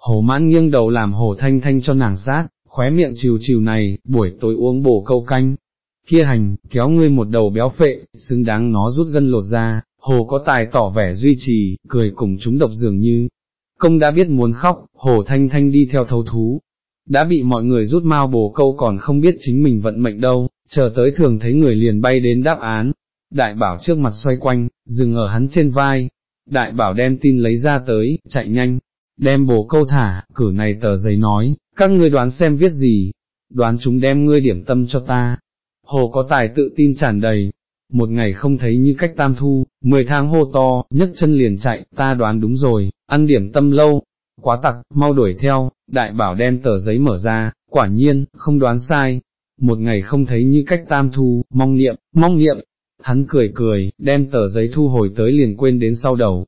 hồ mãn nghiêng đầu làm hồ thanh thanh cho nàng sát, khóe miệng chiều chiều này, buổi tối uống bổ câu canh. Kia hành, kéo ngươi một đầu béo phệ, xứng đáng nó rút gân lột ra, hồ có tài tỏ vẻ duy trì, cười cùng chúng độc dường như. Công đã biết muốn khóc, hồ thanh thanh đi theo thấu thú, đã bị mọi người rút mau bổ câu còn không biết chính mình vận mệnh đâu, chờ tới thường thấy người liền bay đến đáp án. Đại bảo trước mặt xoay quanh, dừng ở hắn trên vai, đại bảo đem tin lấy ra tới, chạy nhanh, đem bồ câu thả, cử này tờ giấy nói, các ngươi đoán xem viết gì, đoán chúng đem ngươi điểm tâm cho ta. Hồ có tài tự tin tràn đầy, một ngày không thấy như cách tam thu, mười tháng hô to, nhấc chân liền chạy, ta đoán đúng rồi, ăn điểm tâm lâu, quá tặc, mau đuổi theo, đại bảo đem tờ giấy mở ra, quả nhiên, không đoán sai, một ngày không thấy như cách tam thu, mong niệm, mong niệm, hắn cười cười, đem tờ giấy thu hồi tới liền quên đến sau đầu,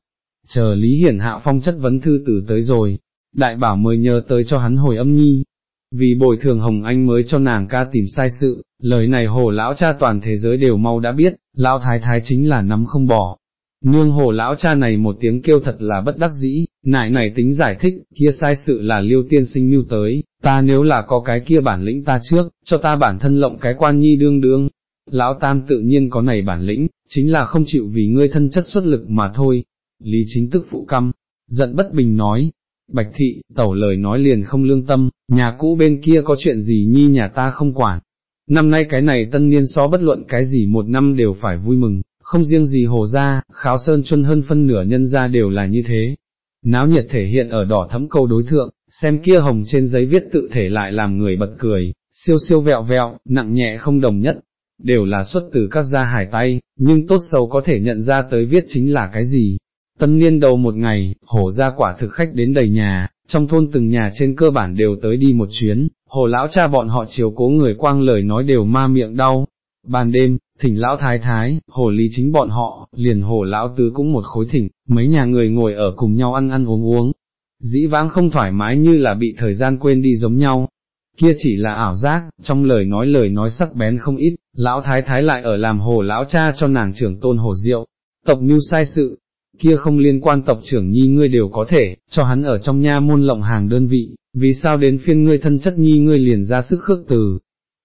chờ Lý Hiển Hạ Phong chất vấn thư tử tới rồi, đại bảo mới nhớ tới cho hắn hồi âm nhi, vì bồi thường Hồng Anh mới cho nàng ca tìm sai sự, lời này hồ lão cha toàn thế giới đều mau đã biết, lão thái thái chính là nắm không bỏ. Nương hồ lão cha này một tiếng kêu thật là bất đắc dĩ, nại này tính giải thích, kia sai sự là liêu tiên sinh mưu tới, ta nếu là có cái kia bản lĩnh ta trước, cho ta bản thân lộng cái quan nhi đương đương. Lão tam tự nhiên có này bản lĩnh, chính là không chịu vì ngươi thân chất xuất lực mà thôi. Lý chính tức phụ căm, giận bất bình nói, Bạch thị, tẩu lời nói liền không lương tâm, nhà cũ bên kia có chuyện gì nhi nhà ta không quản. Năm nay cái này tân niên so bất luận cái gì một năm đều phải vui mừng, không riêng gì hồ ra, kháo sơn chuân hơn phân nửa nhân ra đều là như thế. Náo nhiệt thể hiện ở đỏ thấm câu đối thượng, xem kia hồng trên giấy viết tự thể lại làm người bật cười, siêu siêu vẹo vẹo, nặng nhẹ không đồng nhất, đều là xuất từ các gia hải tay, nhưng tốt xấu có thể nhận ra tới viết chính là cái gì, Tân niên đầu một ngày, hổ ra quả thực khách đến đầy nhà, trong thôn từng nhà trên cơ bản đều tới đi một chuyến, hồ lão cha bọn họ chiều cố người quang lời nói đều ma miệng đau. Ban đêm, thỉnh lão thái thái, hồ lý chính bọn họ, liền hồ lão tứ cũng một khối thỉnh, mấy nhà người ngồi ở cùng nhau ăn ăn uống uống. Dĩ vãng không thoải mái như là bị thời gian quên đi giống nhau, kia chỉ là ảo giác, trong lời nói lời nói sắc bén không ít, lão thái thái lại ở làm hồ lão cha cho nàng trưởng tôn hồ diệu, tộc mưu sai sự, kia không liên quan tộc trưởng nhi ngươi đều có thể, cho hắn ở trong nha môn lộng hàng đơn vị, vì sao đến phiên ngươi thân chất nhi ngươi liền ra sức khước từ,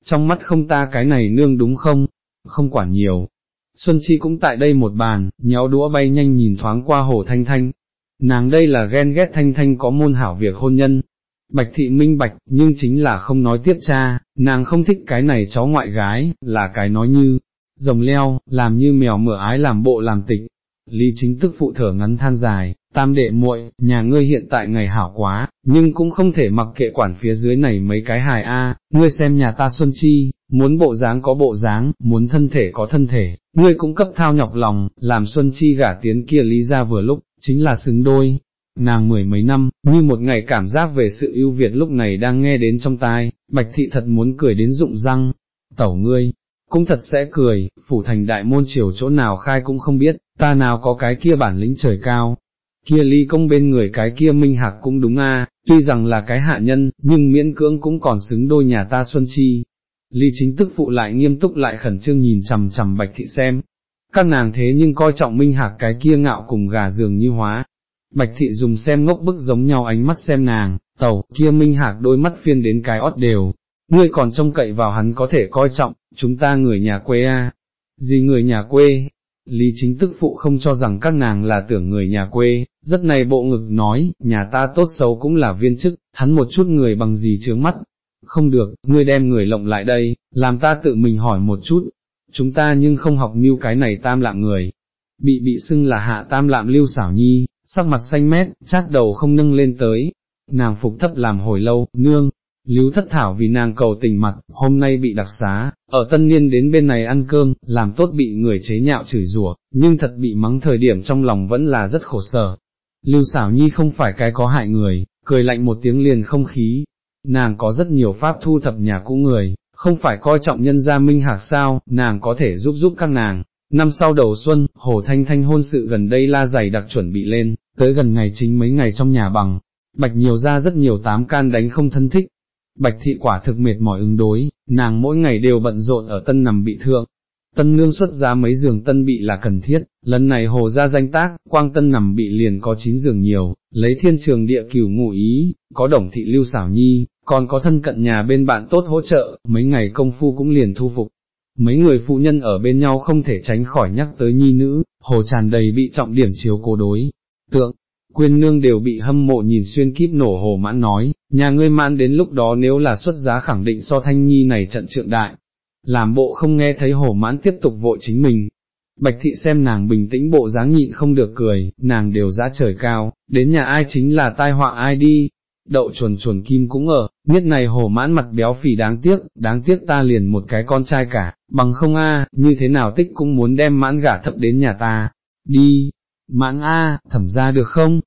trong mắt không ta cái này nương đúng không, không quả nhiều. Xuân Chi cũng tại đây một bàn, nhéo đũa bay nhanh nhìn thoáng qua hồ thanh thanh, nàng đây là ghen ghét thanh thanh có môn hảo việc hôn nhân. Bạch thị minh bạch, nhưng chính là không nói tiếp cha, nàng không thích cái này cháu ngoại gái, là cái nói như, rồng leo, làm như mèo mửa ái làm bộ làm tịch, Lý chính tức phụ thở ngắn than dài, tam đệ muội, nhà ngươi hiện tại ngày hảo quá, nhưng cũng không thể mặc kệ quản phía dưới này mấy cái hài a, ngươi xem nhà ta Xuân Chi, muốn bộ dáng có bộ dáng, muốn thân thể có thân thể, ngươi cũng cấp thao nhọc lòng, làm Xuân Chi gả tiến kia lý ra vừa lúc, chính là xứng đôi. Nàng mười mấy năm, như một ngày cảm giác về sự ưu việt lúc này đang nghe đến trong tai, bạch thị thật muốn cười đến rụng răng, tẩu ngươi, cũng thật sẽ cười, phủ thành đại môn triều chỗ nào khai cũng không biết, ta nào có cái kia bản lĩnh trời cao, kia ly công bên người cái kia minh hạc cũng đúng a, tuy rằng là cái hạ nhân, nhưng miễn cưỡng cũng còn xứng đôi nhà ta xuân chi. Ly chính tức phụ lại nghiêm túc lại khẩn trương nhìn chằm chằm bạch thị xem, các nàng thế nhưng coi trọng minh hạc cái kia ngạo cùng gà giường như hóa. Bạch thị dùng xem ngốc bức giống nhau ánh mắt xem nàng, tàu, kia minh hạc đôi mắt phiên đến cái ót đều, ngươi còn trông cậy vào hắn có thể coi trọng, chúng ta người nhà quê a, gì người nhà quê, Lý chính tức phụ không cho rằng các nàng là tưởng người nhà quê, rất này bộ ngực nói, nhà ta tốt xấu cũng là viên chức, hắn một chút người bằng gì chướng mắt, không được, ngươi đem người lộng lại đây, làm ta tự mình hỏi một chút, chúng ta nhưng không học mưu cái này tam lạm người, bị bị xưng là hạ tam lạm lưu xảo nhi, sắc mặt xanh mét, chát đầu không nâng lên tới, nàng phục thấp làm hồi lâu, nương, Lưu thất thảo vì nàng cầu tình mặt, hôm nay bị đặc xá, ở tân niên đến bên này ăn cơm, làm tốt bị người chế nhạo chửi rủa, nhưng thật bị mắng thời điểm trong lòng vẫn là rất khổ sở. Lưu xảo nhi không phải cái có hại người, cười lạnh một tiếng liền không khí, nàng có rất nhiều pháp thu thập nhà cũ người, không phải coi trọng nhân gia minh hạc sao, nàng có thể giúp giúp các nàng. Năm sau đầu xuân, Hồ Thanh Thanh hôn sự gần đây la dày đặc chuẩn bị lên, tới gần ngày chính mấy ngày trong nhà bằng, bạch nhiều ra rất nhiều tám can đánh không thân thích, Bạch thị quả thực mệt mỏi ứng đối, nàng mỗi ngày đều bận rộn ở tân nằm bị thương. tân nương xuất giá mấy giường tân bị là cần thiết, lần này hồ ra danh tác, quang tân nằm bị liền có 9 giường nhiều, lấy thiên trường địa cửu ngụ ý, có đồng thị lưu xảo nhi, còn có thân cận nhà bên bạn tốt hỗ trợ, mấy ngày công phu cũng liền thu phục. Mấy người phụ nhân ở bên nhau không thể tránh khỏi nhắc tới nhi nữ, hồ tràn đầy bị trọng điểm chiếu cố đối. Tượng, quyên nương đều bị hâm mộ nhìn xuyên kíp nổ hồ mãn nói, nhà ngươi mãn đến lúc đó nếu là xuất giá khẳng định so thanh nhi này trận trượng đại, làm bộ không nghe thấy hồ mãn tiếp tục vội chính mình. Bạch thị xem nàng bình tĩnh bộ dáng nhịn không được cười, nàng đều giá trời cao, đến nhà ai chính là tai họa ai đi, đậu chuồn chuồn kim cũng ở, nhất này hồ mãn mặt béo phì đáng tiếc, đáng tiếc ta liền một cái con trai cả, bằng không a, như thế nào tích cũng muốn đem mãn gả thập đến nhà ta, đi, mãn a, thẩm ra được không?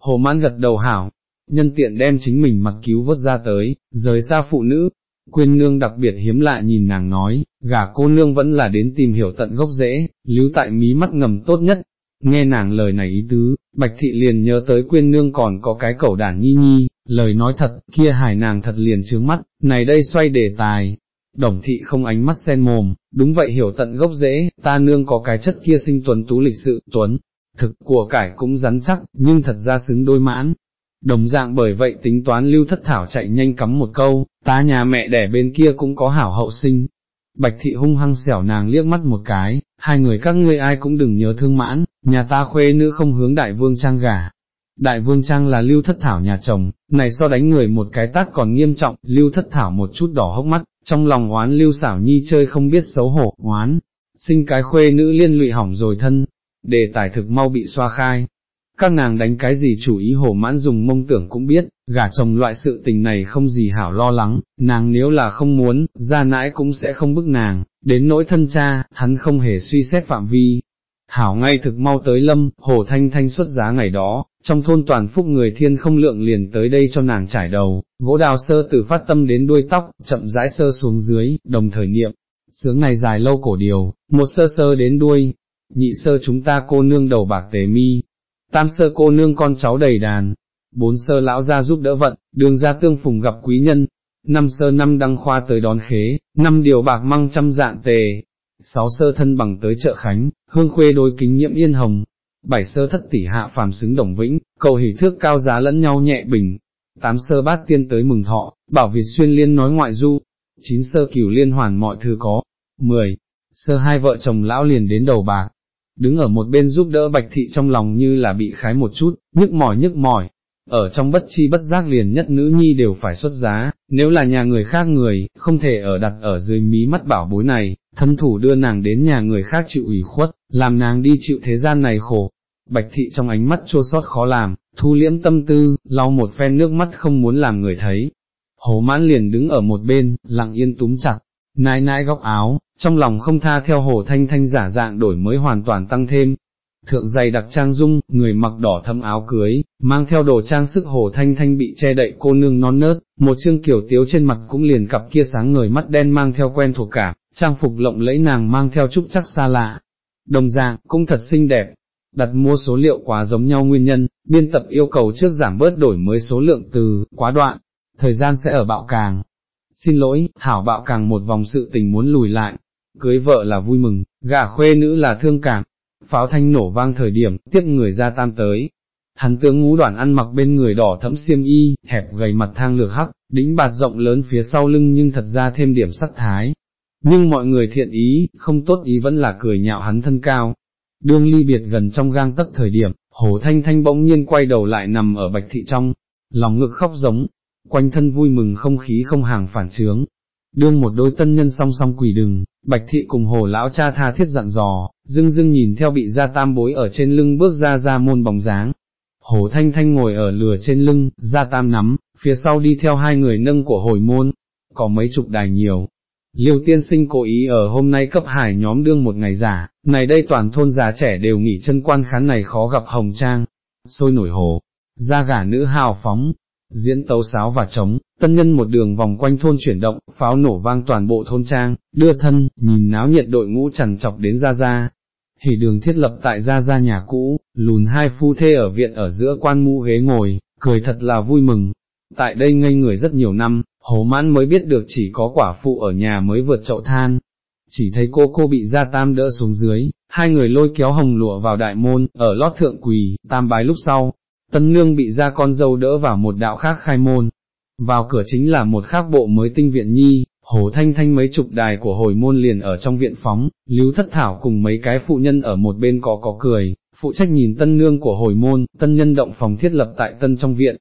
Hồ mãn gật đầu hảo, nhân tiện đem chính mình mặc cứu vớt ra tới, rời xa phụ nữ, quyên nương đặc biệt hiếm lạ nhìn nàng nói, gả cô nương vẫn là đến tìm hiểu tận gốc rễ, lưu tại mí mắt ngầm tốt nhất. Nghe nàng lời này ý tứ, Bạch Thị liền nhớ tới quyên nương còn có cái cẩu đản nhi nhi, lời nói thật, kia hải nàng thật liền trướng mắt, này đây xoay đề tài. Đồng thị không ánh mắt sen mồm, đúng vậy hiểu tận gốc rễ, ta nương có cái chất kia sinh tuấn tú lịch sự, tuấn, thực của cải cũng rắn chắc, nhưng thật ra xứng đôi mãn. Đồng dạng bởi vậy tính toán lưu thất thảo chạy nhanh cắm một câu, ta nhà mẹ đẻ bên kia cũng có hảo hậu sinh. Bạch thị hung hăng xẻo nàng liếc mắt một cái, hai người các ngươi ai cũng đừng nhớ thương mãn, nhà ta khuê nữ không hướng đại vương trang gả. Đại vương trang là lưu thất thảo nhà chồng, này so đánh người một cái tát còn nghiêm trọng, lưu thất thảo một chút đỏ hốc mắt, trong lòng oán lưu xảo nhi chơi không biết xấu hổ, oán, sinh cái khuê nữ liên lụy hỏng rồi thân, đề tài thực mau bị xoa khai. Các nàng đánh cái gì chủ ý hổ mãn dùng mông tưởng cũng biết, gả chồng loại sự tình này không gì hảo lo lắng, nàng nếu là không muốn, ra nãi cũng sẽ không bức nàng, đến nỗi thân cha, hắn không hề suy xét phạm vi. Hảo ngay thực mau tới lâm, hồ thanh thanh xuất giá ngày đó, trong thôn toàn phúc người thiên không lượng liền tới đây cho nàng trải đầu, gỗ đào sơ từ phát tâm đến đuôi tóc, chậm rãi sơ xuống dưới, đồng thời niệm, sướng này dài lâu cổ điều, một sơ sơ đến đuôi, nhị sơ chúng ta cô nương đầu bạc tế mi, tam sơ cô nương con cháu đầy đàn, bốn sơ lão ra giúp đỡ vận, đường ra tương phùng gặp quý nhân, năm sơ năm đăng khoa tới đón khế, năm điều bạc măng trăm dạng tề, sáu sơ thân bằng tới chợ khánh, hương khuê đối kính nhiễm yên hồng, bảy sơ thất tỷ hạ phàm xứng đồng vĩnh, cầu hỷ thước cao giá lẫn nhau nhẹ bình, tám sơ bát tiên tới mừng thọ, bảo Việt xuyên liên nói ngoại du, chín sơ cửu liên hoàn mọi thứ có, mười, sơ hai vợ chồng lão liền đến đầu bạc, đứng ở một bên giúp đỡ bạch thị trong lòng như là bị khái một chút, nhức mỏi nhức mỏi, ở trong bất chi bất giác liền nhất nữ nhi đều phải xuất giá, nếu là nhà người khác người, không thể ở đặt ở dưới mí mắt bảo bối này, thân thủ đưa nàng đến nhà người khác chịu ủy khuất, làm nàng đi chịu thế gian này khổ. Bạch thị trong ánh mắt chua xót khó làm, thu liễm tâm tư, lau một phen nước mắt không muốn làm người thấy. Hồ mãn liền đứng ở một bên, lặng yên túm chặt, nai nai góc áo, trong lòng không tha theo hồ thanh thanh giả dạng đổi mới hoàn toàn tăng thêm. Thượng dày đặc trang dung, người mặc đỏ thâm áo cưới, mang theo đồ trang sức hồ thanh thanh bị che đậy cô nương non nớt, một chương kiểu tiếu trên mặt cũng liền cặp kia sáng người mắt đen mang theo quen thuộc cả, trang phục lộng lẫy nàng mang theo chút chắc xa lạ. Đồng dạng, cũng thật xinh đẹp, đặt mua số liệu quá giống nhau nguyên nhân, biên tập yêu cầu trước giảm bớt đổi mới số lượng từ, quá đoạn, thời gian sẽ ở bạo càng. Xin lỗi, Thảo bạo càng một vòng sự tình muốn lùi lại, cưới vợ là vui mừng, gả khuê nữ là thương cảm, pháo thanh nổ vang thời điểm, tiếp người ra tam tới. Hắn tướng ngũ đoàn ăn mặc bên người đỏ thẫm xiêm y, hẹp gầy mặt thang lược hắc, đĩnh bạt rộng lớn phía sau lưng nhưng thật ra thêm điểm sắc thái. Nhưng mọi người thiện ý, không tốt ý vẫn là cười nhạo hắn thân cao. Đương ly biệt gần trong gang tấc thời điểm, hồ thanh thanh bỗng nhiên quay đầu lại nằm ở bạch thị trong, lòng ngực khóc giống, quanh thân vui mừng không khí không hàng phản trướng, đương một đôi tân nhân song song quỷ đừng, bạch thị cùng hồ lão cha tha thiết dặn dò, dưng dưng nhìn theo bị gia tam bối ở trên lưng bước ra ra môn bóng dáng. Hồ thanh thanh ngồi ở lửa trên lưng, gia tam nắm, phía sau đi theo hai người nâng của hồi môn, có mấy chục đài nhiều. Liêu tiên sinh cố ý ở hôm nay cấp hải nhóm đương một ngày giả, này đây toàn thôn già trẻ đều nghỉ chân quan khán này khó gặp hồng trang, sôi nổi hồ, ra gả nữ hào phóng, diễn tấu sáo và trống, tân nhân một đường vòng quanh thôn chuyển động, pháo nổ vang toàn bộ thôn trang, đưa thân, nhìn náo nhiệt đội ngũ chằn chọc đến Gia Gia. Hỉ đường thiết lập tại Gia Gia nhà cũ, lùn hai phu thê ở viện ở giữa quan mũ ghế ngồi, cười thật là vui mừng. Tại đây ngây người rất nhiều năm, hồ mãn mới biết được chỉ có quả phụ ở nhà mới vượt chậu than. chỉ thấy cô cô bị gia tam đỡ xuống dưới, hai người lôi kéo hồng lụa vào đại môn, ở lót thượng quỳ, tam bái lúc sau, tân nương bị ra con dâu đỡ vào một đạo khác khai môn, vào cửa chính là một khác bộ mới tinh viện nhi, hồ thanh thanh mấy chục đài của hồi môn liền ở trong viện phóng, lưu thất thảo cùng mấy cái phụ nhân ở một bên có có cười, phụ trách nhìn tân nương của hồi môn, tân nhân động phòng thiết lập tại tân trong viện.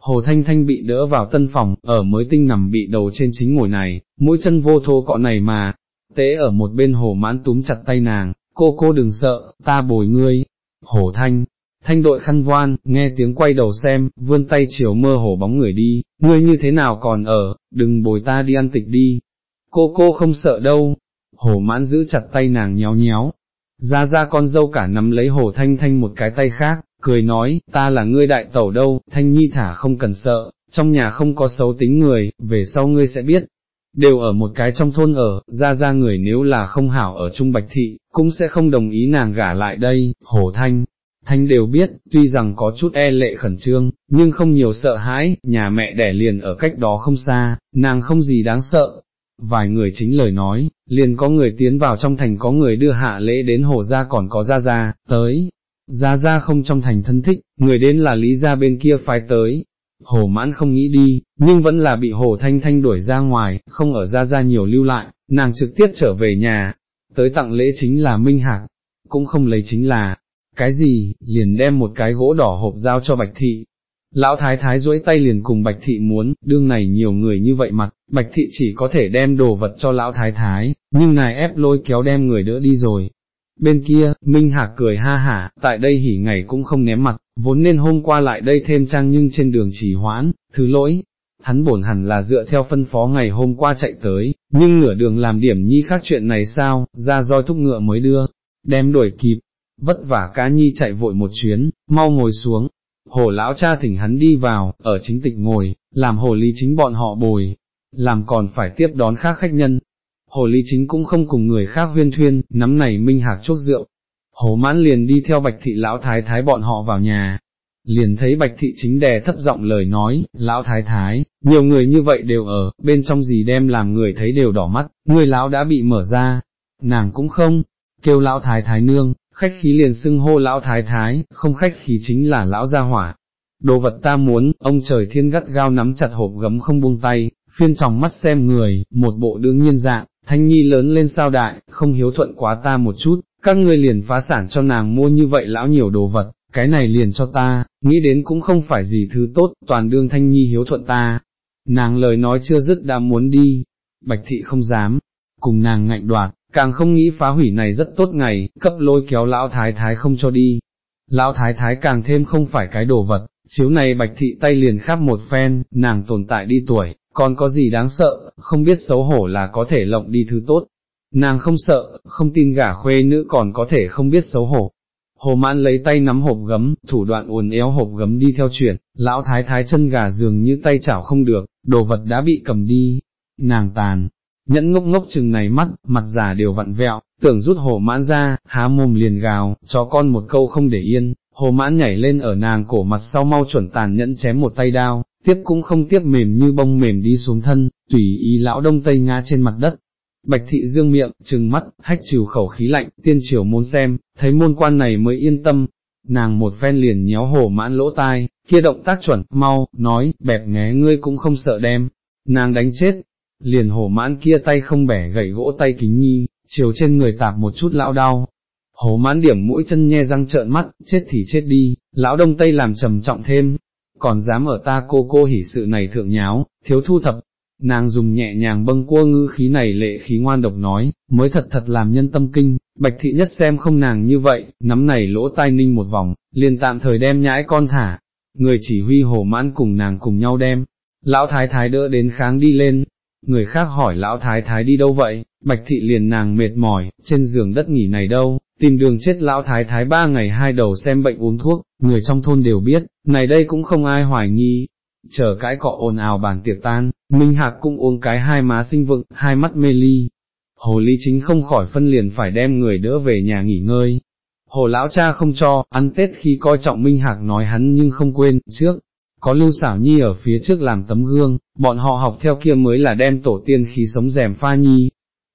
Hồ Thanh Thanh bị đỡ vào tân phòng, ở mới tinh nằm bị đầu trên chính ngồi này, mũi chân vô thô cọ này mà, tế ở một bên hồ mãn túm chặt tay nàng, cô cô đừng sợ, ta bồi ngươi, hồ thanh, thanh đội khăn voan, nghe tiếng quay đầu xem, vươn tay chiều mơ hồ bóng người đi, ngươi như thế nào còn ở, đừng bồi ta đi ăn tịch đi, cô cô không sợ đâu, hồ mãn giữ chặt tay nàng nhéo nhéo, ra ra con dâu cả nắm lấy hồ thanh thanh một cái tay khác, cười nói, ta là ngươi đại tẩu đâu, thanh nhi thả không cần sợ, trong nhà không có xấu tính người, về sau ngươi sẽ biết, đều ở một cái trong thôn ở, ra ra người nếu là không hảo ở Trung Bạch Thị, cũng sẽ không đồng ý nàng gả lại đây, hổ thanh. Thanh đều biết, tuy rằng có chút e lệ khẩn trương, nhưng không nhiều sợ hãi, nhà mẹ đẻ liền ở cách đó không xa, nàng không gì đáng sợ. Vài người chính lời nói, liền có người tiến vào trong thành có người đưa hạ lễ đến hồ gia còn có ra ra, tới. Ra ra không trong thành thân thích, người đến là lý gia bên kia phái tới, Hồ mãn không nghĩ đi, nhưng vẫn là bị hồ thanh thanh đuổi ra ngoài, không ở ra ra nhiều lưu lại, nàng trực tiếp trở về nhà, tới tặng lễ chính là Minh Hạc, cũng không lấy chính là, cái gì, liền đem một cái gỗ đỏ hộp giao cho Bạch Thị. Lão Thái Thái duỗi tay liền cùng Bạch Thị muốn, đương này nhiều người như vậy mặt, Bạch Thị chỉ có thể đem đồ vật cho Lão Thái Thái, nhưng nài ép lôi kéo đem người đỡ đi rồi, Bên kia, Minh Hạc cười ha hả, tại đây hỉ ngày cũng không ném mặt, vốn nên hôm qua lại đây thêm trang nhưng trên đường trì hoãn, thứ lỗi, hắn bổn hẳn là dựa theo phân phó ngày hôm qua chạy tới, nhưng nửa đường làm điểm nhi khác chuyện này sao, ra roi thúc ngựa mới đưa, đem đuổi kịp, vất vả cá nhi chạy vội một chuyến, mau ngồi xuống, hồ lão cha thỉnh hắn đi vào, ở chính tịch ngồi, làm hồ lý chính bọn họ bồi, làm còn phải tiếp đón khác khách nhân, hồ ly chính cũng không cùng người khác huyên thuyên, nắm này minh hạc chốt rượu. Hồ mãn liền đi theo bạch thị lão thái thái bọn họ vào nhà, liền thấy bạch thị chính đè thấp giọng lời nói, lão thái thái, nhiều người như vậy đều ở, bên trong gì đem làm người thấy đều đỏ mắt, người lão đã bị mở ra, nàng cũng không, kêu lão thái thái nương, khách khí liền xưng hô lão thái thái, không khách khí chính là lão gia hỏa. Đồ vật ta muốn, ông trời thiên gắt gao nắm chặt hộp gấm không buông tay, phiên tròng mắt xem người, một bộ đương nhiên dạng, thanh nhi lớn lên sao đại, không hiếu thuận quá ta một chút, các ngươi liền phá sản cho nàng mua như vậy lão nhiều đồ vật, cái này liền cho ta, nghĩ đến cũng không phải gì thứ tốt, toàn đương thanh nhi hiếu thuận ta. Nàng lời nói chưa dứt đã muốn đi, bạch thị không dám, cùng nàng ngạnh đoạt, càng không nghĩ phá hủy này rất tốt ngày, cấp lôi kéo lão thái thái không cho đi. Lão thái thái càng thêm không phải cái đồ vật, chiếu này bạch thị tay liền khắp một phen, nàng tồn tại đi tuổi, còn có gì đáng sợ, không biết xấu hổ là có thể lộng đi thứ tốt. Nàng không sợ, không tin gả khuê nữ còn có thể không biết xấu hổ. Hồ mãn lấy tay nắm hộp gấm, thủ đoạn uốn éo hộp gấm đi theo chuyển, lão thái thái chân gà dường như tay chảo không được, đồ vật đã bị cầm đi. Nàng tàn, nhẫn ngốc ngốc chừng này mắt, mặt già đều vặn vẹo, tưởng rút hồ mãn ra, há mồm liền gào, cho con một câu không để yên, hồ mãn nhảy lên ở nàng cổ mặt sau mau chuẩn tàn nhẫn chém một tay đao, tiếp cũng không tiếp mềm như bông mềm đi xuống thân, tùy ý lão đông tây ngã trên mặt đất. Bạch thị dương miệng, trừng mắt, hách trừ khẩu khí lạnh, tiên triều môn xem, thấy môn quan này mới yên tâm, nàng một phen liền nhéo hổ mãn lỗ tai, kia động tác chuẩn, mau, nói, bẹp nghé ngươi cũng không sợ đem, nàng đánh chết, liền hổ mãn kia tay không bẻ gậy gỗ tay kính nhi, chiều trên người tạp một chút lão đau. Hổ mãn điểm mũi chân nhe răng trợn mắt, chết thì chết đi, lão đông tây làm trầm trọng thêm, còn dám ở ta cô cô hỉ sự này thượng nháo, thiếu thu thập, nàng dùng nhẹ nhàng bâng cua ngư khí này lệ khí ngoan độc nói, mới thật thật làm nhân tâm kinh, bạch thị nhất xem không nàng như vậy, nắm này lỗ tai ninh một vòng, liền tạm thời đem nhãi con thả, người chỉ huy hồ mãn cùng nàng cùng nhau đem, lão thái thái đỡ đến kháng đi lên, người khác hỏi lão thái thái đi đâu vậy, bạch thị liền nàng mệt mỏi, trên giường đất nghỉ này đâu, tìm đường chết lão thái thái ba ngày hai đầu xem bệnh uống thuốc, người trong thôn đều biết, này đây cũng không ai hoài nghi, chờ cái cọ ồn ào bàn tiệc tan, Minh Hạc cũng uống cái hai má sinh vựng, hai mắt mê ly. Hồ Lý Chính không khỏi phân liền phải đem người đỡ về nhà nghỉ ngơi. Hồ lão cha không cho, ăn Tết khi coi trọng Minh Hạc nói hắn nhưng không quên, trước, có lưu xảo nhi ở phía trước làm tấm gương, bọn họ học theo kia mới là đem tổ tiên khí sống rèm pha nhi.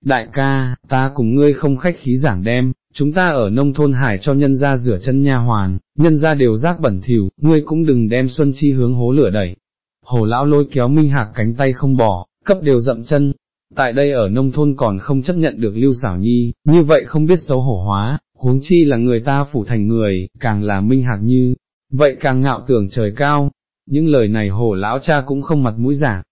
đại ca, ta cùng ngươi không khách khí giảng đem, chúng ta ở nông thôn hải cho nhân ra rửa chân nha hoàn, nhân ra đều rác bẩn thỉu, ngươi cũng đừng đem Xuân Chi hướng hố lửa đẩy. Hồ lão lôi kéo Minh Hạc cánh tay không bỏ, cấp đều dậm chân. Tại đây ở nông thôn còn không chấp nhận được lưu xảo nhi, như vậy không biết xấu hổ hóa, huống chi là người ta phủ thành người, càng là Minh Hạc như, vậy càng ngạo tưởng trời cao. Những lời này hồ lão cha cũng không mặt mũi giả.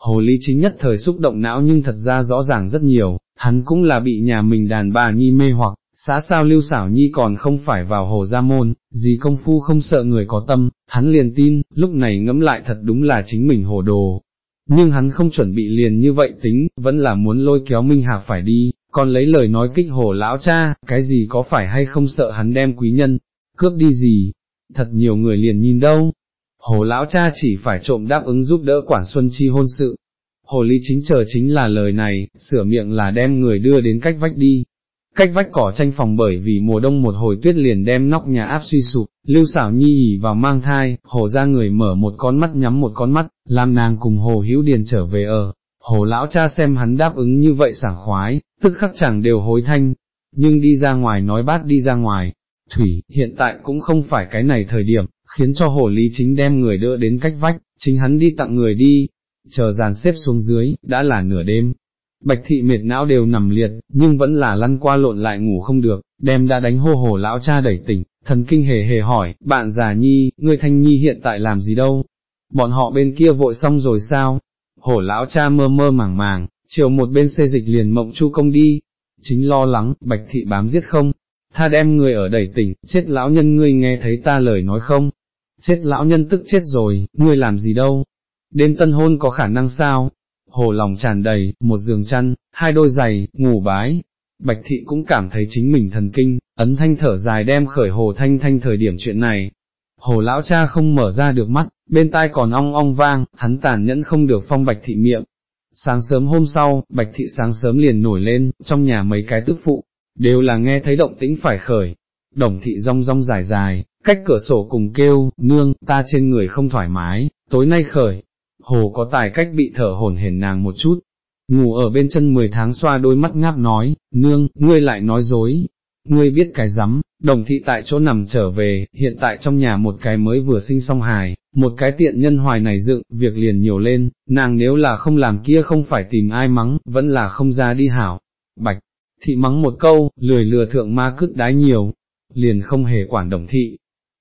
Hồ ly chính nhất thời xúc động não nhưng thật ra rõ ràng rất nhiều, hắn cũng là bị nhà mình đàn bà nhi mê hoặc, xã sao lưu xảo nhi còn không phải vào hồ gia môn, gì công phu không sợ người có tâm, hắn liền tin, lúc này ngẫm lại thật đúng là chính mình hồ đồ. Nhưng hắn không chuẩn bị liền như vậy tính, vẫn là muốn lôi kéo Minh Hạc phải đi, còn lấy lời nói kích hồ lão cha, cái gì có phải hay không sợ hắn đem quý nhân, cướp đi gì, thật nhiều người liền nhìn đâu. Hồ lão cha chỉ phải trộm đáp ứng giúp đỡ quản xuân chi hôn sự. Hồ ly chính chờ chính là lời này, sửa miệng là đem người đưa đến cách vách đi, cách vách cỏ tranh phòng bởi vì mùa đông một hồi tuyết liền đem nóc nhà áp suy sụp, lưu xảo nhi ỉ vào mang thai, hồ ra người mở một con mắt nhắm một con mắt, làm nàng cùng hồ hữu điền trở về ở, hồ lão cha xem hắn đáp ứng như vậy sảng khoái, tức khắc chẳng đều hối thanh, nhưng đi ra ngoài nói bát đi ra ngoài, thủy, hiện tại cũng không phải cái này thời điểm, khiến cho hồ lý chính đem người đỡ đến cách vách, chính hắn đi tặng người đi, chờ dàn xếp xuống dưới, đã là nửa đêm, Bạch thị mệt não đều nằm liệt, nhưng vẫn là lăn qua lộn lại ngủ không được, đem đã đánh hô hổ lão cha đẩy tỉnh, thần kinh hề hề hỏi, bạn già nhi, ngươi thanh nhi hiện tại làm gì đâu? Bọn họ bên kia vội xong rồi sao? Hổ lão cha mơ mơ màng màng, chiều một bên xê dịch liền mộng chu công đi, chính lo lắng, bạch thị bám giết không? Tha đem người ở đẩy tỉnh, chết lão nhân ngươi nghe thấy ta lời nói không? Chết lão nhân tức chết rồi, ngươi làm gì đâu? Đêm tân hôn có khả năng sao? hồ lòng tràn đầy, một giường chăn, hai đôi giày, ngủ bái. Bạch thị cũng cảm thấy chính mình thần kinh, ấn thanh thở dài đem khởi hồ thanh thanh thời điểm chuyện này. Hồ lão cha không mở ra được mắt, bên tai còn ong ong vang, hắn tàn nhẫn không được phong bạch thị miệng. Sáng sớm hôm sau, bạch thị sáng sớm liền nổi lên, trong nhà mấy cái tức phụ, đều là nghe thấy động tĩnh phải khởi. Đồng thị rong rong dài dài, cách cửa sổ cùng kêu, nương, ta trên người không thoải mái, tối nay khởi, hồ có tài cách bị thở hổn hển nàng một chút, ngủ ở bên chân 10 tháng xoa đôi mắt ngáp nói, nương, ngươi lại nói dối, ngươi biết cái rắm, đồng thị tại chỗ nằm trở về, hiện tại trong nhà một cái mới vừa sinh xong hài, một cái tiện nhân hoài này dựng, việc liền nhiều lên, nàng nếu là không làm kia không phải tìm ai mắng, vẫn là không ra đi hảo, bạch, thị mắng một câu, lười lừa thượng ma cứt đái nhiều, liền không hề quản đồng thị,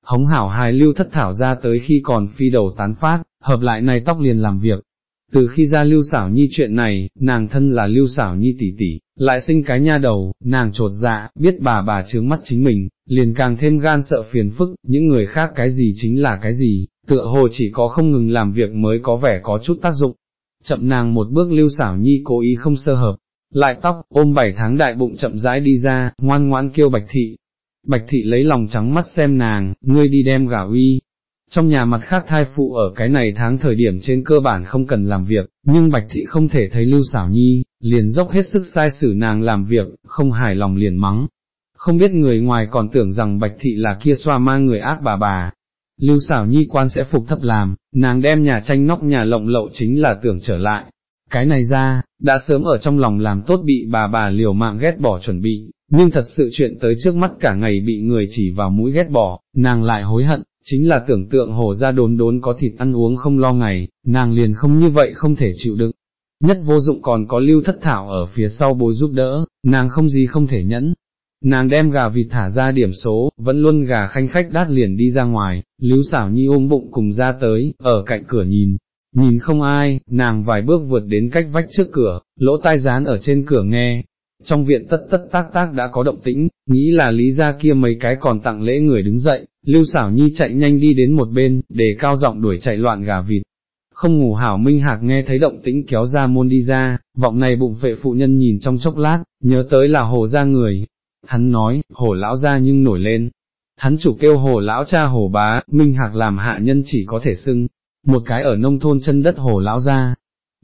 hống hảo hài lưu thất thảo ra tới khi còn phi đầu tán phát, hợp lại này tóc liền làm việc. Từ khi ra lưu xảo nhi chuyện này, nàng thân là lưu xảo nhi tỷ tỷ, lại sinh cái nha đầu, nàng trột dạ, biết bà bà trướng mắt chính mình, liền càng thêm gan sợ phiền phức, những người khác cái gì chính là cái gì, tựa hồ chỉ có không ngừng làm việc mới có vẻ có chút tác dụng. Chậm nàng một bước lưu xảo nhi cố ý không sơ hợp, lại tóc, ôm bảy tháng đại bụng chậm rãi đi ra, ngoan ngoãn kêu bạch thị. Bạch thị lấy lòng trắng mắt xem nàng, ngươi đi đem gà uy, trong nhà mặt khác thai phụ ở cái này tháng thời điểm trên cơ bản không cần làm việc, nhưng Bạch Thị không thể thấy Lưu Xảo Nhi, liền dốc hết sức sai xử nàng làm việc, không hài lòng liền mắng. Không biết người ngoài còn tưởng rằng Bạch Thị là kia xoa mang người ác bà bà. Lưu Xảo Nhi quan sẽ phục thấp làm, nàng đem nhà tranh nóc nhà lộng lậu chính là tưởng trở lại. Cái này ra, đã sớm ở trong lòng làm tốt bị bà bà liều mạng ghét bỏ chuẩn bị, nhưng thật sự chuyện tới trước mắt cả ngày bị người chỉ vào mũi ghét bỏ, nàng lại hối hận, chính là tưởng tượng hồ ra đốn đốn có thịt ăn uống không lo ngày, nàng liền không như vậy không thể chịu đựng. Nhất vô dụng còn có lưu thất thảo ở phía sau bối giúp đỡ, nàng không gì không thể nhẫn. Nàng đem gà vịt thả ra điểm số, vẫn luôn gà khanh khách đát liền đi ra ngoài, lưu xảo nhi ôm bụng cùng ra tới, ở cạnh cửa nhìn, nhìn không ai, nàng vài bước vượt đến cách vách trước cửa, lỗ tai dán ở trên cửa nghe. Trong viện tất tất tác tác đã có động tĩnh, nghĩ là lý ra kia mấy cái còn tặng lễ người đứng dậy, Lưu xảo nhi chạy nhanh đi đến một bên, để cao giọng đuổi chạy loạn gà vịt. Không ngủ hảo minh hạc nghe thấy động tĩnh kéo ra môn đi ra, vọng này bụng vệ phụ nhân nhìn trong chốc lát, nhớ tới là hồ ra người. Hắn nói, hồ lão ra nhưng nổi lên. Hắn chủ kêu hồ lão cha hồ bá, minh hạc làm hạ nhân chỉ có thể xưng, một cái ở nông thôn chân đất hồ lão ra.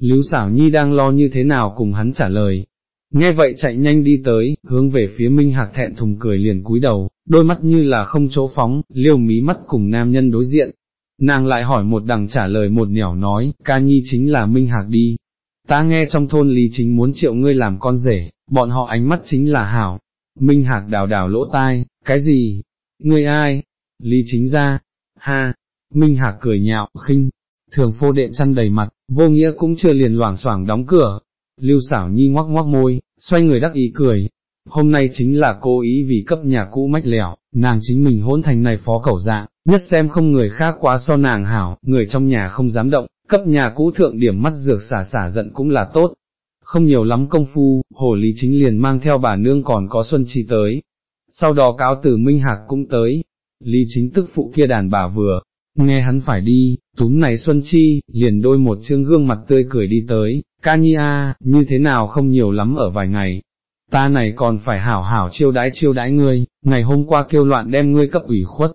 Lưu xảo nhi đang lo như thế nào cùng hắn trả lời, Nghe vậy chạy nhanh đi tới, hướng về phía Minh Hạc thẹn thùng cười liền cúi đầu, đôi mắt như là không chỗ phóng, liêu mí mắt cùng nam nhân đối diện. Nàng lại hỏi một đằng trả lời một nẻo nói, ca nhi chính là Minh Hạc đi. ta nghe trong thôn Lý Chính muốn triệu ngươi làm con rể, bọn họ ánh mắt chính là hảo. Minh Hạc đào đào lỗ tai, cái gì? Ngươi ai? Lý Chính ra, ha, Minh Hạc cười nhạo, khinh, thường phô đệm chăn đầy mặt, vô nghĩa cũng chưa liền loảng xoảng đóng cửa. Lưu xảo nhi ngoắc ngoắc môi, xoay người đắc ý cười, hôm nay chính là cố ý vì cấp nhà cũ mách lẻo, nàng chính mình hỗn thành này phó cẩu dạ, nhất xem không người khác quá so nàng hảo, người trong nhà không dám động, cấp nhà cũ thượng điểm mắt dược xả xả giận cũng là tốt. Không nhiều lắm công phu, hồ lý chính liền mang theo bà nương còn có Xuân Chi tới. Sau đó cáo tử Minh Hạc cũng tới, lý chính tức phụ kia đàn bà vừa, nghe hắn phải đi, túm này Xuân Chi, liền đôi một chương gương mặt tươi cười đi tới, Kania, như thế nào không nhiều lắm ở vài ngày, ta này còn phải hảo hảo chiêu đãi chiêu đãi ngươi, ngày hôm qua kêu loạn đem ngươi cấp ủy khuất.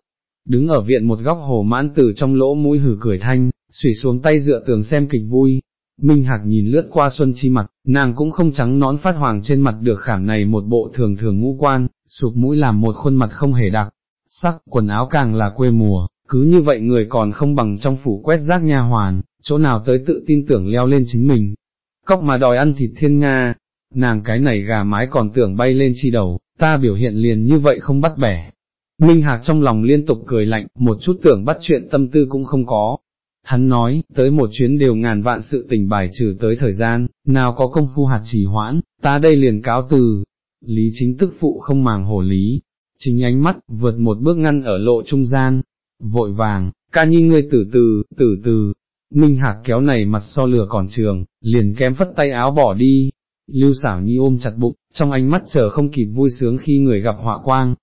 Đứng ở viện một góc hồ mãn tử trong lỗ mũi hử cười thanh, xủy xuống tay dựa tường xem kịch vui. Minh Hạc nhìn lướt qua Xuân Chi mặt, nàng cũng không trắng nón phát hoàng trên mặt được khảm này một bộ thường thường ngũ quan, sụp mũi làm một khuôn mặt không hề đặc, sắc, quần áo càng là quê mùa, cứ như vậy người còn không bằng trong phủ quét rác nha hoàn, chỗ nào tới tự tin tưởng leo lên chính mình. Cóc mà đòi ăn thịt thiên nga, nàng cái này gà mái còn tưởng bay lên chi đầu, ta biểu hiện liền như vậy không bắt bẻ. Minh Hạc trong lòng liên tục cười lạnh, một chút tưởng bắt chuyện tâm tư cũng không có. Hắn nói, tới một chuyến đều ngàn vạn sự tình bài trừ tới thời gian, nào có công phu hạt chỉ hoãn, ta đây liền cáo từ. Lý chính tức phụ không màng hồ lý, chính ánh mắt, vượt một bước ngăn ở lộ trung gian, vội vàng, ca nhi ngươi tử từ, tử từ, Minh Hạc kéo này mặt so lửa còn trường, liền kém phất tay áo bỏ đi, Lưu xảo nhi ôm chặt bụng, trong ánh mắt chờ không kịp vui sướng khi người gặp họa quang.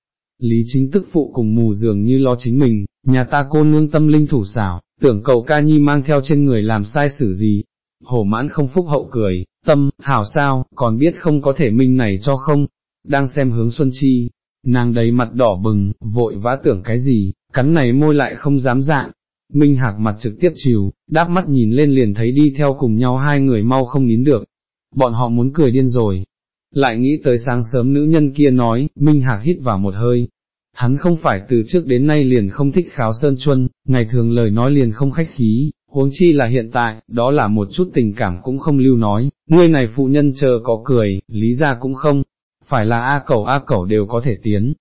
Lý chính tức phụ cùng mù dường như lo chính mình, nhà ta cô nương tâm linh thủ xảo, tưởng cậu ca nhi mang theo trên người làm sai xử gì. Hổ mãn không phúc hậu cười, tâm, hảo sao, còn biết không có thể minh này cho không, đang xem hướng Xuân Chi, nàng đầy mặt đỏ bừng, vội vã tưởng cái gì, cắn này môi lại không dám dạng. Minh Hạc mặt trực tiếp chiều, đáp mắt nhìn lên liền thấy đi theo cùng nhau hai người mau không nín được, bọn họ muốn cười điên rồi. Lại nghĩ tới sáng sớm nữ nhân kia nói, Minh Hạc hít vào một hơi. Hắn không phải từ trước đến nay liền không thích kháo sơn chuân, ngày thường lời nói liền không khách khí, huống chi là hiện tại, đó là một chút tình cảm cũng không lưu nói, ngươi này phụ nhân chờ có cười, lý ra cũng không, phải là A cẩu A cẩu đều có thể tiến.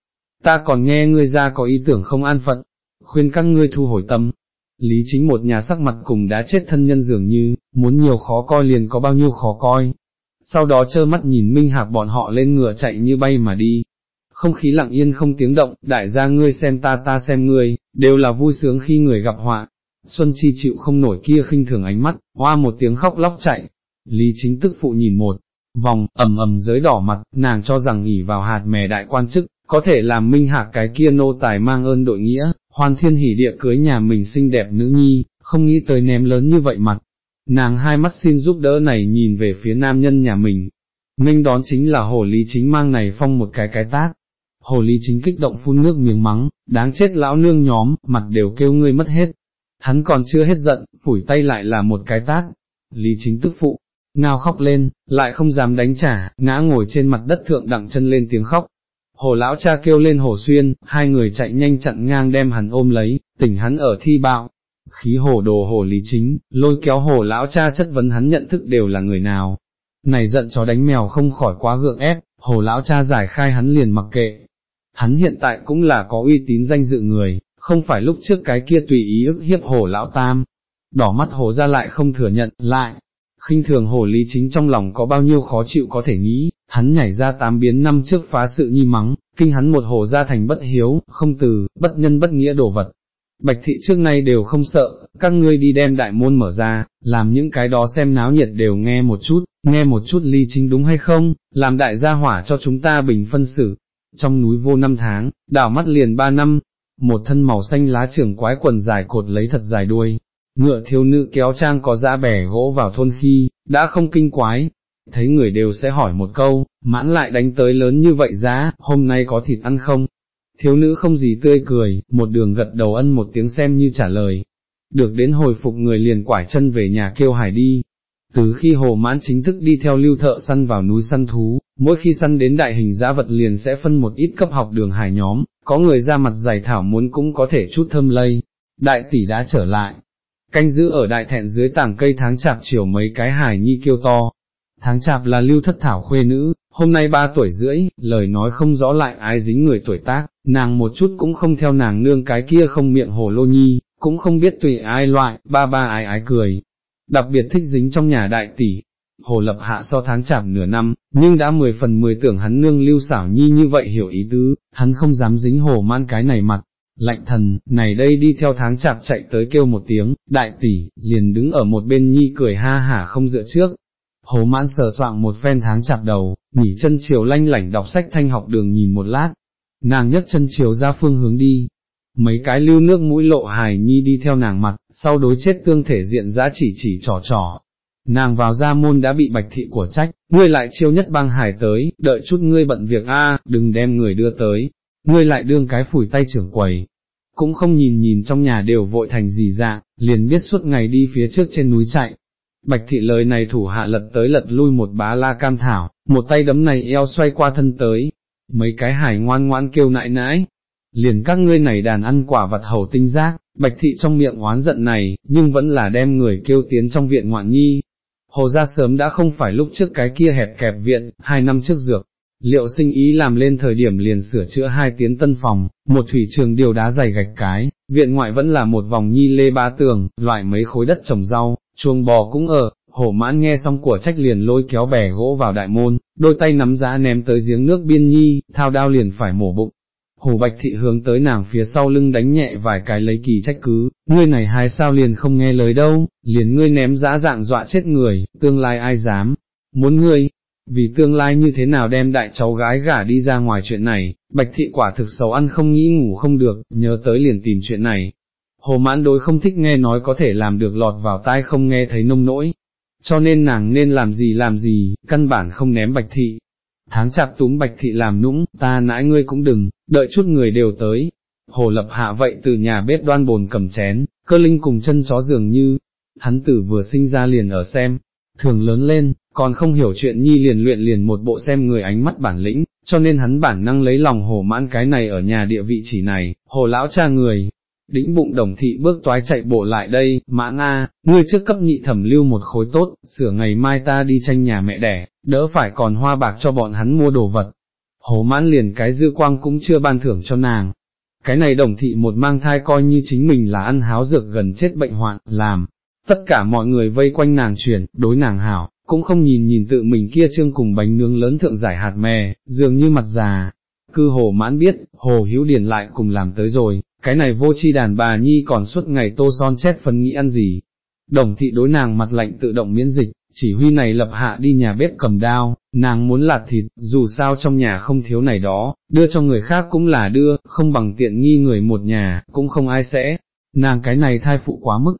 Ta còn nghe ngươi ra có ý tưởng không an phận, khuyên các ngươi thu hồi tâm, Lý chính một nhà sắc mặt cùng đã chết thân nhân dường như, muốn nhiều khó coi liền có bao nhiêu khó coi. Sau đó trơ mắt nhìn Minh Hạc bọn họ lên ngựa chạy như bay mà đi. Không khí lặng yên không tiếng động, đại gia ngươi xem ta ta xem ngươi, đều là vui sướng khi người gặp họa. Xuân Chi chịu không nổi kia khinh thường ánh mắt, hoa một tiếng khóc lóc chạy. Lý chính tức phụ nhìn một, vòng, ầm ầm dưới đỏ mặt, nàng cho rằng nghỉ vào hạt mè đại quan chức, có thể làm minh hạc cái kia nô tài mang ơn đội nghĩa, hoàn thiên hỉ địa cưới nhà mình xinh đẹp nữ nhi, không nghĩ tới ném lớn như vậy mặt. Nàng hai mắt xin giúp đỡ này nhìn về phía nam nhân nhà mình, minh đón chính là hồ lý chính mang này phong một cái cái tác. Hồ lý chính kích động phun nước miếng mắng, đáng chết lão nương nhóm, mặt đều kêu ngươi mất hết. Hắn còn chưa hết giận, phủi tay lại là một cái tác. Lý chính tức phụ, ngao khóc lên, lại không dám đánh trả, ngã ngồi trên mặt đất thượng đặng chân lên tiếng khóc, Hồ lão cha kêu lên hồ xuyên, hai người chạy nhanh chặn ngang đem hắn ôm lấy, tỉnh hắn ở thi bạo. Khí hồ đồ hồ lý chính, lôi kéo hồ lão cha chất vấn hắn nhận thức đều là người nào. Này giận chó đánh mèo không khỏi quá gượng ép, hồ lão cha giải khai hắn liền mặc kệ. Hắn hiện tại cũng là có uy tín danh dự người, không phải lúc trước cái kia tùy ý ức hiếp hồ lão tam. Đỏ mắt hồ ra lại không thừa nhận, lại, khinh thường hồ lý chính trong lòng có bao nhiêu khó chịu có thể nghĩ, hắn nhảy ra tám biến năm trước phá sự nhi mắng, kinh hắn một hồ ra thành bất hiếu, không từ, bất nhân bất nghĩa đồ vật. Bạch thị trước nay đều không sợ, các ngươi đi đem đại môn mở ra, làm những cái đó xem náo nhiệt đều nghe một chút, nghe một chút ly chính đúng hay không, làm đại gia hỏa cho chúng ta bình phân xử. Trong núi vô năm tháng, đảo mắt liền ba năm, một thân màu xanh lá trưởng quái quần dài cột lấy thật dài đuôi, ngựa thiếu nữ kéo trang có dã bẻ gỗ vào thôn khi, đã không kinh quái, thấy người đều sẽ hỏi một câu, mãn lại đánh tới lớn như vậy giá, hôm nay có thịt ăn không? Thiếu nữ không gì tươi cười, một đường gật đầu ân một tiếng xem như trả lời. Được đến hồi phục người liền quải chân về nhà kêu hải đi. Từ khi hồ mãn chính thức đi theo lưu thợ săn vào núi săn thú, mỗi khi săn đến đại hình giá vật liền sẽ phân một ít cấp học đường hải nhóm, có người ra mặt giải thảo muốn cũng có thể chút thơm lây. Đại tỷ đã trở lại, canh giữ ở đại thẹn dưới tảng cây tháng chạp chiều mấy cái hải nhi kêu to. Tháng chạp là lưu thất thảo khuê nữ, hôm nay ba tuổi rưỡi, lời nói không rõ lại ái dính người tuổi tác, nàng một chút cũng không theo nàng nương cái kia không miệng hồ lô nhi, cũng không biết tùy ai loại, ba ba ai ái cười. Đặc biệt thích dính trong nhà đại tỷ, hồ lập hạ so tháng chạp nửa năm, nhưng đã mười phần mười tưởng hắn nương lưu xảo nhi như vậy hiểu ý tứ, hắn không dám dính hồ man cái này mặt, lạnh thần, này đây đi theo tháng chạp chạy tới kêu một tiếng, đại tỷ, liền đứng ở một bên nhi cười ha hả không dựa trước. Hồ mãn sờ soạng một phen tháng chạp đầu, nghỉ chân chiều lanh lảnh đọc sách thanh học đường nhìn một lát, nàng nhấc chân chiều ra phương hướng đi, mấy cái lưu nước mũi lộ hài nhi đi theo nàng mặt, sau đối chết tương thể diện giá chỉ chỉ trò trò. Nàng vào ra môn đã bị bạch thị của trách, ngươi lại chiêu nhất băng hải tới, đợi chút ngươi bận việc a, đừng đem người đưa tới, ngươi lại đương cái phủi tay trưởng quầy, cũng không nhìn nhìn trong nhà đều vội thành gì dạng, liền biết suốt ngày đi phía trước trên núi chạy. Bạch thị lời này thủ hạ lật tới lật lui một bá la cam thảo, một tay đấm này eo xoay qua thân tới, mấy cái hải ngoan ngoãn kêu nại nãi, liền các ngươi này đàn ăn quả vật hầu tinh giác, bạch thị trong miệng oán giận này, nhưng vẫn là đem người kêu tiến trong viện ngoạn nhi. Hồ ra sớm đã không phải lúc trước cái kia hẹp kẹp viện, hai năm trước dược, liệu sinh ý làm lên thời điểm liền sửa chữa hai tiến tân phòng, một thủy trường điều đá dày gạch cái, viện ngoại vẫn là một vòng nhi lê ba tường, loại mấy khối đất trồng rau, chuồng bò cũng ở, hổ mãn nghe xong của trách liền lôi kéo bè gỗ vào đại môn, đôi tay nắm giá ném tới giếng nước biên nhi, thao đao liền phải mổ bụng. Hồ Bạch Thị hướng tới nàng phía sau lưng đánh nhẹ vài cái lấy kỳ trách cứ, ngươi này hai sao liền không nghe lời đâu, liền ngươi ném dã dạng dọa chết người, tương lai ai dám, muốn ngươi, vì tương lai như thế nào đem đại cháu gái gả đi ra ngoài chuyện này, Bạch Thị quả thực xấu ăn không nghĩ ngủ không được, nhớ tới liền tìm chuyện này. Hồ mãn đối không thích nghe nói có thể làm được lọt vào tai không nghe thấy nông nỗi, cho nên nàng nên làm gì làm gì, căn bản không ném bạch thị. Tháng chạp túm bạch thị làm nũng, ta nãi ngươi cũng đừng, đợi chút người đều tới. Hồ lập hạ vậy từ nhà bếp đoan bồn cầm chén, cơ linh cùng chân chó dường như, hắn tử vừa sinh ra liền ở xem, thường lớn lên, còn không hiểu chuyện nhi liền luyện liền một bộ xem người ánh mắt bản lĩnh, cho nên hắn bản năng lấy lòng hồ mãn cái này ở nhà địa vị chỉ này, hồ lão cha người, đĩnh bụng đồng thị bước toái chạy bộ lại đây, mã a, ngươi trước cấp nhị thẩm lưu một khối tốt, sửa ngày mai ta đi tranh nhà mẹ đẻ, đỡ phải còn hoa bạc cho bọn hắn mua đồ vật. Hồ mãn liền cái dư quang cũng chưa ban thưởng cho nàng. Cái này đồng thị một mang thai coi như chính mình là ăn háo dược gần chết bệnh hoạn, làm, tất cả mọi người vây quanh nàng chuyển, đối nàng hảo, cũng không nhìn nhìn tự mình kia trương cùng bánh nướng lớn thượng giải hạt mè, dường như mặt già. Cư hồ mãn biết, hồ hữu điển lại cùng làm tới rồi, cái này vô chi đàn bà nhi còn suốt ngày tô son chết phấn nghĩ ăn gì. Đồng thị đối nàng mặt lạnh tự động miễn dịch, chỉ huy này lập hạ đi nhà bếp cầm đao, nàng muốn lạt thịt, dù sao trong nhà không thiếu này đó, đưa cho người khác cũng là đưa, không bằng tiện nghi người một nhà, cũng không ai sẽ, nàng cái này thai phụ quá mức.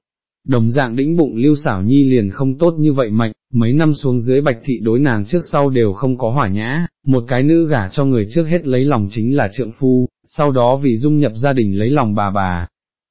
Đồng dạng đĩnh bụng lưu xảo nhi liền không tốt như vậy mạnh, mấy năm xuống dưới bạch thị đối nàng trước sau đều không có hỏa nhã, một cái nữ gả cho người trước hết lấy lòng chính là trượng phu, sau đó vì dung nhập gia đình lấy lòng bà bà.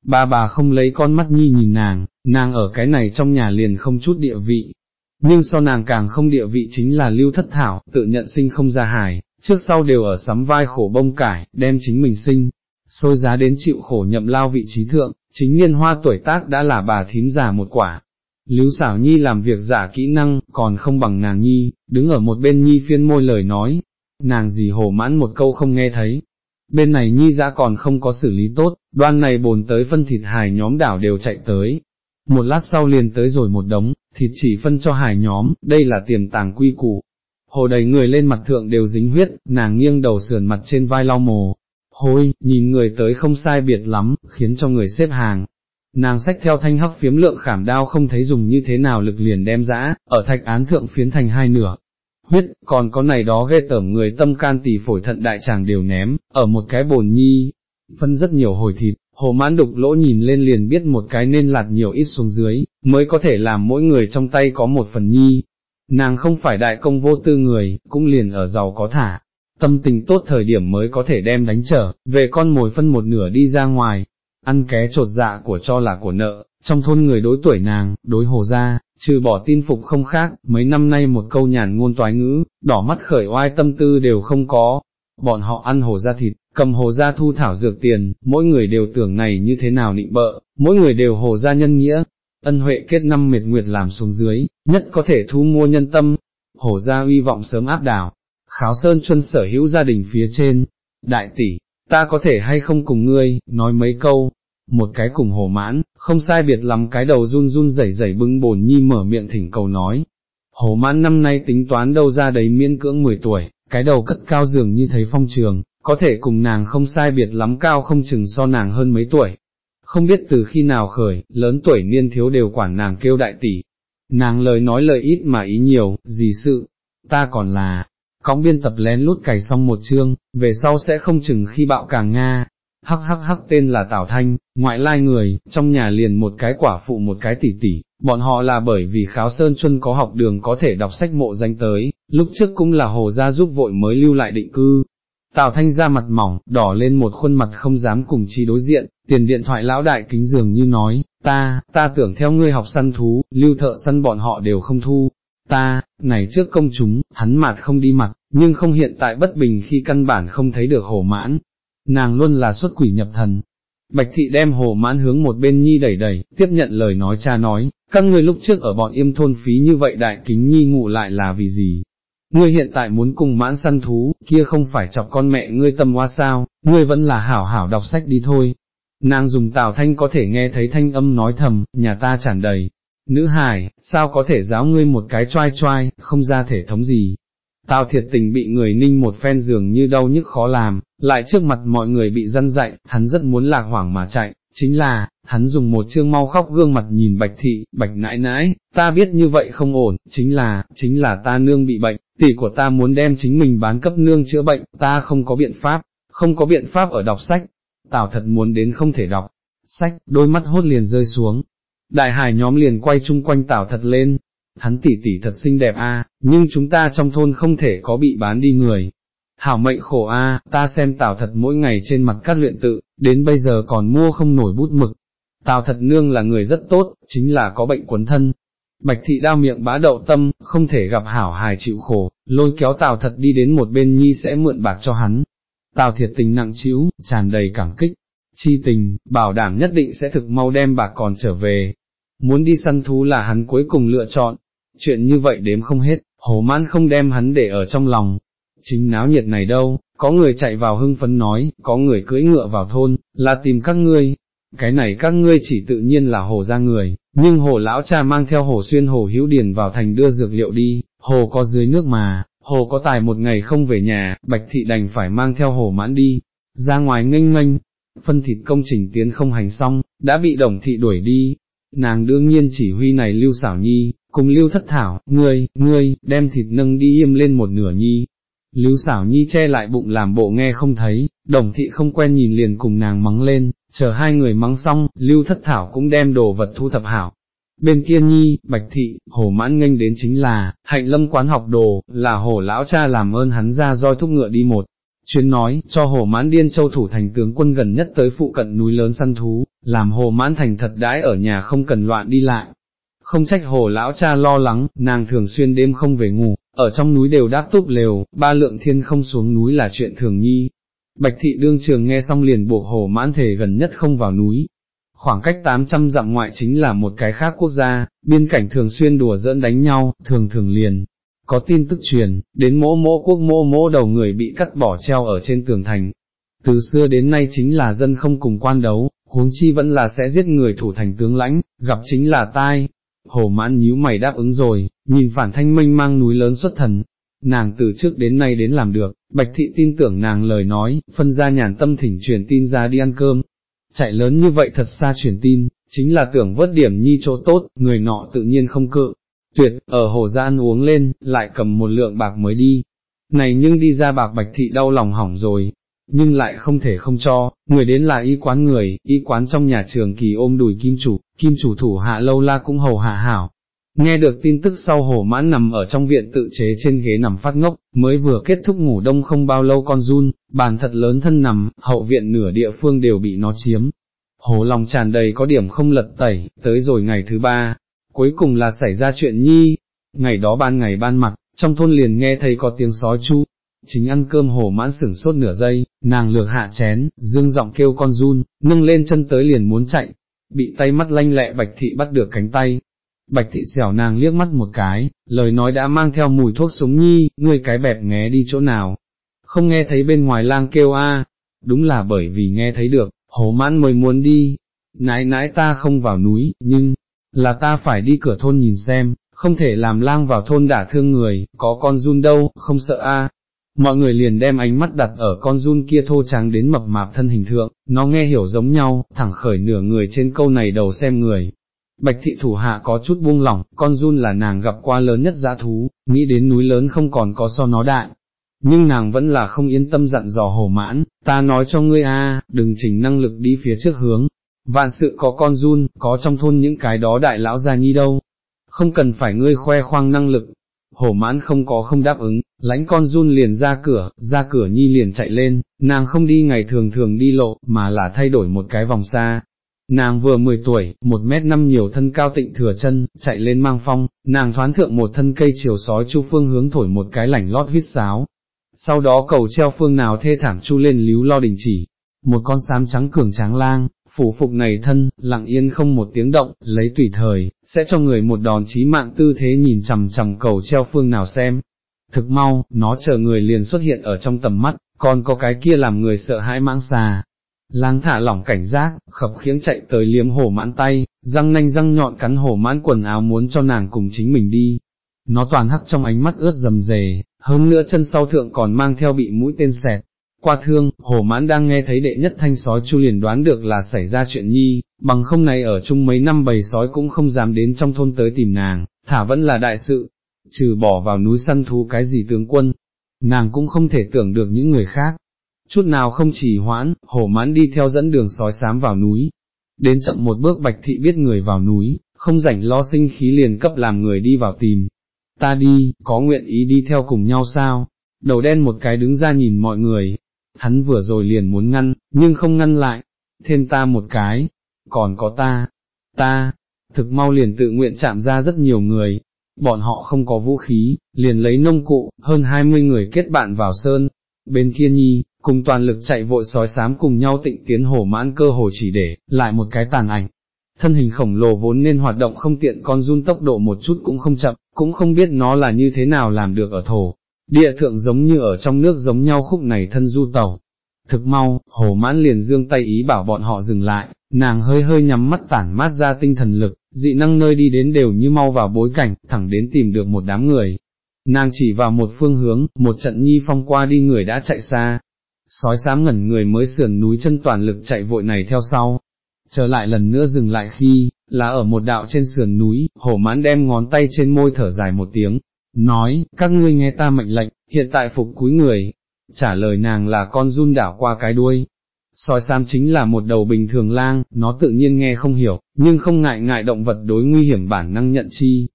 Bà bà không lấy con mắt nhi nhìn nàng, nàng ở cái này trong nhà liền không chút địa vị. Nhưng so nàng càng không địa vị chính là lưu thất thảo, tự nhận sinh không ra hài, trước sau đều ở sắm vai khổ bông cải, đem chính mình sinh, xôi giá đến chịu khổ nhậm lao vị trí thượng, chính niên hoa tuổi tác đã là bà thím già một quả. Lưu xảo nhi làm việc giả kỹ năng, còn không bằng nàng nhi, đứng ở một bên nhi phiên môi lời nói, nàng gì hổ mãn một câu không nghe thấy, bên này nhi ra còn không có xử lý tốt, đoan này bồn tới phân thịt hài nhóm đảo đều chạy tới. Một lát sau liền tới rồi một đống, thịt chỉ phân cho hài nhóm, đây là tiềm tàng quy củ. Hồ đầy người lên mặt thượng đều dính huyết, nàng nghiêng đầu sườn mặt trên vai lau mồ. Hôi, nhìn người tới không sai biệt lắm, khiến cho người xếp hàng. Nàng xách theo thanh hắc phiếm lượng khảm đao không thấy dùng như thế nào lực liền đem dã, ở thạch án thượng phiến thành hai nửa, huyết, còn có này đó ghê tởm người tâm can tỳ phổi thận đại tràng đều ném, ở một cái bồn nhi, phân rất nhiều hồi thịt, hồ mãn đục lỗ nhìn lên liền biết một cái nên lạt nhiều ít xuống dưới, mới có thể làm mỗi người trong tay có một phần nhi. Nàng không phải đại công vô tư người, cũng liền ở giàu có thả, tâm tình tốt thời điểm mới có thể đem đánh trở, về con mồi phân một nửa đi ra ngoài, ăn ké trột dạ của cho là của nợ, trong thôn người đối tuổi nàng, đối hồ gia, trừ bỏ tin phục không khác, mấy năm nay một câu nhàn ngôn toái ngữ, đỏ mắt khởi oai tâm tư đều không có, bọn họ ăn hồ gia thịt, cầm hồ gia thu thảo dược tiền, mỗi người đều tưởng này như thế nào nịnh bợ, mỗi người đều hồ gia nhân nghĩa, ân huệ kết năm mệt nguyệt làm xuống dưới, nhất có thể thu mua nhân tâm, hổ gia uy vọng sớm áp đảo, kháo sơn chuân sở hữu gia đình phía trên, đại tỷ, ta có thể hay không cùng ngươi, nói mấy câu, một cái cùng hổ mãn, không sai biệt lắm cái đầu run run rẩy rẩy bưng bồn nhi mở miệng thỉnh cầu nói. Hổ mãn năm nay tính toán đâu ra đấy miễn cưỡng 10 tuổi, cái đầu cất cao dường như thấy phong trường, có thể cùng nàng không sai biệt lắm cao không chừng so nàng hơn mấy tuổi. Không biết từ khi nào khởi, lớn tuổi niên thiếu đều quản nàng kêu đại tỷ. Nàng lời nói lời ít mà ý nhiều, gì sự, ta còn là, cóng biên tập lén lút cày xong một chương, về sau sẽ không chừng khi bạo càng Nga. Hắc hắc hắc tên là Tào Thanh, ngoại lai người, trong nhà liền một cái quả phụ một cái tỷ tỷ, bọn họ là bởi vì kháo sơn chuân có học đường có thể đọc sách mộ danh tới, lúc trước cũng là hồ gia giúp vội mới lưu lại định cư. Tào Thanh ra mặt mỏng, đỏ lên một khuôn mặt không dám cùng chi đối diện, tiền điện thoại lão đại kính dường như nói, ta, ta tưởng theo ngươi học săn thú, lưu thợ săn bọn họ đều không thu, ta, này trước công chúng, hắn mặt không đi mặt, nhưng không hiện tại bất bình khi căn bản không thấy được hồ mãn, nàng luôn là xuất quỷ nhập thần. Bạch thị đem hồ mãn hướng một bên nhi đẩy đẩy, tiếp nhận lời nói cha nói, các ngươi lúc trước ở bọn im thôn phí như vậy đại kính nhi ngủ lại là vì gì? Ngươi hiện tại muốn cùng mãn săn thú, kia không phải chọc con mẹ ngươi tâm hoa sao, ngươi vẫn là hảo hảo đọc sách đi thôi. Nàng dùng tào thanh có thể nghe thấy thanh âm nói thầm, nhà ta tràn đầy, Nữ hài, sao có thể giáo ngươi một cái choai choai, không ra thể thống gì. Tao thiệt tình bị người ninh một phen giường như đau nhức khó làm, lại trước mặt mọi người bị dân dạy, hắn rất muốn lạc hoảng mà chạy, chính là, hắn dùng một chương mau khóc gương mặt nhìn bạch thị, bạch nãi nãi, ta biết như vậy không ổn, chính là, chính là ta nương bị bệnh, tỷ của ta muốn đem chính mình bán cấp nương chữa bệnh, ta không có biện pháp, không có biện pháp ở đọc sách, tào thật muốn đến không thể đọc, sách, đôi mắt hốt liền rơi xuống, Đại hải nhóm liền quay chung quanh tảo thật lên, hắn tỷ tỷ thật xinh đẹp a, nhưng chúng ta trong thôn không thể có bị bán đi người. Hảo mệnh khổ a, ta xem tào thật mỗi ngày trên mặt các luyện tự, đến bây giờ còn mua không nổi bút mực. Tào thật nương là người rất tốt, chính là có bệnh quấn thân. Bạch thị đao miệng bá đậu tâm, không thể gặp hảo hài chịu khổ, lôi kéo tào thật đi đến một bên nhi sẽ mượn bạc cho hắn. Tào thiệt tình nặng chịu, tràn đầy cảm kích, chi tình, bảo đảm nhất định sẽ thực mau đem bạc còn trở về. Muốn đi săn thú là hắn cuối cùng lựa chọn, chuyện như vậy đếm không hết, hồ mãn không đem hắn để ở trong lòng. Chính náo nhiệt này đâu, có người chạy vào hưng phấn nói, có người cưỡi ngựa vào thôn, là tìm các ngươi. Cái này các ngươi chỉ tự nhiên là hồ ra người, nhưng hồ lão cha mang theo hồ xuyên hồ hữu điền vào thành đưa dược liệu đi, hồ có dưới nước mà, hồ có tài một ngày không về nhà, bạch thị đành phải mang theo hồ mãn đi, ra ngoài nghênh nghênh, phân thịt công trình tiến không hành xong, đã bị đồng thị đuổi đi. Nàng đương nhiên chỉ huy này lưu xảo nhi, cùng lưu thất thảo, ngươi, ngươi, đem thịt nâng đi im lên một nửa nhi. Lưu xảo nhi che lại bụng làm bộ nghe không thấy, đồng thị không quen nhìn liền cùng nàng mắng lên, chờ hai người mắng xong, lưu thất thảo cũng đem đồ vật thu thập hảo. Bên kia nhi, bạch thị, hồ mãn nghênh đến chính là, hạnh lâm quán học đồ, là hồ lão cha làm ơn hắn ra roi thúc ngựa đi một, chuyến nói, cho hồ mãn điên châu thủ thành tướng quân gần nhất tới phụ cận núi lớn săn thú, làm hồ mãn thành thật đãi ở nhà không cần loạn đi lại. Không trách hồ lão cha lo lắng, nàng thường xuyên đêm không về ngủ, ở trong núi đều đáp túp lều, ba lượng thiên không xuống núi là chuyện thường nhi. Bạch thị đương trường nghe xong liền buộc hồ mãn thể gần nhất không vào núi. Khoảng cách 800 dặm ngoại chính là một cái khác quốc gia, biên cảnh thường xuyên đùa dẫn đánh nhau, thường thường liền, có tin tức truyền, đến mỗ mỗ quốc mỗ mỗ đầu người bị cắt bỏ treo ở trên tường thành. Từ xưa đến nay chính là dân không cùng quan đấu, huống chi vẫn là sẽ giết người thủ thành tướng lãnh, gặp chính là tai. Hồ mãn nhíu mày đáp ứng rồi, nhìn phản thanh minh mang núi lớn xuất thần. Nàng từ trước đến nay đến làm được, bạch thị tin tưởng nàng lời nói, phân ra nhàn tâm thỉnh truyền tin ra đi ăn cơm. Chạy lớn như vậy thật xa truyền tin, chính là tưởng vớt điểm nhi chỗ tốt, người nọ tự nhiên không cự, tuyệt, ở hồ ra ăn uống lên, lại cầm một lượng bạc mới đi. Này nhưng đi ra bạc bạch thị đau lòng hỏng rồi, nhưng lại không thể không cho, người đến là y quán người, y quán trong nhà trường kỳ ôm đùi kim chủ, kim chủ thủ hạ lâu la cũng hầu hạ hảo. Nghe được tin tức sau hồ mãn nằm ở trong viện tự chế trên ghế nằm phát ngốc, mới vừa kết thúc ngủ đông không bao lâu con run, bàn thật lớn thân nằm, hậu viện nửa địa phương đều bị nó chiếm. Hồ lòng tràn đầy có điểm không lật tẩy, tới rồi ngày thứ ba, cuối cùng là xảy ra chuyện nhi, ngày đó ban ngày ban mặt, trong thôn liền nghe thấy có tiếng sói chu, chính ăn cơm hổ mãn sửng sốt nửa giây, nàng lược hạ chén, dương giọng kêu con run, nâng lên chân tới liền muốn chạy, bị tay mắt lanh lẹ bạch thị bắt được cánh tay. Bạch thị xẻo nàng liếc mắt một cái, lời nói đã mang theo mùi thuốc súng nhi, ngươi cái bẹp nghé đi chỗ nào. Không nghe thấy bên ngoài lang kêu a, đúng là bởi vì nghe thấy được, hồ mãn mới muốn đi. Nãi nãi ta không vào núi, nhưng, là ta phải đi cửa thôn nhìn xem, không thể làm lang vào thôn đả thương người, có con run đâu, không sợ a. Mọi người liền đem ánh mắt đặt ở con run kia thô trắng đến mập mạp thân hình thượng, nó nghe hiểu giống nhau, thẳng khởi nửa người trên câu này đầu xem người. Bạch thị thủ hạ có chút buông lỏng, con run là nàng gặp qua lớn nhất dã thú, nghĩ đến núi lớn không còn có so nó đại. Nhưng nàng vẫn là không yên tâm dặn dò hổ mãn, ta nói cho ngươi a, đừng chỉnh năng lực đi phía trước hướng, vạn sự có con run, có trong thôn những cái đó đại lão gia nhi đâu, không cần phải ngươi khoe khoang năng lực. Hổ mãn không có không đáp ứng, lãnh con run liền ra cửa, ra cửa nhi liền chạy lên, nàng không đi ngày thường thường đi lộ, mà là thay đổi một cái vòng xa. Nàng vừa 10 tuổi, một mét năm nhiều thân cao tịnh thừa chân, chạy lên mang phong, nàng thoán thượng một thân cây chiều sói chu phương hướng thổi một cái lảnh lót huyết sáo. Sau đó cầu treo phương nào thê thảm chu lên líu lo đình chỉ, một con sám trắng cường tráng lang, phủ phục này thân, lặng yên không một tiếng động, lấy tùy thời, sẽ cho người một đòn chí mạng tư thế nhìn chằm chằm cầu treo phương nào xem. Thực mau, nó chờ người liền xuất hiện ở trong tầm mắt, còn có cái kia làm người sợ hãi mãng xà. Lang thả lỏng cảnh giác, khập khiếng chạy tới liếm hổ mãn tay, răng nanh răng nhọn cắn hổ mãn quần áo muốn cho nàng cùng chính mình đi. Nó toàn hắc trong ánh mắt ướt rầm rề, hơn nữa chân sau thượng còn mang theo bị mũi tên xẹt, qua thương, hồ mãn đang nghe thấy đệ nhất thanh sói chu liền đoán được là xảy ra chuyện nhi, bằng không này ở chung mấy năm bầy sói cũng không dám đến trong thôn tới tìm nàng, thả vẫn là đại sự, trừ bỏ vào núi săn thú cái gì tướng quân, nàng cũng không thể tưởng được những người khác. Chút nào không chỉ hoãn, hồ mãn đi theo dẫn đường sói sám vào núi. Đến chậm một bước bạch thị biết người vào núi, không rảnh lo sinh khí liền cấp làm người đi vào tìm. Ta đi, có nguyện ý đi theo cùng nhau sao? Đầu đen một cái đứng ra nhìn mọi người, hắn vừa rồi liền muốn ngăn, nhưng không ngăn lại, thêm ta một cái, còn có ta, ta, thực mau liền tự nguyện chạm ra rất nhiều người, bọn họ không có vũ khí, liền lấy nông cụ, hơn 20 người kết bạn vào sơn, bên kia nhi, cùng toàn lực chạy vội sói sám cùng nhau tịnh tiến hổ mãn cơ hồ chỉ để, lại một cái tàn ảnh. Thân hình khổng lồ vốn nên hoạt động không tiện con run tốc độ một chút cũng không chậm, cũng không biết nó là như thế nào làm được ở thổ, địa thượng giống như ở trong nước giống nhau khúc này thân du tàu. Thực mau, hổ mãn liền dương tay ý bảo bọn họ dừng lại, nàng hơi hơi nhắm mắt tản mát ra tinh thần lực, dị năng nơi đi đến đều như mau vào bối cảnh, thẳng đến tìm được một đám người. Nàng chỉ vào một phương hướng, một trận nhi phong qua đi người đã chạy xa. Sói xám ngẩn người mới sườn núi chân toàn lực chạy vội này theo sau. Trở lại lần nữa dừng lại khi, là ở một đạo trên sườn núi, hổ mãn đem ngón tay trên môi thở dài một tiếng, nói, các ngươi nghe ta mệnh lệnh, hiện tại phục cúi người, trả lời nàng là con run đảo qua cái đuôi. Sói xám chính là một đầu bình thường lang, nó tự nhiên nghe không hiểu, nhưng không ngại ngại động vật đối nguy hiểm bản năng nhận chi.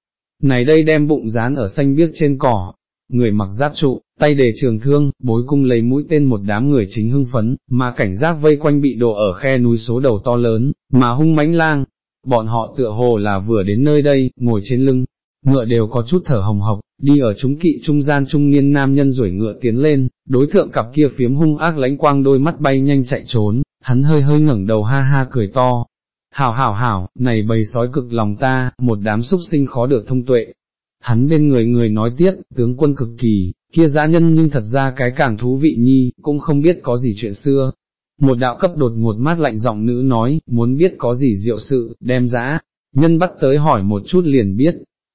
Này đây đem bụng dán ở xanh biếc trên cỏ, người mặc giáp trụ, tay đề trường thương, bối cung lấy mũi tên một đám người chính hưng phấn, mà cảnh giác vây quanh bị đổ ở khe núi số đầu to lớn, mà hung mãnh lang. Bọn họ tựa hồ là vừa đến nơi đây, ngồi trên lưng, ngựa đều có chút thở hồng hộc, đi ở chúng kỵ trung gian trung niên nam nhân rủi ngựa tiến lên, đối thượng cặp kia phiếm hung ác lánh quang đôi mắt bay nhanh chạy trốn, hắn hơi hơi ngẩng đầu ha ha cười to. Hảo hảo hảo, này bầy sói cực lòng ta, một đám súc sinh khó được thông tuệ. Hắn bên người người nói tiếp, tướng quân cực kỳ, kia dã nhân nhưng thật ra cái càng thú vị nhi, cũng không biết có gì chuyện xưa. Một đạo cấp đột ngột mát lạnh giọng nữ nói, muốn biết có gì diệu sự, đem dã, nhân bắt tới hỏi một chút liền biết,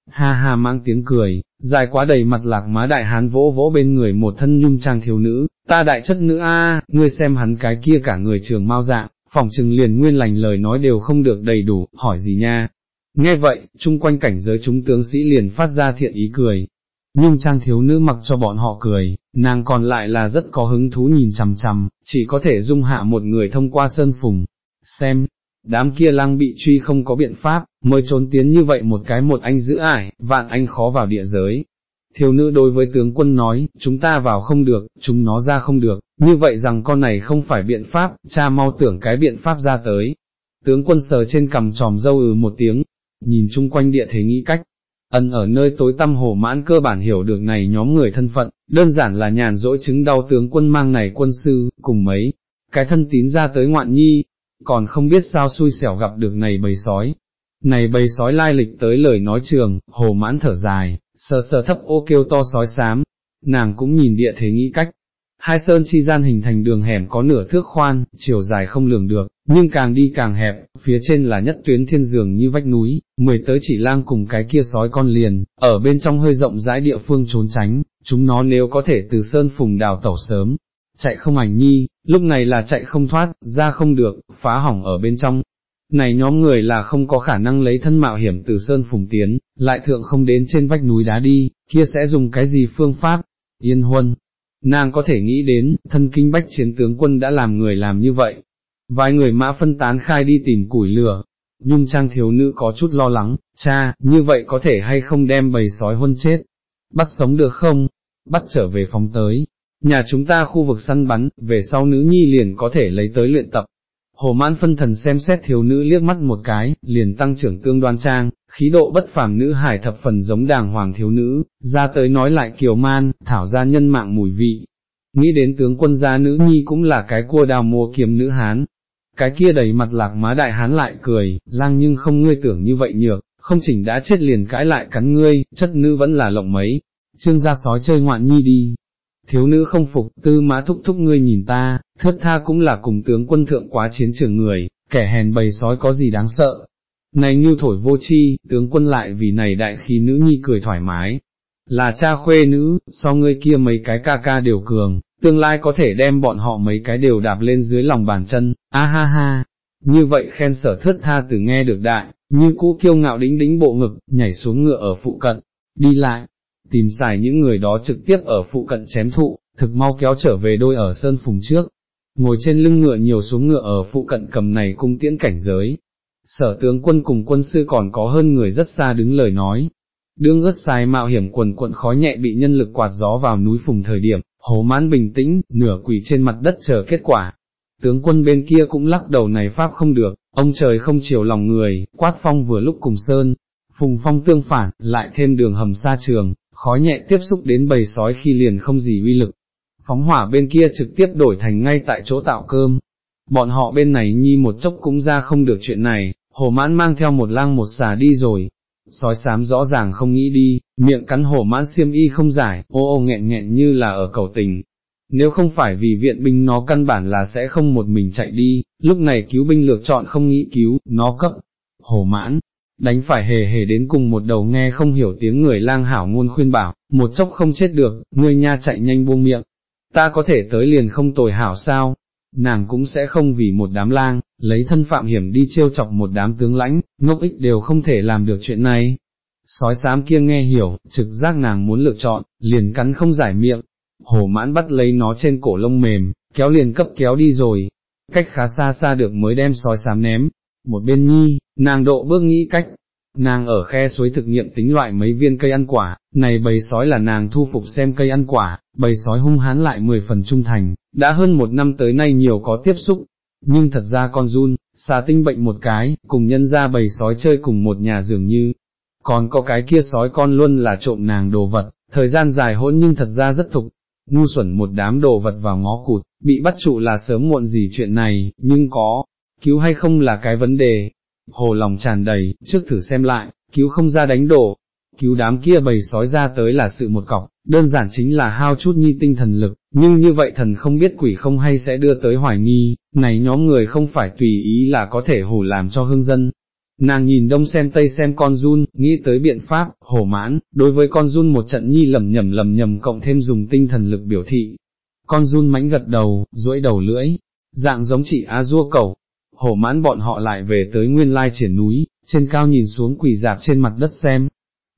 ha ha mang tiếng cười, dài quá đầy mặt lạc má đại hán vỗ vỗ bên người một thân nhung trang thiếu nữ, ta đại chất nữ a, ngươi xem hắn cái kia cả người trường mau dạng, phòng trừng liền nguyên lành lời nói đều không được đầy đủ, hỏi gì nha. Nghe vậy, chung quanh cảnh giới chúng tướng sĩ liền phát ra thiện ý cười. Nhung trang thiếu nữ mặc cho bọn họ cười, nàng còn lại là rất có hứng thú nhìn chằm chằm, chỉ có thể dung hạ một người thông qua sơn phùng. Xem, đám kia lang bị truy không có biện pháp, mới trốn tiến như vậy một cái một anh giữ ải, vạn anh khó vào địa giới. Thiếu nữ đối với tướng quân nói, chúng ta vào không được, chúng nó ra không được, như vậy rằng con này không phải biện pháp, cha mau tưởng cái biện pháp ra tới. Tướng quân sờ trên cằm tròm dâu ừ một tiếng, nhìn chung quanh địa thế nghĩ cách, ẩn ở nơi tối tăm hồ mãn cơ bản hiểu được này nhóm người thân phận, đơn giản là nhàn dỗi chứng đau tướng quân mang này quân sư, cùng mấy, cái thân tín ra tới ngoạn nhi, còn không biết sao xui xẻo gặp được này bầy sói. Này bầy sói lai lịch tới lời nói trường, hồ mãn thở dài, sờ sờ thấp ô kêu to sói xám, nàng cũng nhìn địa thế nghĩ cách. Hai sơn chi gian hình thành đường hẻm có nửa thước khoan, chiều dài không lường được, nhưng càng đi càng hẹp, phía trên là nhất tuyến thiên dường như vách núi, mười tới chỉ lang cùng cái kia sói con liền, ở bên trong hơi rộng rãi địa phương trốn tránh, chúng nó nếu có thể từ sơn phùng đào tẩu sớm, chạy không ảnh nhi, lúc này là chạy không thoát, ra không được, phá hỏng ở bên trong. Này nhóm người là không có khả năng lấy thân mạo hiểm từ sơn phùng tiến, lại thượng không đến trên vách núi đá đi, kia sẽ dùng cái gì phương pháp, yên huân. Nàng có thể nghĩ đến, thân kinh bách chiến tướng quân đã làm người làm như vậy. Vài người mã phân tán khai đi tìm củi lửa, nhung trang thiếu nữ có chút lo lắng, cha, như vậy có thể hay không đem bầy sói huân chết, bắt sống được không, bắt trở về phòng tới, nhà chúng ta khu vực săn bắn, về sau nữ nhi liền có thể lấy tới luyện tập. Hồ mãn phân thần xem xét thiếu nữ liếc mắt một cái, liền tăng trưởng tương đoan trang, khí độ bất phàm nữ hải thập phần giống đàng hoàng thiếu nữ, ra tới nói lại kiều man, thảo ra nhân mạng mùi vị. Nghĩ đến tướng quân gia nữ nhi cũng là cái cua đào mua kiếm nữ hán. Cái kia đầy mặt lạc má đại hán lại cười, lang nhưng không ngươi tưởng như vậy nhược, không chỉnh đã chết liền cãi lại cắn ngươi, chất nữ vẫn là lộng mấy, trương gia sói chơi ngoạn nhi đi, thiếu nữ không phục, tư mã thúc thúc ngươi nhìn ta, thất tha cũng là cùng tướng quân thượng quá chiến trường người, kẻ hèn bầy sói có gì đáng sợ. Này như thổi vô chi, tướng quân lại vì này đại khí nữ nhi cười thoải mái, là cha khuê nữ, so ngươi kia mấy cái ca ca đều cường, tương lai có thể đem bọn họ mấy cái đều đạp lên dưới lòng bàn chân, a ha ha, như vậy khen sở thất tha từ nghe được đại, như cũ kiêu ngạo đĩnh đĩnh bộ ngực, nhảy xuống ngựa ở phụ cận, đi lại, tìm xài những người đó trực tiếp ở phụ cận chém thụ, thực mau kéo trở về đôi ở sơn phùng trước, ngồi trên lưng ngựa nhiều xuống ngựa ở phụ cận cầm này cung tiễn cảnh giới. Sở tướng quân cùng quân sư còn có hơn người rất xa đứng lời nói. Đương ớt sai mạo hiểm quần quận khói nhẹ bị nhân lực quạt gió vào núi phùng thời điểm, hồ mãn bình tĩnh, nửa quỷ trên mặt đất chờ kết quả. Tướng quân bên kia cũng lắc đầu này pháp không được, ông trời không chiều lòng người, quát phong vừa lúc cùng sơn, phùng phong tương phản, lại thêm đường hầm xa trường, khói nhẹ tiếp xúc đến bầy sói khi liền không gì uy lực. Phóng hỏa bên kia trực tiếp đổi thành ngay tại chỗ tạo cơm. Bọn họ bên này nhi một chốc cũng ra không được chuyện này, hồ mãn mang theo một lang một xà đi rồi. Sói xám rõ ràng không nghĩ đi, miệng cắn hổ mãn xiêm y không giải, ô ô nghẹn nghẹn như là ở cầu tình. Nếu không phải vì viện binh nó căn bản là sẽ không một mình chạy đi, lúc này cứu binh lựa chọn không nghĩ cứu, nó cấp. Hổ mãn, đánh phải hề hề đến cùng một đầu nghe không hiểu tiếng người lang hảo ngôn khuyên bảo, một chốc không chết được, ngươi nha chạy nhanh buông miệng, ta có thể tới liền không tồi hảo sao, nàng cũng sẽ không vì một đám lang, lấy thân phạm hiểm đi trêu chọc một đám tướng lãnh, ngốc ích đều không thể làm được chuyện này. Sói xám kia nghe hiểu, trực giác nàng muốn lựa chọn, liền cắn không giải miệng, hổ mãn bắt lấy nó trên cổ lông mềm, kéo liền cấp kéo đi rồi, cách khá xa xa được mới đem sói xám ném, một bên nhi, nàng độ bước nghĩ cách, nàng ở khe suối thực nghiệm tính loại mấy viên cây ăn quả, này bầy sói là nàng thu phục xem cây ăn quả, bầy sói hung hán lại 10 phần trung thành, đã hơn một năm tới nay nhiều có tiếp xúc, nhưng thật ra con run, xà tinh bệnh một cái, cùng nhân ra bầy sói chơi cùng một nhà dường như, còn có cái kia sói con luôn là trộm nàng đồ vật, thời gian dài hỗn nhưng thật ra rất thục, ngu xuẩn một đám đồ vật vào ngó cụt, bị bắt trụ là sớm muộn gì chuyện này, nhưng có, cứu hay không là cái vấn đề, hồ lòng tràn đầy, trước thử xem lại, cứu không ra đánh đổ, cứu đám kia bầy sói ra tới là sự một cọc, đơn giản chính là hao chút nhi tinh thần lực, nhưng như vậy thần không biết quỷ không hay sẽ đưa tới hoài nghi, này nhóm người không phải tùy ý là có thể hổ làm cho hương dân. Nàng nhìn đông xem tây xem con run, nghĩ tới biện pháp, hổ mãn, đối với con run một trận nhi lầm nhầm lầm nhầm cộng thêm dùng tinh thần lực biểu thị. Con run mãnh gật đầu, duỗi đầu lưỡi, dạng giống chị A dua cẩu, hổ mãn bọn họ lại về tới nguyên lai triển núi, trên cao nhìn xuống quỳ dạp trên mặt đất xem.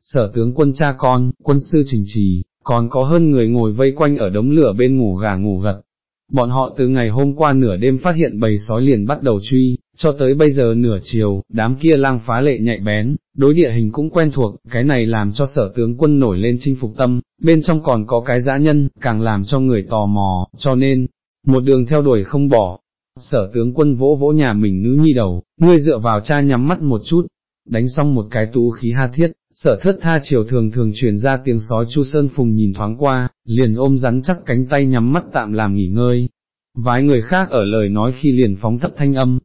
Sở tướng quân cha con, quân sư trình trì, còn có hơn người ngồi vây quanh ở đống lửa bên ngủ gà ngủ gật. Bọn họ từ ngày hôm qua nửa đêm phát hiện bầy sói liền bắt đầu truy, cho tới bây giờ nửa chiều, đám kia lang phá lệ nhạy bén, đối địa hình cũng quen thuộc, cái này làm cho sở tướng quân nổi lên chinh phục tâm, bên trong còn có cái dã nhân, càng làm cho người tò mò, cho nên, một đường theo đuổi không bỏ, sở tướng quân vỗ vỗ nhà mình nữ nhi đầu, ngươi dựa vào cha nhắm mắt một chút, đánh xong một cái tú khí ha thiết, sở thất tha chiều thường thường truyền ra tiếng sói chu sơn phùng nhìn thoáng qua, liền ôm rắn chắc cánh tay nhắm mắt tạm làm nghỉ ngơi. Vái người khác ở lời nói khi liền phóng thấp thanh âm,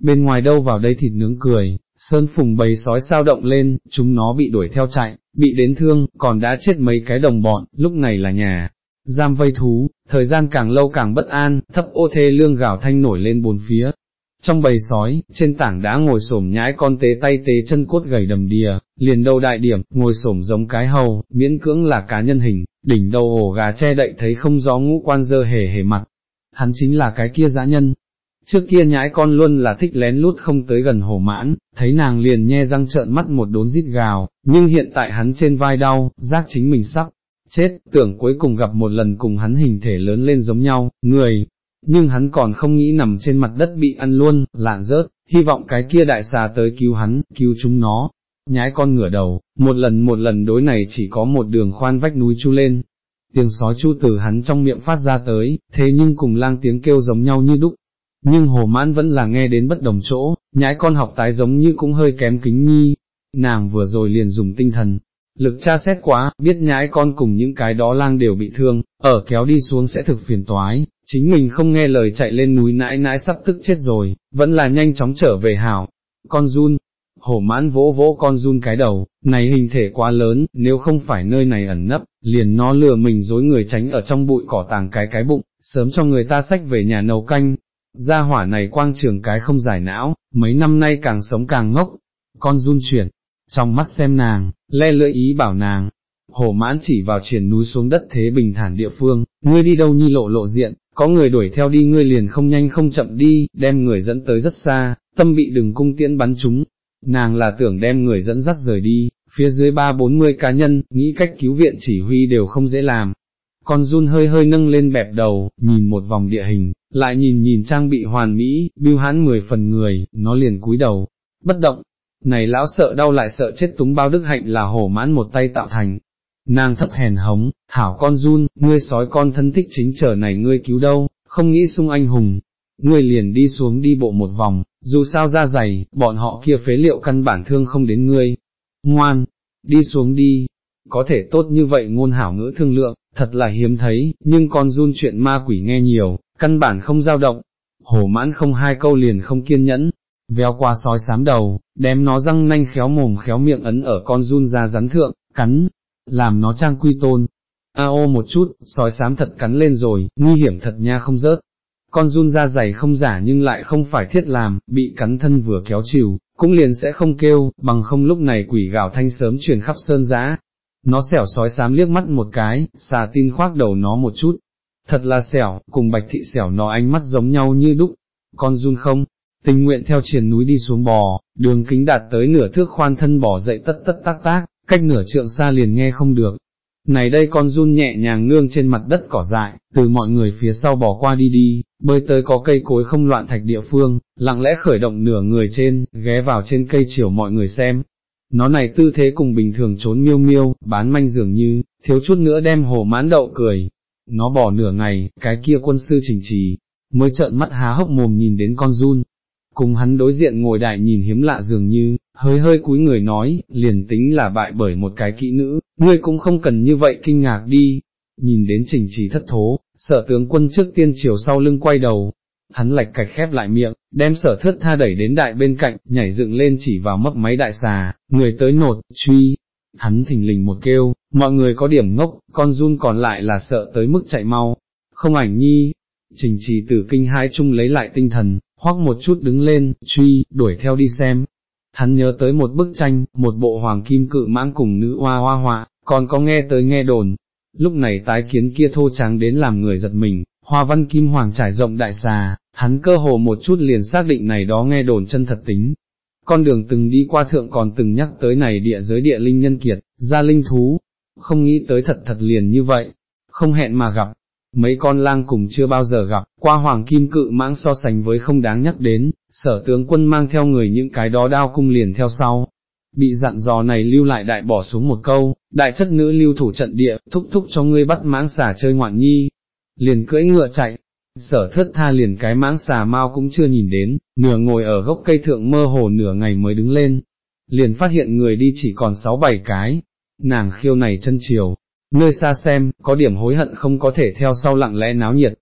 bên ngoài đâu vào đây thịt nướng cười, sơn phùng bầy sói sao động lên, chúng nó bị đuổi theo chạy, bị đến thương, còn đã chết mấy cái đồng bọn, lúc này là nhà. Giam vây thú, thời gian càng lâu càng bất an, thấp ô thê lương gào thanh nổi lên bốn phía, trong bầy sói, trên tảng đá ngồi xổm nhãi con tế tay tế chân cốt gầy đầm đìa, liền đầu đại điểm, ngồi xổm giống cái hầu, miễn cưỡng là cá nhân hình, đỉnh đầu ổ gà che đậy thấy không gió ngũ quan dơ hề hề mặt. Hắn chính là cái kia dã nhân. Trước kia nhãi con luôn là thích lén lút không tới gần hồ mãn, thấy nàng liền nhe răng trợn mắt một đốn rít gào, nhưng hiện tại hắn trên vai đau, giác chính mình sắp chết, tưởng cuối cùng gặp một lần cùng hắn hình thể lớn lên giống nhau, người, nhưng hắn còn không nghĩ nằm trên mặt đất bị ăn luôn, lạn rớt, hy vọng cái kia đại xà tới cứu hắn, cứu chúng nó. Nhái con ngửa đầu, một lần một lần đối này chỉ có một đường khoan vách núi chu lên. Tiếng sói chu từ hắn trong miệng phát ra tới, thế nhưng cùng lang tiếng kêu giống nhau như đúc. Nhưng hồ mãn vẫn là nghe đến bất đồng chỗ, nhái con học tái giống như cũng hơi kém kính nhi. Nàng vừa rồi liền dùng tinh thần, lực tra xét quá, biết nhái con cùng những cái đó lang đều bị thương, ở kéo đi xuống sẽ thực phiền toái, chính mình không nghe lời chạy lên núi nãi nãi sắp tức chết rồi, vẫn là nhanh chóng trở về hảo. Con run, hổ mãn vỗ vỗ con run cái đầu, này hình thể quá lớn, nếu không phải nơi này ẩn nấp, liền nó lừa mình dối người tránh ở trong bụi cỏ tàng cái cái bụng, sớm cho người ta sách về nhà nấu canh. Gia hỏa này quang trường cái không giải não, mấy năm nay càng sống càng ngốc, con run chuyển, trong mắt xem nàng, le lưỡi ý bảo nàng, hổ mãn chỉ vào triển núi xuống đất thế bình thản địa phương, ngươi đi đâu nhi lộ lộ diện, có người đuổi theo đi ngươi liền không nhanh không chậm đi, đem người dẫn tới rất xa, tâm bị đừng cung tiễn bắn chúng. Nàng là tưởng đem người dẫn dắt rời đi, phía dưới ba bốn mươi cá nhân, nghĩ cách cứu viện chỉ huy đều không dễ làm. Con run hơi hơi nâng lên bẹp đầu, nhìn một vòng địa hình, lại nhìn nhìn trang bị hoàn mỹ, biêu hãn mười phần người, nó liền cúi đầu, bất động. Này lão sợ đau lại sợ chết túng bao đức hạnh là hổ mãn một tay tạo thành, nàng thấp hèn hống, hảo con run, ngươi sói con thân thích chính trở này ngươi cứu đâu, không nghĩ sung anh hùng, ngươi liền đi xuống đi bộ một vòng, dù sao ra dày, bọn họ kia phế liệu căn bản thương không đến ngươi, ngoan, đi xuống đi, có thể tốt như vậy ngôn hảo ngữ thương lượng, thật là hiếm thấy, nhưng con run chuyện ma quỷ nghe nhiều, căn bản không dao động, hổ mãn không hai câu liền không kiên nhẫn, véo qua sói sám đầu, đem nó răng nanh khéo mồm khéo miệng ấn ở con run ra rắn thượng, cắn, làm nó trang quy tôn. A ô một chút, sói sám thật cắn lên rồi, nguy hiểm thật nha không rớt. Con run ra dày không giả nhưng lại không phải thiết làm, bị cắn thân vừa kéo chịu, cũng liền sẽ không kêu, bằng không lúc này quỷ gạo thanh sớm truyền khắp sơn giã. Nó xẻo sói sám liếc mắt một cái, xà tin khoác đầu nó một chút. Thật là xẻo, cùng bạch thị xẻo nó ánh mắt giống nhau như đúc. Con run không, tình nguyện theo triền núi đi xuống bò, đường kính đạt tới nửa thước khoan thân bò dậy tất tất tác tác, cách nửa trượng xa liền nghe không được. Này đây con run nhẹ nhàng nương trên mặt đất cỏ dại, từ mọi người phía sau bỏ qua đi đi, bơi tới có cây cối không loạn thạch địa phương, lặng lẽ khởi động nửa người trên, ghé vào trên cây chiều mọi người xem. Nó này tư thế cùng bình thường trốn miêu miêu, bán manh dường như, thiếu chút nữa đem hồ mãn đậu cười. Nó bỏ nửa ngày, cái kia quân sư trình trì, mới trợn mắt há hốc mồm nhìn đến con run, cùng hắn đối diện ngồi đại nhìn hiếm lạ dường như, hơi hơi cúi người nói, liền tính là bại bởi một cái kỹ nữ, ngươi cũng không cần như vậy kinh ngạc đi, nhìn đến trình trì thất thố, sở tướng quân trước tiên chiều sau lưng quay đầu, hắn lạch cạch khép lại miệng, đem sở thất tha đẩy đến đại bên cạnh, nhảy dựng lên chỉ vào mấp máy đại xà, người tới nột, truy, hắn thình lình một kêu, mọi người có điểm ngốc, con run còn lại là sợ tới mức chạy mau, không ảnh nhi, trình trì từ kinh hai chung lấy lại tinh thần, hoắc một chút đứng lên, truy, đuổi theo đi xem. Hắn nhớ tới một bức tranh, một bộ hoàng kim cự mãng cùng nữ hoa hoa họa, còn có nghe tới nghe đồn. Lúc này tái kiến kia thô trắng đến làm người giật mình, hoa văn kim hoàng trải rộng đại xà, hắn cơ hồ một chút liền xác định này đó nghe đồn chân thật tính. Con đường từng đi qua thượng còn từng nhắc tới này địa giới địa linh nhân kiệt, gia linh thú, không nghĩ tới thật thật liền như vậy, không hẹn mà gặp, mấy con lang cùng chưa bao giờ gặp, qua hoàng kim cự mãng so sánh với không đáng nhắc đến, sở tướng quân mang theo người những cái đó đao cung liền theo sau. Bị dặn dò này lưu lại đại bỏ xuống một câu, đại chất nữ lưu thủ trận địa, thúc thúc cho ngươi bắt mãng xà chơi ngoạn nhi, liền cưỡi ngựa chạy, sở thất tha liền cái mãng xà mau cũng chưa nhìn đến, nửa ngồi ở gốc cây thượng mơ hồ nửa ngày mới đứng lên, liền phát hiện người đi chỉ còn sáu bảy cái, nàng khiêu này chân chiều, nơi xa xem, có điểm hối hận không có thể theo sau lặng lẽ náo nhiệt,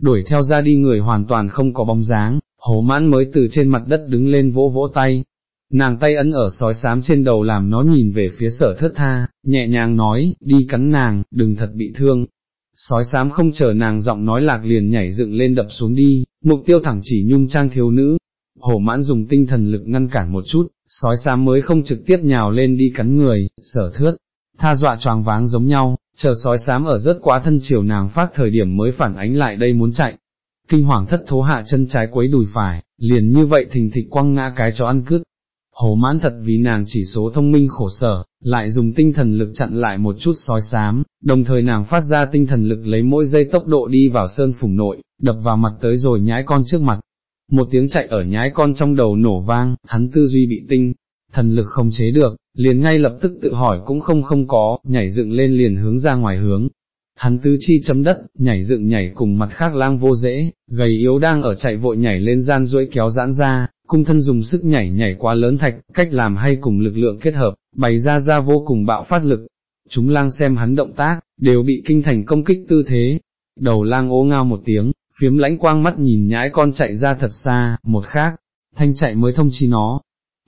đuổi theo ra đi người hoàn toàn không có bóng dáng, hồ mãn mới từ trên mặt đất đứng lên vỗ vỗ tay, nàng tay ấn ở sói xám trên đầu làm nó nhìn về phía sở thất tha, nhẹ nhàng nói, đi cắn nàng, đừng thật bị thương. Sói xám không chờ nàng giọng nói lạc liền nhảy dựng lên đập xuống đi, mục tiêu thẳng chỉ nhung trang thiếu nữ. Hổ mãn dùng tinh thần lực ngăn cản một chút, sói xám mới không trực tiếp nhào lên đi cắn người, sở thước, tha dọa choáng váng giống nhau, chờ sói xám ở rất quá thân chiều nàng phát thời điểm mới phản ánh lại đây muốn chạy. Kinh hoàng thất thố hạ chân trái quấy đùi phải, liền như vậy thình thịch quăng ngã cái cho ăn cướp, Hồ mãn thật vì nàng chỉ số thông minh khổ sở, lại dùng tinh thần lực chặn lại một chút sói xám, đồng thời nàng phát ra tinh thần lực lấy mỗi giây tốc độ đi vào sơn phủ nội, đập vào mặt tới rồi nhái con trước mặt. Một tiếng chạy ở nhái con trong đầu nổ vang, hắn tư duy bị tinh, thần lực không chế được, liền ngay lập tức tự hỏi cũng không không có, nhảy dựng lên liền hướng ra ngoài hướng. Hắn tứ chi chấm đất, nhảy dựng nhảy cùng mặt khác lang vô dễ, gầy yếu đang ở chạy vội nhảy lên gian duỗi kéo giãn ra, cung thân dùng sức nhảy nhảy quá lớn thạch, cách làm hay cùng lực lượng kết hợp, bày ra ra vô cùng bạo phát lực. Chúng lang xem hắn động tác, đều bị kinh thành công kích tư thế. Đầu lang ố ngao một tiếng, phiếm lãnh quang mắt nhìn nhãi con chạy ra thật xa, một khác, thanh chạy mới thông chi nó.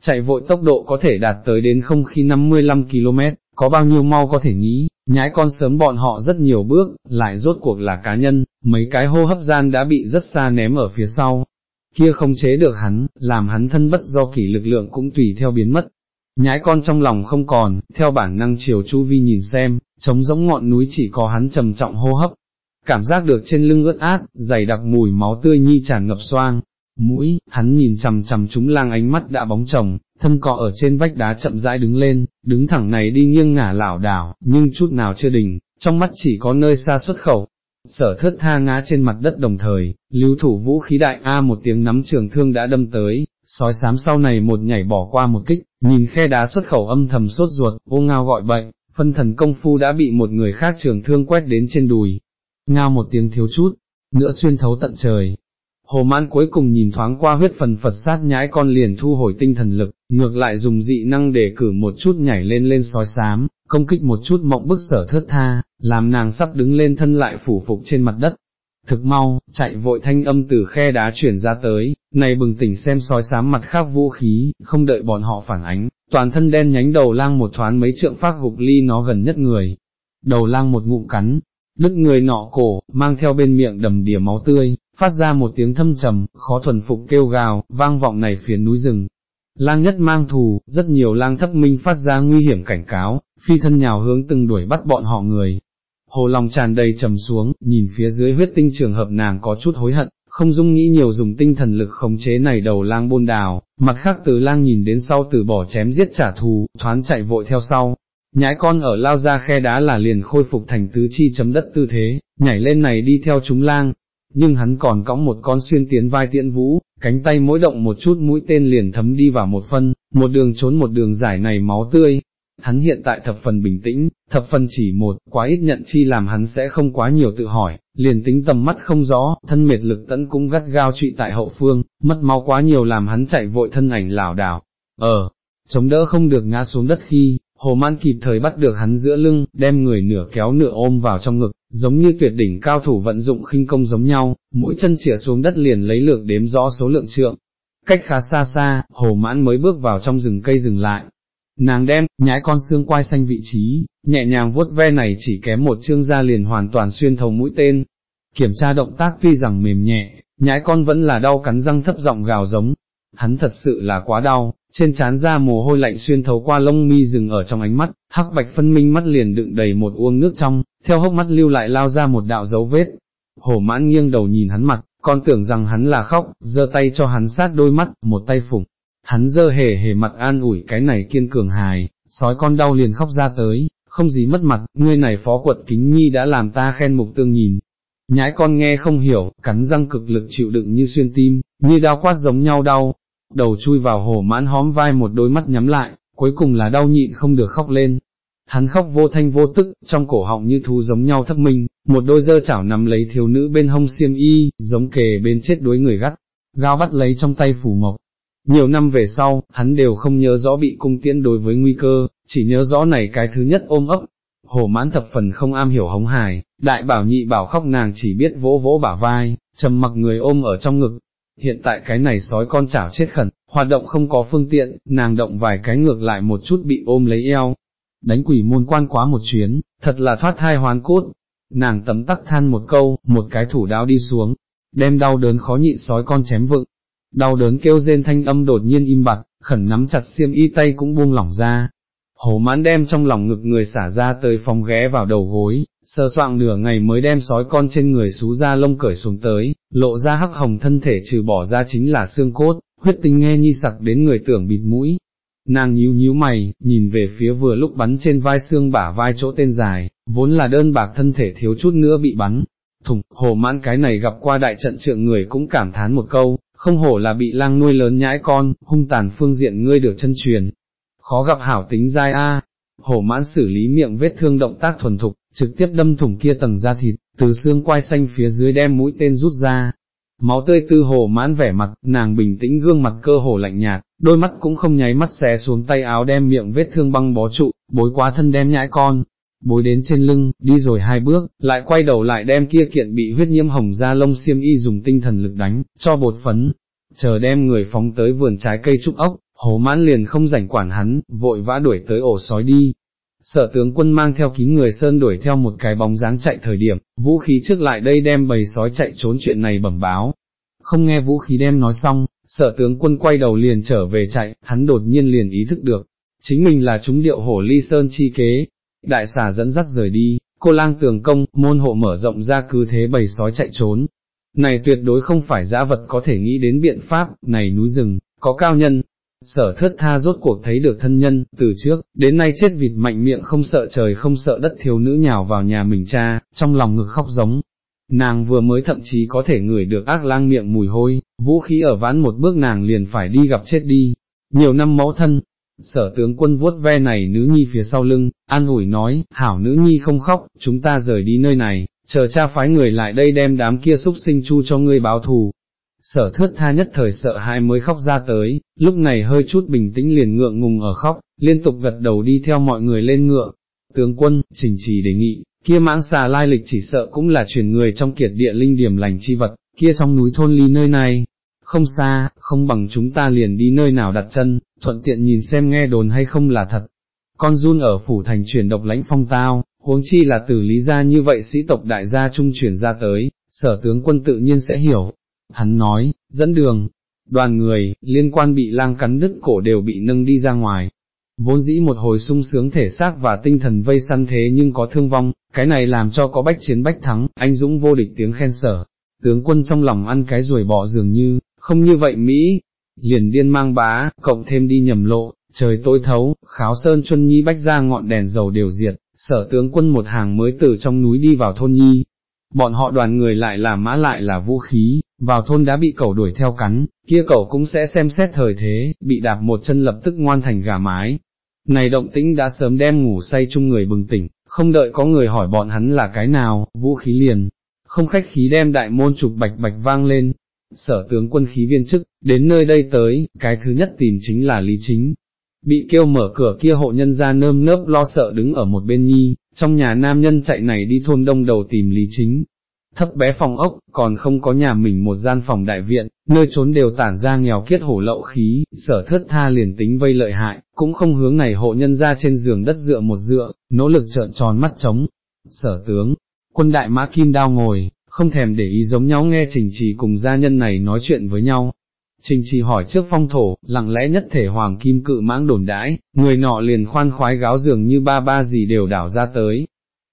Chạy vội tốc độ có thể đạt tới đến không khi 55 km, có bao nhiêu mau có thể nghĩ, nhái con sớm bọn họ rất nhiều bước, lại rốt cuộc là cá nhân, mấy cái hô hấp gian đã bị rất xa ném ở phía sau, kia không chế được hắn, làm hắn thân bất do kỷ lực lượng cũng tùy theo biến mất. Nhái con trong lòng không còn, theo bản năng chiều chu vi nhìn xem, trống giống ngọn núi chỉ có hắn trầm trọng hô hấp, cảm giác được trên lưng ướt át, dày đặc mùi máu tươi nhi tràn ngập xoang, mũi, hắn nhìn chằm chằm chúng lang ánh mắt đã bóng chồng, thân cọ ở trên vách đá chậm rãi đứng lên, đứng thẳng này đi nghiêng ngả lảo đảo, nhưng chút nào chưa đình, trong mắt chỉ có nơi xa xuất khẩu, sở thất tha ngã trên mặt đất đồng thời, lưu thủ vũ khí đại A một tiếng nắm trường thương đã đâm tới, sói xám sau này một nhảy bỏ qua một kích, nhìn khe đá xuất khẩu âm thầm sốt ruột, ô ngao gọi bệnh, phân thần công phu đã bị một người khác trường thương quét đến trên đùi, ngao một tiếng thiếu chút, nữa xuyên thấu tận trời. Hồ mãn cuối cùng nhìn thoáng qua huyết phần Phật sát nhãi con liền thu hồi tinh thần lực, ngược lại dùng dị năng để cử một chút nhảy lên lên sói xám, công kích một chút mộng bức sở thất tha, làm nàng sắp đứng lên thân lại phủ phục trên mặt đất. Thực mau, chạy vội thanh âm từ khe đá chuyển ra tới, này bừng tỉnh xem sói sám mặt khác vũ khí, không đợi bọn họ phản ánh, toàn thân đen nhánh đầu lang một thoáng mấy trượng phát gục ly nó gần nhất người. Đầu lang một ngụm cắn, đứt người nọ cổ, mang theo bên miệng đầm đìa máu tươi, phát ra một tiếng thâm trầm, khó thuần phục kêu gào, vang vọng này phía núi rừng, lang nhất mang thù, rất nhiều lang thấp minh phát ra nguy hiểm cảnh cáo, phi thân nhào hướng từng đuổi bắt bọn họ người. Hồ lòng tràn đầy trầm xuống, nhìn phía dưới huyết tinh trường hợp nàng có chút hối hận, không dung nghĩ nhiều dùng tinh thần lực khống chế này đầu lang bôn đào, mặt khác từ lang nhìn đến sau từ bỏ chém giết trả thù, thoáng chạy vội theo sau. Nhãi con ở lao ra khe đá là liền khôi phục thành tứ chi chấm đất tư thế, nhảy lên này đi theo chúng lang, nhưng hắn còn cõng một con xuyên tiến vai tiễn vũ, cánh tay mỗi động một chút mũi tên liền thấm đi vào một phân, một đường trốn một đường giải này máu tươi. Hắn hiện tại thập phần bình tĩnh, thập phần chỉ một, quá ít nhận chi làm hắn sẽ không quá nhiều tự hỏi, liền tính tầm mắt không rõ, thân mệt lực tẫn cũng gắt gao trụy tại hậu phương, mất máu quá nhiều làm hắn chạy vội thân ảnh lảo đảo. Ờ, chống đỡ không được ngã xuống đất khi, Hồ Man kịp thời bắt được hắn giữa lưng, đem người nửa kéo nửa ôm vào trong ngực, giống như tuyệt đỉnh cao thủ vận dụng khinh công giống nhau, mỗi chân chỉa xuống đất liền lấy lược đếm rõ số lượng trượng. Cách khá xa xa, hồ mãn mới bước vào trong rừng cây dừng lại. Nàng đem, nhái con xương quai xanh vị trí, nhẹ nhàng vuốt ve này chỉ kém một chương ra liền hoàn toàn xuyên thấu mũi tên. Kiểm tra động tác tuy rằng mềm nhẹ, nhái con vẫn là đau cắn răng thấp giọng gào giống. Hắn thật sự là quá đau, trên trán ra mồ hôi lạnh xuyên thấu qua lông mi rừng ở trong ánh mắt, hắc bạch phân minh mắt liền đựng đầy một uông nước trong, theo hốc mắt lưu lại lao ra một đạo dấu vết. Hổ mãn nghiêng đầu nhìn hắn mặt, con tưởng rằng hắn là khóc, giơ tay cho hắn sát đôi mắt, một tay phủng. Hắn giơ hề hề mặt an ủi cái này kiên cường hài, sói con đau liền khóc ra tới, không gì mất mặt, ngươi này phó quận kính nhi đã làm ta khen mục tương nhìn. Nhái con nghe không hiểu, cắn răng cực lực chịu đựng như xuyên tim, như đau quát giống nhau đau, đầu chui vào hồ mãn hóm vai một đôi mắt nhắm lại, cuối cùng là đau nhịn không được khóc lên. Hắn khóc vô thanh vô tức, trong cổ họng như thú giống nhau thấp minh, một đôi dơ chảo nắm lấy thiếu nữ bên hông xiêm y, giống kề bên chết đuối người gắt, gao bắt lấy trong tay phủ mộc. Nhiều năm về sau, hắn đều không nhớ rõ bị cung tiễn đối với nguy cơ, chỉ nhớ rõ này cái thứ nhất ôm ấp. Hồ mãn thập phần không am hiểu hống hài, đại bảo nhị bảo khóc nàng chỉ biết vỗ vỗ bả vai, trầm mặc người ôm ở trong ngực, hiện tại cái này sói con chảo chết khẩn, hoạt động không có phương tiện, nàng động vài cái ngược lại một chút bị ôm lấy eo, đánh quỷ môn quan quá một chuyến, thật là thoát thai hoán cốt, nàng tấm tắc than một câu, một cái thủ đao đi xuống, đem đau đớn khó nhịn sói con chém vựng, đau đớn kêu rên thanh âm đột nhiên im bặt, khẩn nắm chặt xiêm y tay cũng buông lỏng ra, hổ mãn đem trong lòng ngực người xả ra tới phòng ghé vào đầu gối, sơ soạng nửa ngày mới đem sói con trên người xú ra lông cởi xuống tới, lộ ra hắc hồng thân thể trừ bỏ ra chính là xương cốt, huyết tinh nghe nhi sặc đến người tưởng bịt mũi. Nàng nhíu nhíu mày, nhìn về phía vừa lúc bắn trên vai xương bả vai chỗ tên dài, vốn là đơn bạc thân thể thiếu chút nữa bị bắn. Thùng, hồ mãn cái này gặp qua đại trận trượng người cũng cảm thán một câu, không hổ là bị lang nuôi lớn nhãi con, hung tàn phương diện ngươi được chân truyền. Khó gặp hảo tính dai a. Hổ mãn xử lý miệng vết thương động tác thuần thục, trực tiếp đâm thủng kia tầng da thịt, từ xương quai xanh phía dưới đem mũi tên rút ra. Máu tươi tư hồ mãn vẻ mặt, nàng bình tĩnh gương mặt cơ hồ lạnh nhạt, đôi mắt cũng không nháy mắt xé xuống tay áo đem miệng vết thương băng bó trụ, bối quá thân đem nhãi con, bối đến trên lưng, đi rồi hai bước, lại quay đầu lại đem kia kiện bị huyết nhiễm hồng da lông xiêm y dùng tinh thần lực đánh, cho bột phấn, chờ đem người phóng tới vườn trái cây trúc ốc, hồ mãn liền không rảnh quản hắn, vội vã đuổi tới ổ sói đi. Sở tướng quân mang theo kín người sơn đuổi theo một cái bóng dáng chạy thời điểm, vũ khí trước lại đây đem bầy sói chạy trốn chuyện này bẩm báo. Không nghe vũ khí đem nói xong, sở tướng quân quay đầu liền trở về chạy, hắn đột nhiên liền ý thức được, chính mình là chúng điệu hổ ly sơn chi kế, đại xà dẫn dắt rời đi, cô lang tường công, môn hộ mở rộng ra cứ thế bầy sói chạy trốn. Này tuyệt đối không phải giã vật có thể nghĩ đến biện pháp, này núi rừng, có cao nhân. Sở thất tha rốt cuộc thấy được thân nhân, từ trước, đến nay chết vịt mạnh miệng không sợ trời không sợ đất thiếu nữ nhào vào nhà mình cha, trong lòng ngực khóc giống. Nàng vừa mới thậm chí có thể ngửi được ác lang miệng mùi hôi, vũ khí ở ván một bước nàng liền phải đi gặp chết đi. Nhiều năm mẫu thân, Sở tướng quân vuốt ve này nữ nhi phía sau lưng, an ủi nói, hảo nữ nhi không khóc, chúng ta rời đi nơi này, chờ cha phái người lại đây đem đám kia xúc sinh chu cho ngươi báo thù. Sở thước tha nhất thời sợ hãi mới khóc ra tới, lúc này hơi chút bình tĩnh liền ngượng ngùng ở khóc, liên tục gật đầu đi theo mọi người lên ngựa. Tướng quân, trình trì đề nghị, kia mãng xà lai lịch chỉ sợ cũng là truyền người trong kiệt địa linh điểm lành chi vật, kia trong núi thôn ly nơi này, không xa, không bằng chúng ta liền đi nơi nào đặt chân, thuận tiện nhìn xem nghe đồn hay không là thật. Con run ở phủ thành truyền độc lãnh phong tao, huống chi là từ lý gia như vậy sĩ tộc đại gia trung truyền ra tới, sở tướng quân tự nhiên sẽ hiểu. Hắn nói, dẫn đường, đoàn người, liên quan bị lang cắn đứt cổ đều bị nâng đi ra ngoài. Vốn dĩ một hồi sung sướng thể xác và tinh thần vây săn thế nhưng có thương vong, cái này làm cho có bách chiến bách thắng, anh dũng vô địch tiếng khen sở. Tướng quân trong lòng ăn cái ruồi bỏ dường như, không như vậy Mỹ, liền điên mang bá, cộng thêm đi nhầm lộ, trời tối thấu, kháo sơn chuân nhi bách ra ngọn đèn dầu đều diệt, sở tướng quân một hàng mới từ trong núi đi vào thôn nhi. Bọn họ đoàn người lại là mã lại là vũ khí, vào thôn đã bị cẩu đuổi theo cắn, kia cẩu cũng sẽ xem xét thời thế, bị đạp một chân lập tức ngoan thành gà mái. Này động tĩnh đã sớm đem ngủ say chung người bừng tỉnh, không đợi có người hỏi bọn hắn là cái nào, vũ khí liền, không khách khí đem đại môn trục bạch bạch vang lên, sở tướng quân khí viên chức, đến nơi đây tới, cái thứ nhất tìm chính là Lý Chính. Bị kêu mở cửa kia hộ nhân ra nơm nớp lo sợ đứng ở một bên nhi, trong nhà nam nhân chạy này đi thôn đông đầu tìm Lý Chính. Thấp bé phòng ốc, còn không có nhà mình một gian phòng đại viện, nơi trốn đều tản ra nghèo kiết hổ lậu khí, sở thất tha liền tính vây lợi hại, cũng không hướng này hộ nhân ra trên giường đất dựa một dựa, nỗ lực trợn tròn mắt trống. Sở tướng, quân đại mã kim đao ngồi, không thèm để ý giống nhau nghe trình trì cùng gia nhân này nói chuyện với nhau. Trình trì hỏi trước phong thổ, lặng lẽ nhất thể hoàng kim cự mãng đồn đãi, người nọ liền khoan khoái gáo dường như ba ba gì đều đảo ra tới.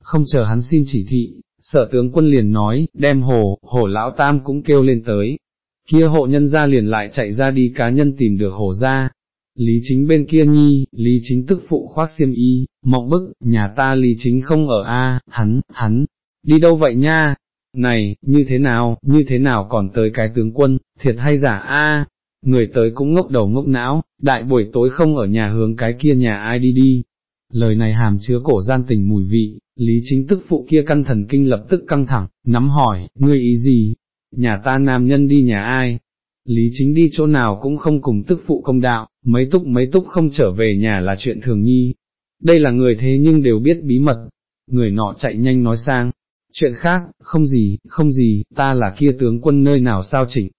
Không chờ hắn xin chỉ thị, sở tướng quân liền nói, đem hồ, hồ lão tam cũng kêu lên tới. Kia hộ nhân ra liền lại chạy ra đi cá nhân tìm được hồ ra. Lý chính bên kia nhi, lý chính tức phụ khoác xiêm y, mộng bức, nhà ta lý chính không ở A, hắn, hắn, đi đâu vậy nha, này, như thế nào, như thế nào còn tới cái tướng quân, thiệt hay giả a người tới cũng ngốc đầu ngốc não, đại buổi tối không ở nhà hướng cái kia nhà ai đi đi. Lời này hàm chứa cổ gian tình mùi vị, lý chính tức phụ kia căn thần kinh lập tức căng thẳng, nắm hỏi, ngươi ý gì? Nhà ta nam nhân đi nhà ai? Lý chính đi chỗ nào cũng không cùng tức phụ công đạo, mấy túc mấy túc không trở về nhà là chuyện thường nhi. Đây là người thế nhưng đều biết bí mật. Người nọ chạy nhanh nói sang, chuyện khác, không gì, không gì, ta là kia tướng quân nơi nào sao chỉnh.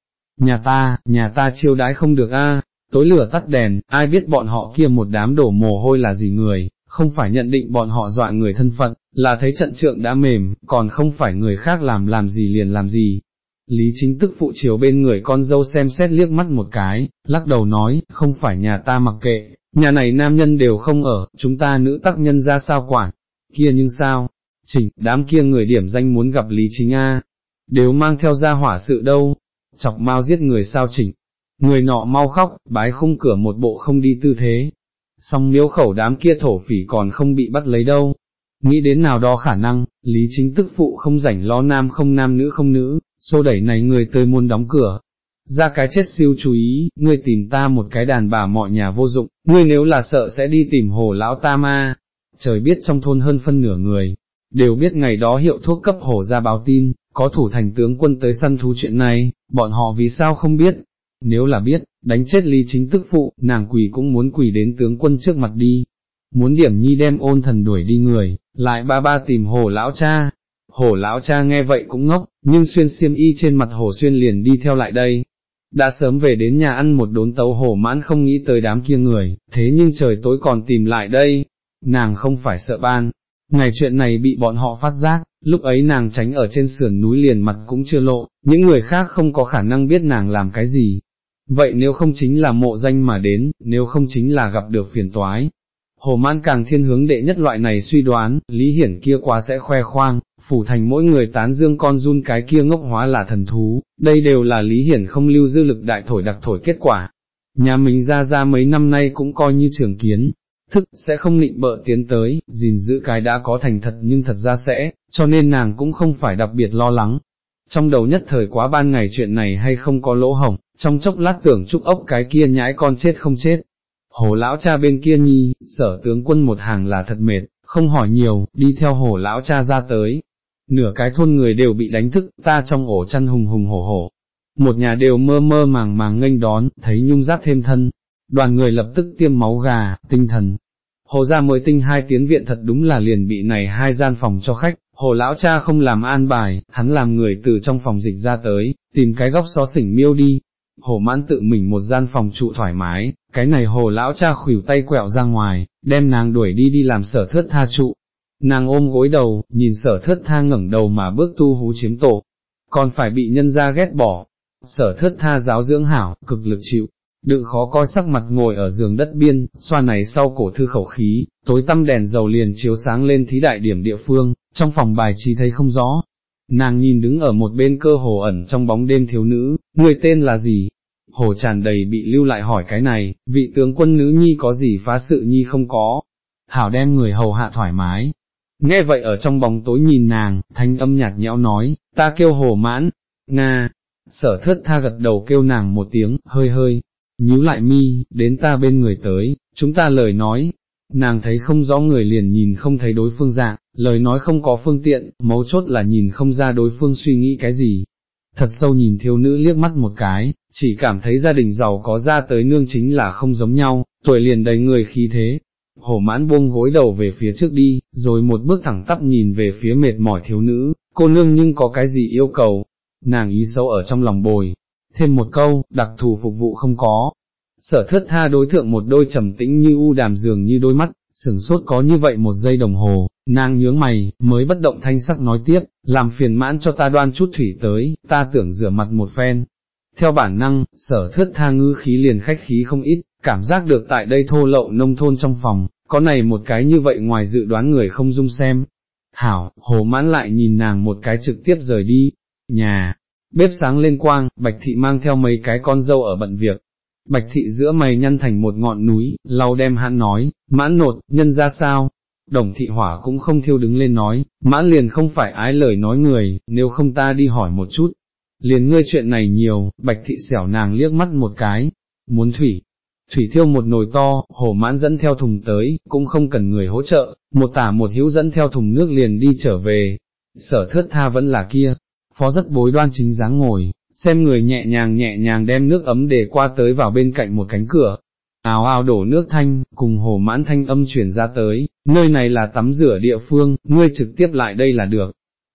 nhà ta, nhà ta chiêu đái không được a. tối lửa tắt đèn, ai biết bọn họ kia một đám đổ mồ hôi là gì người, không phải nhận định bọn họ dọa người thân phận, là thấy trận trượng đã mềm, còn không phải người khác làm làm gì liền làm gì. Lý chính tức phụ chiều bên người con dâu xem xét liếc mắt một cái, lắc đầu nói, không phải nhà ta mặc kệ, nhà này nam nhân đều không ở, chúng ta nữ tác nhân ra sao quản, kia nhưng sao, chỉnh, đám kia người điểm danh muốn gặp Lý Chính A, đều mang theo ra hỏa sự đâu, chọc mau giết người sao chỉnh, người nọ mau khóc, bái khung cửa một bộ không đi tư thế, song miếu khẩu đám kia thổ phỉ còn không bị bắt lấy đâu. Nghĩ đến nào đó khả năng, lý chính tức phụ không rảnh lo nam không nam nữ không nữ, xô đẩy này người tới muốn đóng cửa. Ra cái chết siêu chú ý, ngươi tìm ta một cái đàn bà mọi nhà vô dụng, ngươi nếu là sợ sẽ đi tìm hồ lão ta ma. Trời biết trong thôn hơn phân nửa người, đều biết ngày đó hiệu thuốc cấp hồ ra báo tin, có thủ thành tướng quân tới săn thú chuyện này, bọn họ vì sao không biết, nếu là biết, đánh chết ly chính tức phụ, nàng quỳ cũng muốn quỳ đến tướng quân trước mặt đi, muốn điểm nhi đem ôn thần đuổi đi người, lại ba ba tìm hồ lão cha. Hồ lão cha nghe vậy cũng ngốc, nhưng xuyên xiêm y trên mặt hồ xuyên liền đi theo lại đây. Đã sớm về đến nhà ăn một đốn tấu hồ mãn không nghĩ tới đám kia người, thế nhưng trời tối còn tìm lại đây. Nàng không phải sợ ban, ngày chuyện này bị bọn họ phát giác, lúc ấy nàng tránh ở trên sườn núi liền mặt cũng chưa lộ, những người khác không có khả năng biết nàng làm cái gì, Vậy nếu không chính là mộ danh mà đến, nếu không chính là gặp được phiền toái. Hồ Mãn càng thiên hướng đệ nhất loại này suy đoán, Lý Hiển kia quá sẽ khoe khoang, phủ thành mỗi người tán dương con run cái kia ngốc hóa là thần thú, đây đều là Lý Hiển không lưu dư lực đại thổi đặc thổi kết quả. Nhà mình ra ra mấy năm nay cũng coi như trường kiến, thức sẽ không nịnh bợ tiến tới, gìn giữ cái đã có thành thật nhưng thật ra sẽ, cho nên nàng cũng không phải đặc biệt lo lắng. Trong đầu nhất thời quá ban ngày chuyện này hay không có lỗ hổng, trong chốc lát tưởng trúc ốc cái kia nhãi con chết không chết. Hồ lão cha bên kia nhi, sở tướng quân một hàng là thật mệt, không hỏi nhiều, đi theo hồ lão cha ra tới. Nửa cái thôn người đều bị đánh thức, ta trong ổ chăn hùng hùng hổ hổ. Một nhà đều mơ mơ màng màng nghênh đón, thấy nhung giáp thêm thân. Đoàn người lập tức tiêm máu gà, tinh thần. Hồ gia mới tinh hai tiến viện thật đúng là liền bị này hai gian phòng cho khách, hồ lão cha không làm an bài, hắn làm người từ trong phòng dịch ra tới, tìm cái góc xó xỉnh miêu đi, hồ mãn tự mình một gian phòng trụ thoải mái, cái này hồ lão cha khuỷu tay quẹo ra ngoài, đem nàng đuổi đi đi làm sở thất tha trụ. Nàng ôm gối đầu, nhìn sở thất tha ngẩng đầu mà bước tu hú chiếm tổ, còn phải bị nhân ra ghét bỏ. Sở thất tha giáo dưỡng hảo, cực lực chịu, đựng khó coi sắc mặt ngồi ở giường đất biên, xoa này sau cổ thư khẩu khí, tối tăm đèn dầu liền chiếu sáng lên thí đại điểm địa phương, trong phòng bài trí thấy không rõ, Nàng nhìn đứng ở một bên cơ hồ ẩn trong bóng đêm thiếu nữ, người tên là gì? Hồ tràn đầy bị lưu lại hỏi cái này, vị tướng quân nữ nhi có gì phá sự nhi không có. Hảo đem người hầu hạ thoải mái. Nghe vậy ở trong bóng tối nhìn nàng, thanh âm nhạt nhẽo nói, ta kêu hồ mãn, nga, sở thất tha gật đầu kêu nàng một tiếng, hơi hơi, nhíu lại mi, đến ta bên người tới, chúng ta lời nói, nàng thấy không rõ người liền nhìn không thấy đối phương dạng, lời nói không có phương tiện, mấu chốt là nhìn không ra đối phương suy nghĩ cái gì. Thật sâu nhìn thiếu nữ liếc mắt một cái, chỉ cảm thấy gia đình giàu có ra tới nương chính là không giống nhau, tuổi liền đầy người khí thế. Hổ mãn buông gối đầu về phía trước đi, rồi một bước thẳng tắp nhìn về phía mệt mỏi thiếu nữ, cô nương nhưng có cái gì yêu cầu, nàng ý sâu ở trong lòng bồi, thêm một câu, đặc thù phục vụ không có. Sở thất tha đối thượng một đôi trầm tĩnh như u đàm dường như đôi mắt, sửng sốt có như vậy một giây đồng hồ, nàng nhướng mày, mới bất động thanh sắc nói tiếp, làm phiền mãn cho ta đoan chút thủy tới, ta tưởng rửa mặt một phen. Theo bản năng, sở thất tha ngư khí liền khách khí không ít, cảm giác được tại đây thô lậu nông thôn trong phòng, có này một cái như vậy ngoài dự đoán người không dung xem. Hảo, hồ mãn lại nhìn nàng một cái trực tiếp rời đi, nhà, bếp sáng lên quang, bạch thị mang theo mấy cái con dâu ở bận việc, Bạch thị giữa mày nhăn thành một ngọn núi, lau đem hắn nói, mãn nột, nhân ra sao? Đồng thị hỏa cũng không thiêu đứng lên nói, mãn liền không phải ái lời nói người, nếu không ta đi hỏi một chút. Liền ngươi chuyện này nhiều, bạch thị xẻo nàng liếc mắt một cái, muốn thủy. Thủy thiêu một nồi to, hổ mãn dẫn theo thùng tới, cũng không cần người hỗ trợ, một tả một hữu dẫn theo thùng nước liền đi trở về. Sở thớt tha vẫn là kia, phó rất bối đoan chính dáng ngồi, xem người nhẹ nhàng nhẹ nhàng đem nước ấm để qua tới vào bên cạnh một cánh cửa, ào ào đổ nước thanh, cùng hồ mãn thanh âm chuyển ra tới, nơi này là tắm rửa địa phương, ngươi trực tiếp lại đây là được.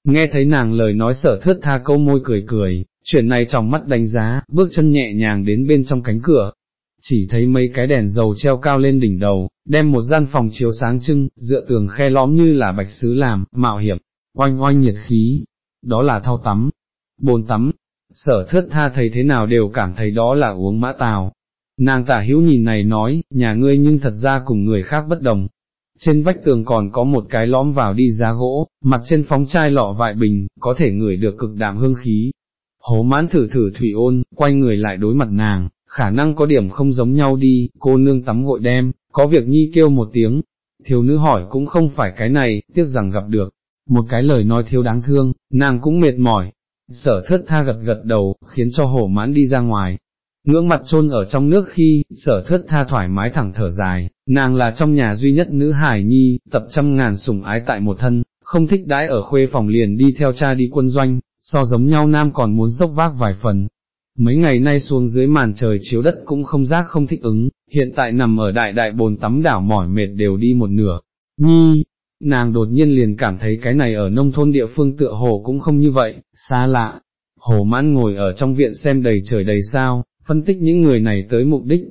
Nghe thấy nàng lời nói sở thước tha câu môi cười cười, chuyện này trong mắt đánh giá, bước chân nhẹ nhàng đến bên trong cánh cửa, chỉ thấy mấy cái đèn dầu treo cao lên đỉnh đầu, đem một gian phòng chiếu sáng trưng, dựa tường khe lõm như là bạch sứ làm, mạo hiểm, oanh oanh nhiệt khí, đó là thao tắm, bồn tắm, sở thất tha thấy thế nào đều cảm thấy đó là uống mã tào. Nàng tả hữu nhìn này nói, nhà ngươi nhưng thật ra cùng người khác bất đồng. Trên vách tường còn có một cái lõm vào đi giá gỗ, mặt trên phóng chai lọ vại bình, có thể ngửi được cực đạm hương khí. Hố mãn thử thử thủy ôn, quay người lại đối mặt nàng, khả năng có điểm không giống nhau đi, cô nương tắm gội đem, có việc nhi kêu một tiếng, thiếu nữ hỏi cũng không phải cái này, tiếc rằng gặp được, một cái lời nói thiếu đáng thương, nàng cũng mệt mỏi, sở thất tha gật gật đầu, khiến cho hổ mãn đi ra ngoài. Ngưỡng mặt trôn ở trong nước khi, sở thất tha thoải mái thẳng thở dài, nàng là trong nhà duy nhất nữ hải nhi, tập trăm ngàn sủng ái tại một thân, không thích đãi ở khuê phòng liền đi theo cha đi quân doanh, so giống nhau nam còn muốn sốc vác vài phần, mấy ngày nay xuống dưới màn trời chiếu đất cũng không giác không thích ứng, hiện tại nằm ở đại đại bồn tắm đảo mỏi mệt đều đi một nửa. Nhi, nàng đột nhiên liền cảm thấy cái này ở nông thôn địa phương tựa hồ cũng không như vậy, xa lạ. Hồ mãn ngồi ở trong viện xem đầy trời đầy sao, phân tích những người này tới mục đích,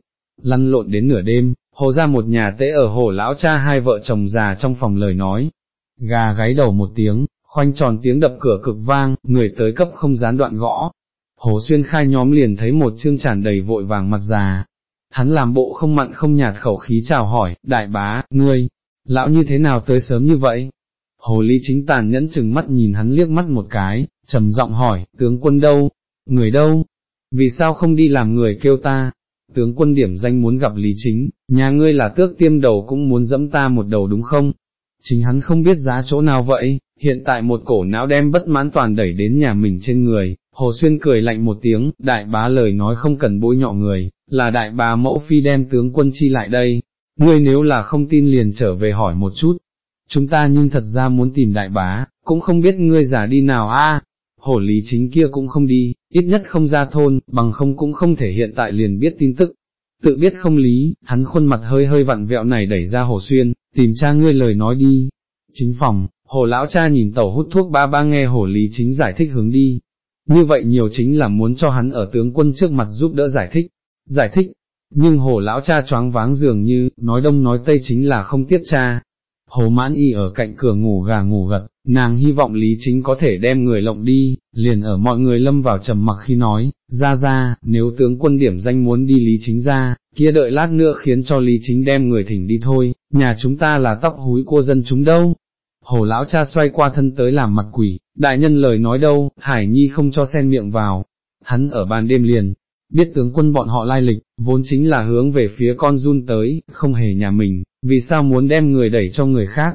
lăn lộn đến nửa đêm, hồ ra một nhà tễ ở hồ lão cha hai vợ chồng già trong phòng lời nói. Gà gáy đầu một tiếng, khoanh tròn tiếng đập cửa cực vang, người tới cấp không gián đoạn gõ, Hồ Xuyên khai nhóm liền thấy một chương tràn đầy vội vàng mặt già. Hắn làm bộ không mặn không nhạt khẩu khí chào hỏi, đại bá, ngươi, lão như thế nào tới sớm như vậy? Hồ Ly chính tàn nhẫn chừng mắt nhìn hắn liếc mắt một cái, trầm giọng hỏi, tướng quân đâu? Người đâu? Vì sao không đi làm người kêu ta? Tướng quân điểm danh muốn gặp Lý Chính, nhà ngươi là tước tiêm đầu cũng muốn dẫm ta một đầu đúng không? Chính hắn không biết giá chỗ nào vậy, hiện tại một cổ não đem bất mãn toàn đẩy đến nhà mình trên người, Hồ Xuyên cười lạnh một tiếng, đại bá lời nói không cần bối nhọ người, là đại bá mẫu phi đem tướng quân chi lại đây, ngươi nếu là không tin liền trở về hỏi một chút, chúng ta nhưng thật ra muốn tìm đại bá, cũng không biết ngươi giả đi nào a. Hổ lý chính kia cũng không đi, ít nhất không ra thôn, bằng không cũng không thể hiện tại liền biết tin tức. Tự biết không lý, hắn khuôn mặt hơi hơi vặn vẹo này đẩy ra hồ xuyên, tìm cha ngươi lời nói đi. Chính phòng, hồ lão cha nhìn tẩu hút thuốc ba ba nghe hồ lý chính giải thích hướng đi, như vậy nhiều chính là muốn cho hắn ở tướng quân trước mặt giúp đỡ giải thích, giải thích, nhưng hồ lão cha choáng váng dường như, nói đông nói tây chính là không tiếp cha. Hồ mãn y ở cạnh cửa ngủ gà ngủ gật, nàng hy vọng Lý Chính có thể đem người lộng đi, liền ở mọi người lâm vào trầm mặc khi nói, ra ra, nếu tướng quân điểm danh muốn đi Lý Chính ra, kia đợi lát nữa khiến cho Lý Chính đem người thỉnh đi thôi, nhà chúng ta là tóc húi cô dân chúng đâu, Hồ lão cha xoay qua thân tới làm mặt quỷ, đại nhân lời nói đâu, Hải Nhi không cho xen miệng vào, hắn ở ban đêm liền, biết tướng quân bọn họ lai lịch, vốn chính là hướng về phía con run tới, không hề nhà mình, vì sao muốn đem người đẩy cho người khác,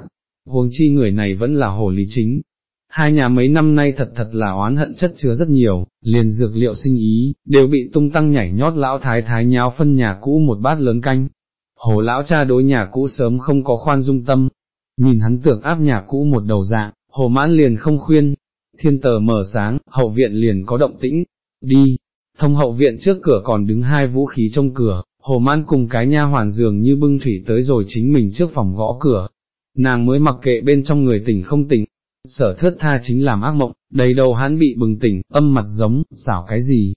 huống chi người này vẫn là hồ lý chính. Hai nhà mấy năm nay thật thật là oán hận chất chứa rất nhiều, liền dược liệu sinh ý, đều bị tung tăng nhảy nhót lão thái thái nháo phân nhà cũ một bát lớn canh. Hồ lão cha đối nhà cũ sớm không có khoan dung tâm, nhìn hắn tưởng áp nhà cũ một đầu dạng, hồ mãn liền không khuyên, thiên tờ mở sáng, hậu viện liền có động tĩnh, đi, thông hậu viện trước cửa còn đứng hai vũ khí trong cửa, hồ mãn cùng cái nha hoàn dường như bưng thủy tới rồi chính mình trước phòng gõ cửa, nàng mới mặc kệ bên trong người tỉnh không tỉnh, sở thất tha chính làm ác mộng, đầy đầu hắn bị bừng tỉnh, âm mặt giống, xảo cái gì.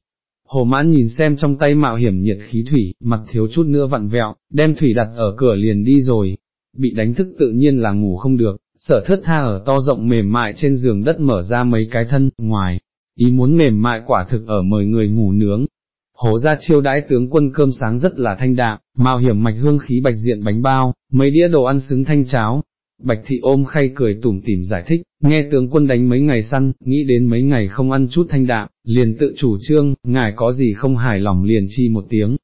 Hồ mãn nhìn xem trong tay mạo hiểm nhiệt khí thủy, mặt thiếu chút nữa vặn vẹo, đem thủy đặt ở cửa liền đi rồi, bị đánh thức tự nhiên là ngủ không được, sở thất tha ở to rộng mềm mại trên giường đất mở ra mấy cái thân, ngoài, ý muốn mềm mại quả thực ở mời người ngủ nướng. Hố ra chiêu đãi tướng quân cơm sáng rất là thanh đạm, mạo hiểm mạch hương khí bạch diện bánh bao, mấy đĩa đồ ăn xứng thanh cháo. Bạch thị ôm khay cười tủm tỉm giải thích, nghe tướng quân đánh mấy ngày săn, nghĩ đến mấy ngày không ăn chút thanh đạm, liền tự chủ trương, ngài có gì không hài lòng liền chi một tiếng,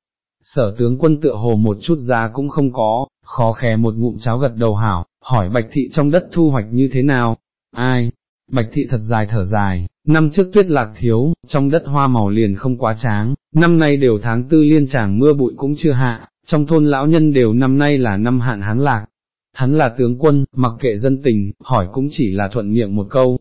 sở tướng quân tựa hồ một chút giá cũng không có, khó khè một ngụm cháo gật đầu hảo, hỏi bạch thị trong đất thu hoạch như thế nào, ai, bạch thị thật dài thở dài, năm trước tuyết lạc thiếu, trong đất hoa màu liền không quá tráng, năm nay đều tháng tư liên tràng mưa bụi cũng chưa hạ, trong thôn lão nhân đều năm nay là năm hạn hán lạc. Hắn là tướng quân, mặc kệ dân tình, hỏi cũng chỉ là thuận miệng một câu,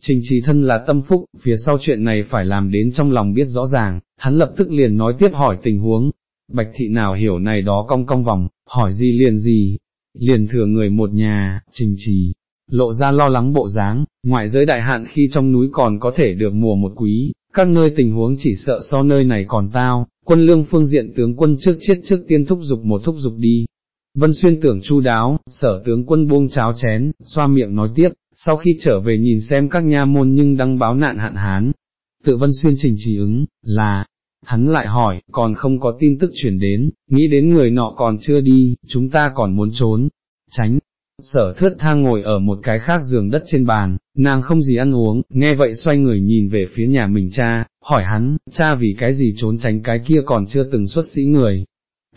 Trình trí thân là tâm phúc, phía sau chuyện này phải làm đến trong lòng biết rõ ràng, hắn lập tức liền nói tiếp hỏi tình huống, bạch thị nào hiểu này đó cong cong vòng, hỏi gì liền gì, liền thừa người một nhà, trình trì, lộ ra lo lắng bộ dáng, ngoại giới đại hạn khi trong núi còn có thể được mùa một quý, các nơi tình huống chỉ sợ so nơi này còn tao, quân lương phương diện tướng quân trước chết trước tiên thúc dục một thúc dục đi. Vân Xuyên tưởng chu đáo, sở tướng quân buông cháo chén, xoa miệng nói tiếp, sau khi trở về nhìn xem các nha môn nhưng đăng báo nạn hạn hán. Tự Vân Xuyên trình chỉ ứng, là, hắn lại hỏi, còn không có tin tức chuyển đến, nghĩ đến người nọ còn chưa đi, chúng ta còn muốn trốn, tránh. Sở thước tha ngồi ở một cái khác giường đất trên bàn, nàng không gì ăn uống, nghe vậy xoay người nhìn về phía nhà mình cha, hỏi hắn, cha vì cái gì trốn tránh cái kia còn chưa từng xuất sĩ người.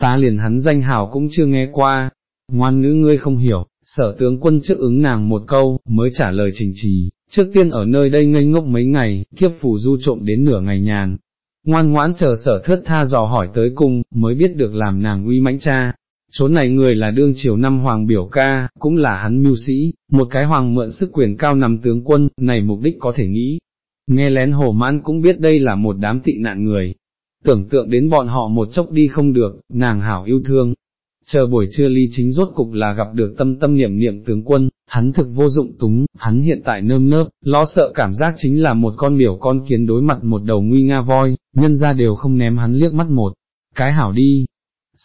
Ta liền hắn danh hào cũng chưa nghe qua, ngoan nữ ngươi không hiểu, sở tướng quân trước ứng nàng một câu, mới trả lời trình trì, trước tiên ở nơi đây ngây ngốc mấy ngày, kiếp phủ du trộm đến nửa ngày nhàn. Ngoan ngoãn chờ sở thất tha dò hỏi tới cung, mới biết được làm nàng uy mãnh cha, Chốn này người là đương triều năm hoàng biểu ca, cũng là hắn mưu sĩ, một cái hoàng mượn sức quyền cao nằm tướng quân, này mục đích có thể nghĩ. Nghe lén hồ mãn cũng biết đây là một đám tị nạn người. Tưởng tượng đến bọn họ một chốc đi không được, nàng hảo yêu thương. Chờ buổi trưa ly chính rốt cục là gặp được tâm tâm niệm niệm tướng quân, hắn thực vô dụng túng, hắn hiện tại nơm nớp, lo sợ cảm giác chính là một con miểu con kiến đối mặt một đầu nguy nga voi, nhân ra đều không ném hắn liếc mắt một. Cái hảo đi,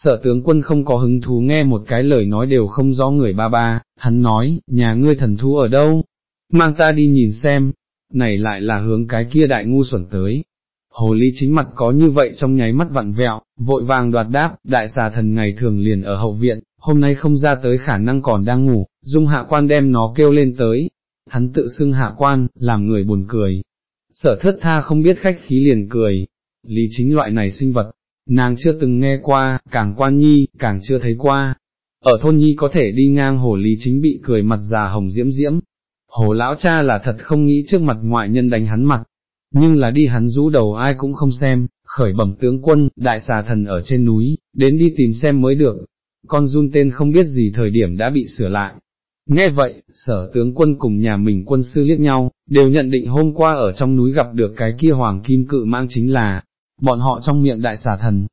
Sở tướng quân không có hứng thú nghe một cái lời nói đều không rõ người ba ba, hắn nói, nhà ngươi thần thú ở đâu? Mang ta đi nhìn xem, này lại là hướng cái kia đại ngu xuẩn tới. Hồ ly chính mặt có như vậy trong nháy mắt vặn vẹo, vội vàng đoạt đáp, đại xà thần ngày thường liền ở hậu viện, hôm nay không ra tới khả năng còn đang ngủ, dung hạ quan đem nó kêu lên tới. Hắn tự xưng hạ quan, làm người buồn cười. Sở thất tha không biết khách khí liền cười. Lý chính loại này sinh vật, nàng chưa từng nghe qua, càng quan nhi, càng chưa thấy qua. Ở thôn nhi có thể đi ngang hồ lý chính bị cười mặt già hồng diễm diễm. Hồ lão cha là thật không nghĩ trước mặt ngoại nhân đánh hắn mặt, nhưng là đi hắn rũ đầu ai cũng không xem, khởi bẩm tướng quân, đại xà thần ở trên núi, đến đi tìm xem mới được. Con run tên không biết gì thời điểm đã bị sửa lại. Nghe vậy, sở tướng quân cùng nhà mình quân sư liếc nhau, đều nhận định hôm qua ở trong núi gặp được cái kia hoàng kim cự mang chính là, bọn họ trong miệng đại xà thần,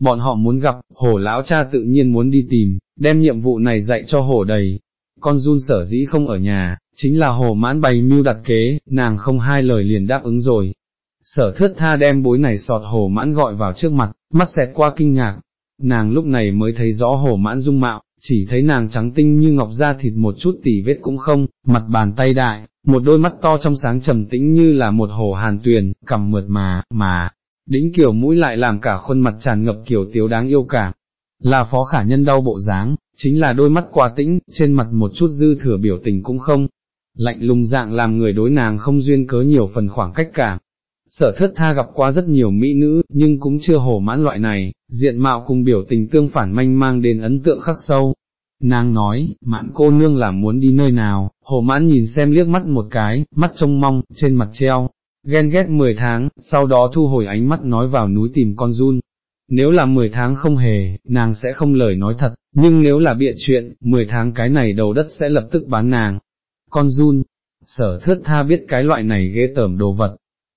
bọn họ muốn gặp, hổ lão cha tự nhiên muốn đi tìm, đem nhiệm vụ này dạy cho hổ đầy, con run sở dĩ không ở nhà, chính là hổ mãn bày mưu đặt kế, nàng không hai lời liền đáp ứng rồi. Sở thước tha đem bối này sọt hổ mãn gọi vào trước mặt, mắt xẹt qua kinh ngạc, nàng lúc này mới thấy rõ hổ mãn dung mạo, chỉ thấy nàng trắng tinh như ngọc da thịt một chút tỉ vết cũng không, mặt bàn tay đại, một đôi mắt to trong sáng trầm tĩnh như là một hồ hàn tuyền, cầm mượt mà, mà, đĩnh kiểu mũi lại làm cả khuôn mặt tràn ngập kiểu tiếu đáng yêu cả. Là phó khả nhân đau bộ dáng, chính là đôi mắt quá tĩnh, trên mặt một chút dư thừa biểu tình cũng không, lạnh lùng dạng làm người đối nàng không duyên cớ nhiều phần khoảng cách cả. Sở thất tha gặp qua rất nhiều mỹ nữ, nhưng cũng chưa hổ mãn loại này, diện mạo cùng biểu tình tương phản manh mang đến ấn tượng khắc sâu. Nàng nói, mãn cô nương là muốn đi nơi nào, Hồ mãn nhìn xem liếc mắt một cái, mắt trông mong, trên mặt treo, ghen ghét 10 tháng, sau đó thu hồi ánh mắt nói vào núi tìm con run. Nếu là 10 tháng không hề, nàng sẽ không lời nói thật, nhưng nếu là bịa chuyện, 10 tháng cái này đầu đất sẽ lập tức bán nàng. Con run, sở thước tha biết cái loại này ghê tởm đồ vật.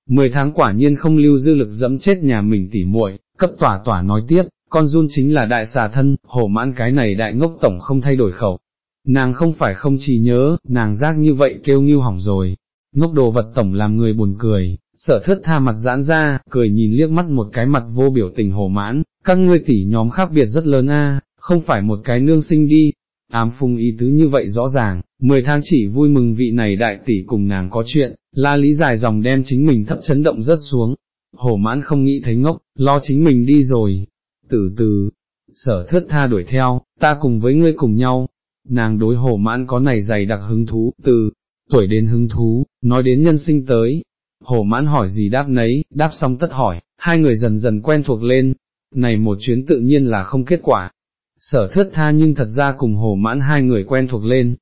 10 tháng quả nhiên không lưu dư lực dẫm chết nhà mình tỉ muội, cấp tỏa tỏa nói tiếp, con run chính là đại xà thân, hổ mãn cái này đại ngốc tổng không thay đổi khẩu. Nàng không phải không chỉ nhớ, nàng giác như vậy kêu nghiêu hỏng rồi, ngốc đồ vật tổng làm người buồn cười, sở thất tha mặt giãn ra, cười nhìn liếc mắt một cái mặt vô biểu tình hồ mãn, các ngươi tỷ nhóm khác biệt rất lớn a, không phải một cái nương sinh đi, ám phung ý tứ như vậy rõ ràng, 10 tháng chỉ vui mừng vị này đại tỷ cùng nàng có chuyện, la lý dài dòng đem chính mình thấp chấn động rất xuống, hồ mãn không nghĩ thấy ngốc, lo chính mình đi rồi, từ từ, sở thất tha đuổi theo, ta cùng với ngươi cùng nhau, nàng đối hồ mãn có này dày đặc hứng thú, từ, tuổi đến hứng thú, nói đến nhân sinh tới. Hồ mãn hỏi gì đáp nấy, đáp xong tất hỏi, hai người dần dần quen thuộc lên, này một chuyến tự nhiên là không kết quả. Sở thất tha nhưng thật ra cùng hồ mãn hai người quen thuộc lên.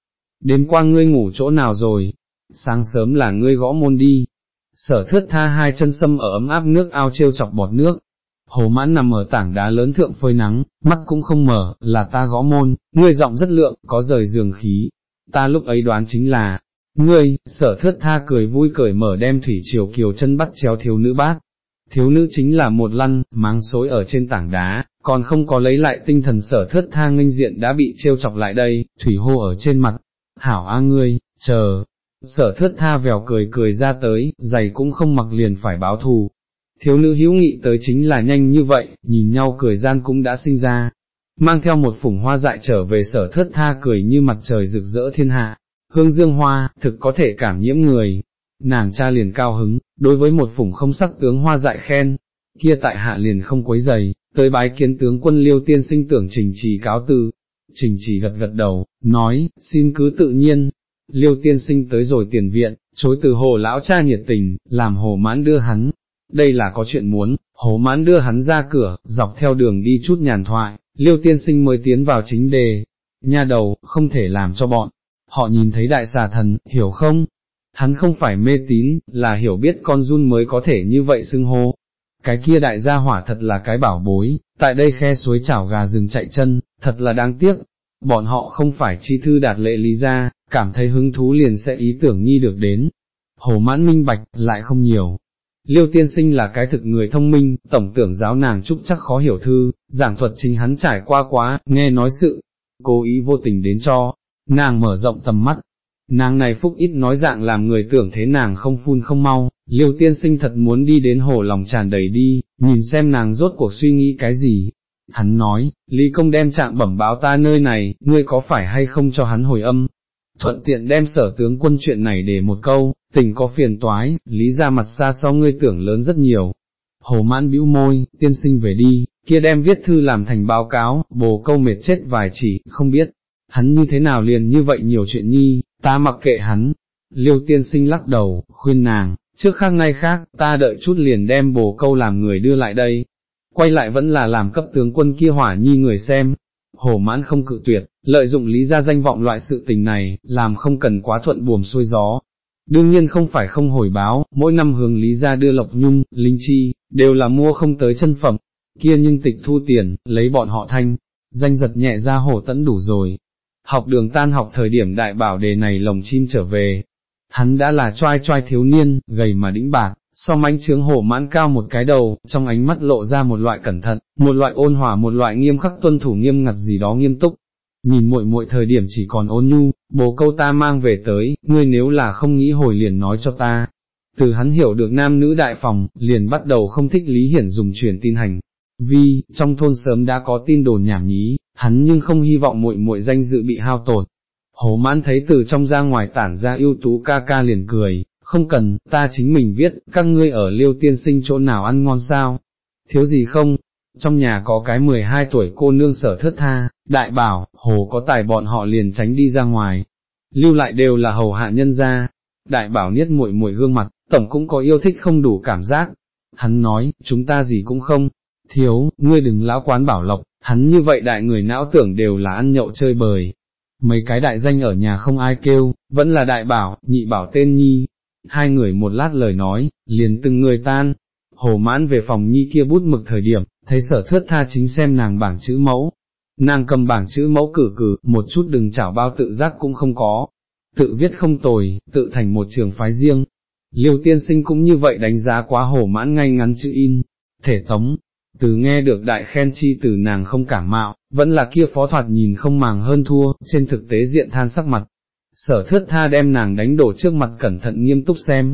Đêm qua ngươi ngủ chỗ nào rồi? Sáng sớm là ngươi gõ môn đi. Sở thất tha hai chân sâm ở ấm áp nước ao treo chọc bọt nước. Hồ mãn nằm ở tảng đá lớn thượng phơi nắng, mắt cũng không mở, là ta gõ môn, ngươi giọng rất lượng, có rời giường khí. Ta lúc ấy đoán chính là, Ngươi, sở thất tha cười vui cởi mở đem thủy triều kiều chân bắt chéo thiếu nữ bát. Thiếu nữ chính là một lăn, máng xối ở trên tảng đá, còn không có lấy lại tinh thần sở thất tha nghênh diện đã bị trêu chọc lại đây, thủy hô ở trên mặt. Hảo a ngươi, chờ, sở thất tha vèo cười cười ra tới, giày cũng không mặc liền phải báo thù. Thiếu nữ hữu nghị tới chính là nhanh như vậy, nhìn nhau cười gian cũng đã sinh ra, mang theo một phủng hoa dại trở về sở thất tha cười như mặt trời rực rỡ thiên hạ, hương dương hoa, thực có thể cảm nhiễm người. Nàng cha liền cao hứng, đối với một phủng không sắc tướng hoa dại khen, kia tại hạ liền không quấy giày, tới bái kiến tướng quân liêu tiên sinh tưởng trình trì cáo từ. Trình trì gật gật đầu, nói, xin cứ tự nhiên, liêu tiên sinh tới rồi tiền viện, chối từ hồ lão cha nhiệt tình, làm hồ mãn đưa hắn, đây là có chuyện muốn, hồ mãn đưa hắn ra cửa, dọc theo đường đi chút nhàn thoại, liêu tiên sinh mới tiến vào chính đề, nha đầu, không thể làm cho bọn, họ nhìn thấy đại xà thần, hiểu không? Hắn không phải mê tín, là hiểu biết con run mới có thể như vậy xưng hô. Cái kia đại gia hỏa thật là cái bảo bối, tại đây khe suối chảo gà rừng chạy chân, thật là đáng tiếc. Bọn họ không phải chi thư đạt lệ lý ra, cảm thấy hứng thú liền sẽ ý tưởng nhi được đến. Hồ mãn minh bạch, lại không nhiều, Liêu tiên sinh là cái thực người thông minh, tổng tưởng giáo nàng trúc chắc khó hiểu thư, giảng thuật chính hắn trải qua quá, nghe nói sự, cố ý vô tình đến cho, nàng mở rộng tầm mắt. Nàng này phúc ít nói dạng làm người tưởng thế nàng không phun không mau, liêu tiên sinh thật muốn đi đến hồ lòng tràn đầy đi, nhìn xem nàng rốt cuộc suy nghĩ cái gì. Hắn nói, Lý công đem trạng bẩm báo ta nơi này, ngươi có phải hay không cho hắn hồi âm, thuận tiện đem sở tướng quân chuyện này để một câu, tình có phiền toái, lý ra mặt xa so ngươi tưởng lớn rất nhiều. Hồ mãn bĩu môi, tiên sinh về đi, kia đem viết thư làm thành báo cáo, bồ câu mệt chết vài chỉ, không biết, hắn như thế nào liền như vậy nhiều chuyện nhi, ta mặc kệ hắn. Liêu tiên sinh lắc đầu, khuyên nàng, trước khác ngay khác, ta đợi chút liền đem bồ câu làm người đưa lại đây. Quay lại vẫn là làm cấp tướng quân kia hỏa nhi người xem, hồ mãn không cự tuyệt, lợi dụng lý ra danh vọng loại sự tình này, làm không cần quá thuận buồm xuôi gió. Đương nhiên không phải không hồi báo, mỗi năm hướng lý ra đưa lộc nhung, linh chi, đều là mua không tới chân phẩm, kia nhưng tịch thu tiền, lấy bọn họ thanh, danh giật nhẹ ra hồ tẫn đủ rồi. Học đường tan học thời điểm đại bảo đề này lồng chim trở về, hắn đã là choai choai thiếu niên, gầy mà đĩnh bạc, so mánh trướng hổ mãn cao một cái đầu, trong ánh mắt lộ ra một loại cẩn thận, một loại ôn hòa một loại nghiêm khắc tuân thủ nghiêm ngặt gì đó nghiêm túc. Nhìn muội muội thời điểm chỉ còn ôn nhu, bố câu ta mang về tới, ngươi nếu là không nghĩ hồi liền nói cho ta. Từ hắn hiểu được nam nữ đại phòng, liền bắt đầu không thích Lý Hiển dùng truyền tin hành. Vì, trong thôn sớm đã có tin đồn nhảm nhí, hắn nhưng không hy vọng muội muội danh dự bị hao tổn. Hồ mãn thấy từ trong ra ngoài tản ra ưu tú ca ca liền cười, không cần, ta chính mình viết, các ngươi ở liêu tiên sinh chỗ nào ăn ngon sao, thiếu gì không, trong nhà có cái 12 tuổi cô nương sở thất tha, đại bảo, hồ có tài bọn họ liền tránh đi ra ngoài, lưu lại đều là hầu hạ nhân gia, đại bảo niết muội muội gương mặt, tổng cũng có yêu thích không đủ cảm giác, hắn nói, chúng ta gì cũng không, thiếu, ngươi đừng lão quán bảo lộc, hắn như vậy đại người não tưởng đều là ăn nhậu chơi bời. Mấy cái đại danh ở nhà không ai kêu, vẫn là đại bảo, nhị bảo tên nhi, hai người một lát lời nói, liền từng người tan, hồ mãn về phòng nhi kia bút mực thời điểm, thấy sở thước tha chính xem nàng bảng chữ mẫu, nàng cầm bảng chữ mẫu cử cử, một chút đừng chảo bao tự giác cũng không có, tự viết không tồi, tự thành một trường phái riêng. Liêu tiên sinh cũng như vậy đánh giá quá hồ mãn ngay ngắn chữ in, thể tống, từ nghe được đại khen chi từ nàng không cảm mạo, vẫn là kia phó thoạt nhìn không màng hơn thua, trên thực tế diện than sắc mặt, sở thước tha đem nàng đánh đổ trước mặt cẩn thận nghiêm túc xem.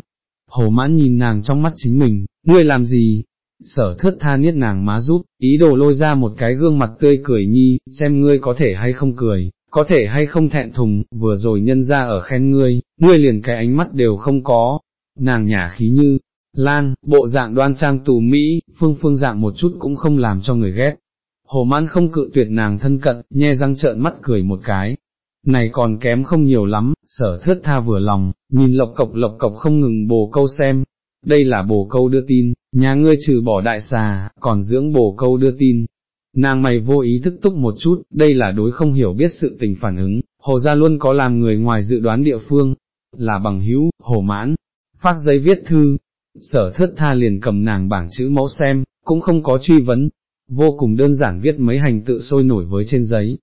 Hồ mãn nhìn nàng trong mắt chính mình, ngươi làm gì? Sở thước tha niết nàng má giúp, ý đồ lôi ra một cái gương mặt tươi cười nhi, xem ngươi có thể hay không cười, có thể hay không thẹn thùng, vừa rồi nhân ra ở khen ngươi, ngươi liền cái ánh mắt đều không có. Nàng nhả khí như, lan, bộ dạng đoan trang tù Mỹ, phương phương dạng một chút cũng không làm cho người ghét. Hồ mãn không cự tuyệt nàng thân cận, nhe răng trợn mắt cười một cái, này còn kém không nhiều lắm, sở thước tha vừa lòng, nhìn lộc cộc lộc cộc không ngừng bồ câu xem, đây là bồ câu đưa tin, nhà ngươi trừ bỏ đại xà, còn dưỡng bồ câu đưa tin. Nàng mày vô ý thức túc một chút, đây là đối không hiểu biết sự tình phản ứng, hồ gia luôn có làm người ngoài dự đoán địa phương, là bằng hữu, hồ mãn, phát giấy viết thư, sở thất tha liền cầm nàng bảng chữ mẫu xem, cũng không có truy vấn, vô cùng đơn giản viết mấy hành tự sôi nổi với trên giấy,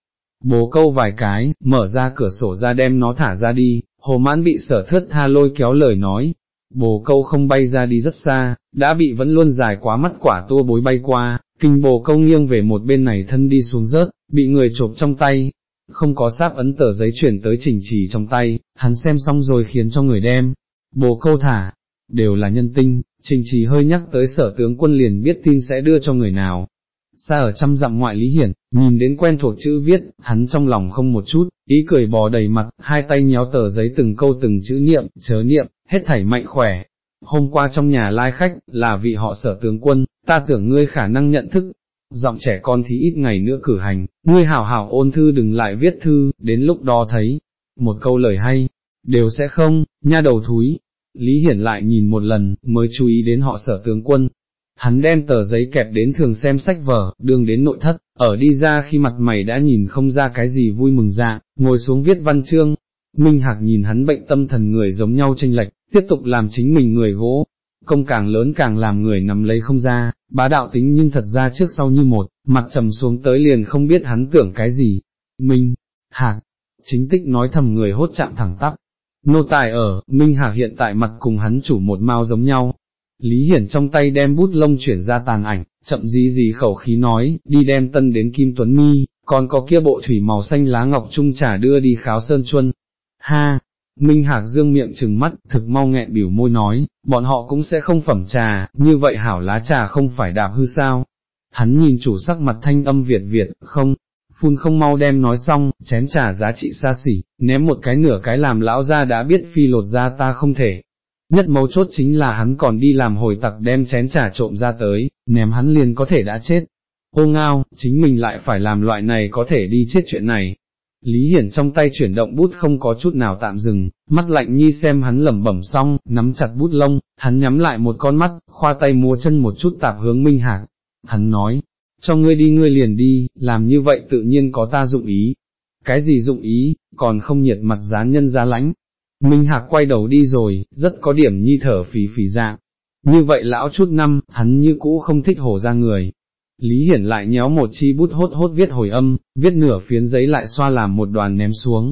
bố câu vài cái, mở ra cửa sổ ra đem nó thả ra đi, hồ mãn bị sở thất tha lôi kéo lời nói, bồ câu không bay ra đi rất xa, đã bị vẫn luôn dài quá mắt quả tua bối bay qua, kinh bồ câu nghiêng về một bên này thân đi xuống rớt, bị người chộp trong tay, không có sáp ấn tờ giấy chuyển tới trình trì trong tay, hắn xem xong rồi khiến cho người đem, bồ câu thả, đều là nhân tinh, trình trì hơi nhắc tới sở tướng quân liền biết tin sẽ đưa cho người nào. Xa ở trăm dặm ngoại Lý Hiển, nhìn đến quen thuộc chữ viết, hắn trong lòng không một chút, ý cười bò đầy mặt, hai tay nhéo tờ giấy từng câu từng chữ niệm, chớ niệm, hết thảy mạnh khỏe. Hôm qua trong nhà lai khách, là vị họ sở tướng quân, ta tưởng ngươi khả năng nhận thức, giọng trẻ con thì ít ngày nữa cử hành, ngươi hảo hảo ôn thư đừng lại viết thư, đến lúc đó thấy, một câu lời hay, đều sẽ không, nha đầu thúi. Lý Hiển lại nhìn một lần, mới chú ý đến họ sở tướng quân. Hắn đem tờ giấy kẹp đến thường xem sách vở, đường đến nội thất, ở đi ra khi mặt mày đã nhìn không ra cái gì vui mừng dạ, ngồi xuống viết văn chương. Minh Hạc nhìn hắn bệnh tâm thần người giống nhau tranh lệch, tiếp tục làm chính mình người gỗ, công càng lớn càng làm người nắm lấy không ra, bá đạo tính nhưng thật ra trước sau như một, mặt trầm xuống tới liền không biết hắn tưởng cái gì. Minh, Hạc, chính tích nói thầm người hốt chạm thẳng tắp. Nô tài ở, Minh Hạc hiện tại mặt cùng hắn chủ một mao giống nhau. Lý Hiển trong tay đem bút lông chuyển ra tàn ảnh, chậm gì gì khẩu khí nói, đi đem tân đến Kim Tuấn Mi, còn có kia bộ thủy màu xanh lá ngọc trung trà đưa đi kháo sơn chuân. Ha, Minh Hạc dương miệng trừng mắt, thực mau nghẹn biểu môi nói, bọn họ cũng sẽ không phẩm trà, như vậy hảo lá trà không phải đạp hư sao. Hắn nhìn chủ sắc mặt thanh âm Việt Việt, không, phun không mau đem nói xong, chén trà giá trị xa xỉ, ném một cái nửa cái làm lão ra đã biết phi lột ra ta không thể. Nhất mấu chốt chính là hắn còn đi làm hồi tặc đem chén trà trộm ra tới, ném hắn liền có thể đã chết. Ô ngao, chính mình lại phải làm loại này có thể đi chết chuyện này, Lý Hiển trong tay chuyển động bút không có chút nào tạm dừng, mắt lạnh nhi xem hắn lẩm bẩm xong, nắm chặt bút lông, hắn nhắm lại một con mắt, khoa tay múa chân một chút tạp hướng Minh Hạc. Hắn nói, cho ngươi đi ngươi liền đi, làm như vậy tự nhiên có ta dụng ý. Cái gì dụng ý, còn không nhiệt mặt dán nhân ra lãnh. Minh Hạc quay đầu đi rồi, rất có điểm nhi thở phì phì dạng. Như vậy lão chút năm, hắn như cũ không thích hổ ra người, Lý Hiển lại nhéo một chi bút hốt hốt viết hồi âm, viết nửa phiến giấy lại xoa làm một đoàn ném xuống.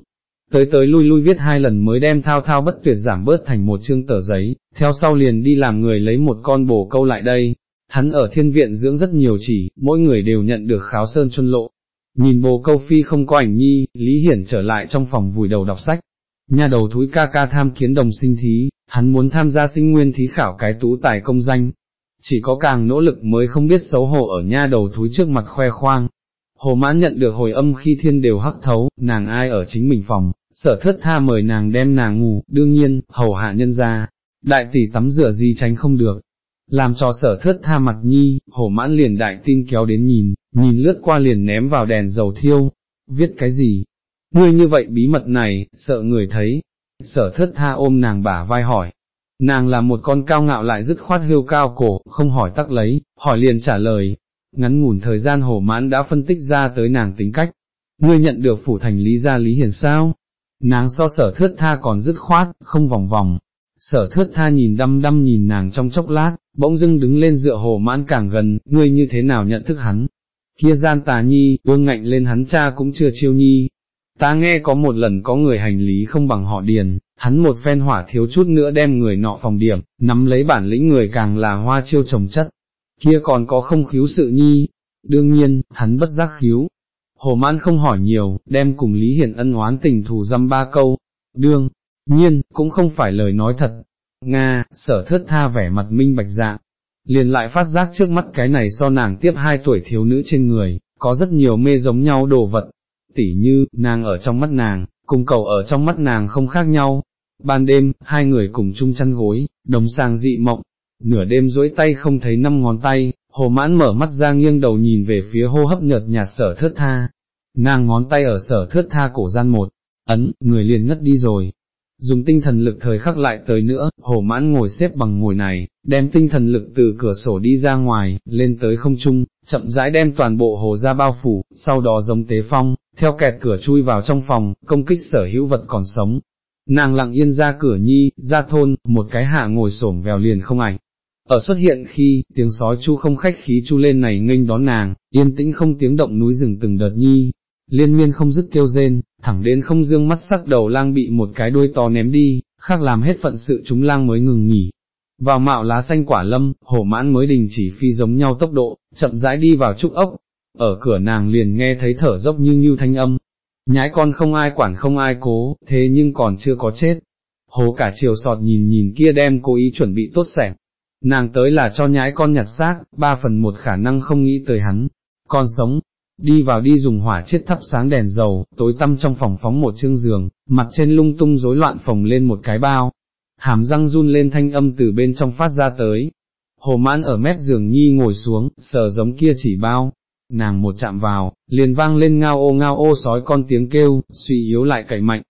Tới tới lui lui viết hai lần mới đem thao thao bất tuyệt giảm bớt thành một chương tờ giấy, theo sau liền đi làm người lấy một con bổ câu lại đây. Hắn ở thiên viện dưỡng rất nhiều chỉ, mỗi người đều nhận được kháo sơn chuân lộ. Nhìn bồ câu phi không có ảnh nhi, Lý Hiển trở lại trong phòng vùi đầu đọc sách. Nhà đầu thúi ca ca tham kiến đồng sinh thí, hắn muốn tham gia sinh nguyên thí khảo cái tú tài công danh, chỉ có càng nỗ lực mới không biết xấu hổ ở nha đầu thúi trước mặt khoe khoang. Hồ mãn nhận được hồi âm khi thiên đều hắc thấu, nàng ai ở chính mình phòng, sở thất tha mời nàng đem nàng ngủ, đương nhiên, hầu hạ nhân ra, đại tỷ tắm rửa gì tránh không được. Làm cho sở thất tha mặt nhi, hồ mãn liền đại tin kéo đến nhìn, nhìn lướt qua liền ném vào đèn dầu thiêu, viết cái gì? Ngươi như vậy bí mật này, sợ người thấy. Sở thất tha ôm nàng bả vai hỏi, Nàng là một con cao ngạo lại dứt khoát hưu cao cổ, không hỏi tắc lấy, hỏi liền trả lời. Ngắn ngủn thời gian hổ mãn đã phân tích ra tới nàng tính cách. Ngươi nhận được phủ thành lý gia lý hiền sao? Nàng so sở thất tha còn dứt khoát, không vòng vòng. Sở thước tha nhìn đăm đăm nhìn nàng trong chốc lát, bỗng dưng đứng lên dựa hồ mãn càng gần, ngươi như thế nào nhận thức hắn? Kia gian tà nhi, vương ngạnh lên hắn cha cũng chưa chiêu nhi. Ta nghe có một lần có người hành lý không bằng họ điền, hắn một phen hỏa thiếu chút nữa đem người nọ phòng điểm, nắm lấy bản lĩnh người càng là hoa chiêu trồng chất, kia còn có không khiếu sự nhi, đương nhiên, hắn bất giác khiếu. Hồ mãn không hỏi nhiều, đem cùng Lý Hiển ân oán tình thù dăm ba câu, đương, nhiên, cũng không phải lời nói thật. Nga, sở thất tha vẻ mặt minh bạch dạng, liền lại phát giác trước mắt cái này so nàng tiếp hai tuổi thiếu nữ trên người, có rất nhiều mê giống nhau đồ vật, tỉ như, nàng ở trong mắt nàng, cùng cầu ở trong mắt nàng không khác nhau, Ban đêm, hai người cùng chung chăn gối, đồng sàng dị mộng, nửa đêm duỗi tay không thấy năm ngón tay, hồ mãn mở mắt ra nghiêng đầu nhìn về phía hô hấp nhợt nhạt sở thất tha. Nàng ngón tay ở sở thước tha cổ gian một, ấn, người liền ngất đi rồi. Dùng tinh thần lực thời khắc lại tới nữa, hồ mãn ngồi xếp bằng ngồi này, đem tinh thần lực từ cửa sổ đi ra ngoài, lên tới không trung, chậm rãi đem toàn bộ hồ ra bao phủ, sau đó giống tế phong, theo kẹt cửa chui vào trong phòng, công kích sở hữu vật còn sống, Nàng lặng yên ra cửa nhi, ra thôn, một cái hạ ngồi xổm vèo liền không ảnh. Ở xuất hiện khi, tiếng sói chu không khách khí chu lên này nghênh đón nàng, yên tĩnh không tiếng động núi rừng từng đợt nhi, liên miên không dứt kêu rên, thẳng đến không dương mắt sắc đầu lang bị một cái đuôi to ném đi, khác làm hết phận sự chúng lang mới ngừng nghỉ. Vào mạo lá xanh quả lâm, hổ mãn mới đình chỉ phi giống nhau tốc độ, chậm rãi đi vào trúc ốc, ở cửa nàng liền nghe thấy thở dốc như như thanh âm, nhái con không ai quản không ai cố, thế nhưng còn chưa có chết. Hồ cả chiều sọt nhìn nhìn kia đem cố ý chuẩn bị tốt sẻng. Nàng tới là cho nhái con nhặt xác, ba phần một khả năng không nghĩ tới hắn. Con sống, đi vào đi dùng hỏa chiết thắp sáng đèn dầu, tối tăm trong phòng phóng một chương giường, mặt trên lung tung rối loạn phồng lên một cái bao. Hàm răng run lên thanh âm từ bên trong phát ra tới. Hồ mãn ở mép giường nhi ngồi xuống, sờ giống kia chỉ bao, nàng một chạm vào, liền vang lên ngao ô ngao ô sói con tiếng kêu, suy yếu lại cậy mạnh.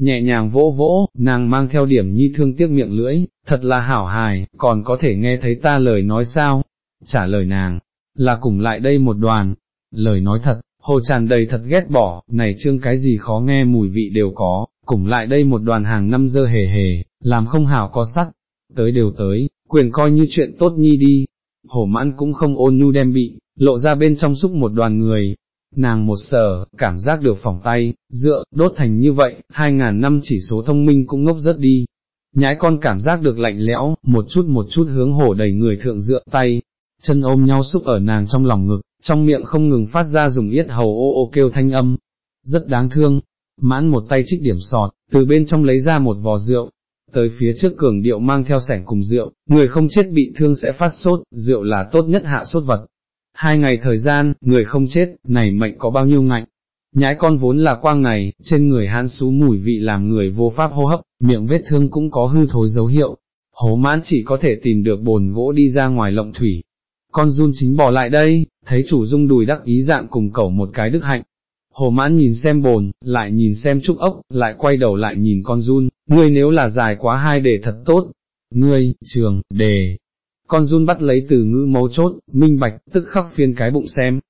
Nhẹ nhàng vỗ vỗ, nàng mang theo điểm nhi thương tiếc miệng lưỡi, thật là hảo hài, còn có thể nghe thấy ta lời nói sao? Trả lời nàng, là cùng lại đây một đoàn, lời nói thật, hồ tràn đầy thật ghét bỏ, này trương cái gì khó nghe mùi vị đều có, cùng lại đây một đoàn hàng năm dơ hề hề, làm không hảo có sắt, tới đều tới, quyền coi như chuyện tốt nhi đi, hổ mãn cũng không ôn nhu đem bị, lộ ra bên trong xúc một đoàn người, nàng một sở, cảm giác được phỏng tay, dựa, đốt thành như vậy, hai ngàn năm chỉ số thông minh cũng ngốc rất đi. Nhái con cảm giác được lạnh lẽo, một chút một chút hướng hổ đầy người thượng dựa tay, chân ôm nhau xúc ở nàng trong lòng ngực, trong miệng không ngừng phát ra dùng yết hầu ô ô kêu thanh âm, rất đáng thương, mãn một tay trích điểm sọt, từ bên trong lấy ra một vò rượu, tới phía trước cường điệu mang theo sẻng cùng rượu, người không chết bị thương sẽ phát sốt, rượu là tốt nhất hạ sốt vật, hai ngày thời gian, người không chết, này mệnh có bao nhiêu ngạnh. nhái con vốn là quang này, trên người hãn xú mùi vị làm người vô pháp hô hấp, miệng vết thương cũng có hư thối dấu hiệu. Hố mãn chỉ có thể tìm được bồn gỗ đi ra ngoài lộng thủy. Con run chính bỏ lại đây, thấy chủ dung đùi đắc ý dạng cùng cẩu một cái đức hạnh. Hồ mãn nhìn xem bồn, lại nhìn xem trúc ốc, lại quay đầu lại nhìn con run, ngươi nếu là dài quá hai đề thật tốt. Ngươi, trường, đề, con run bắt lấy từ ngữ mấu chốt, minh bạch, tức khắc phiên cái bụng xem,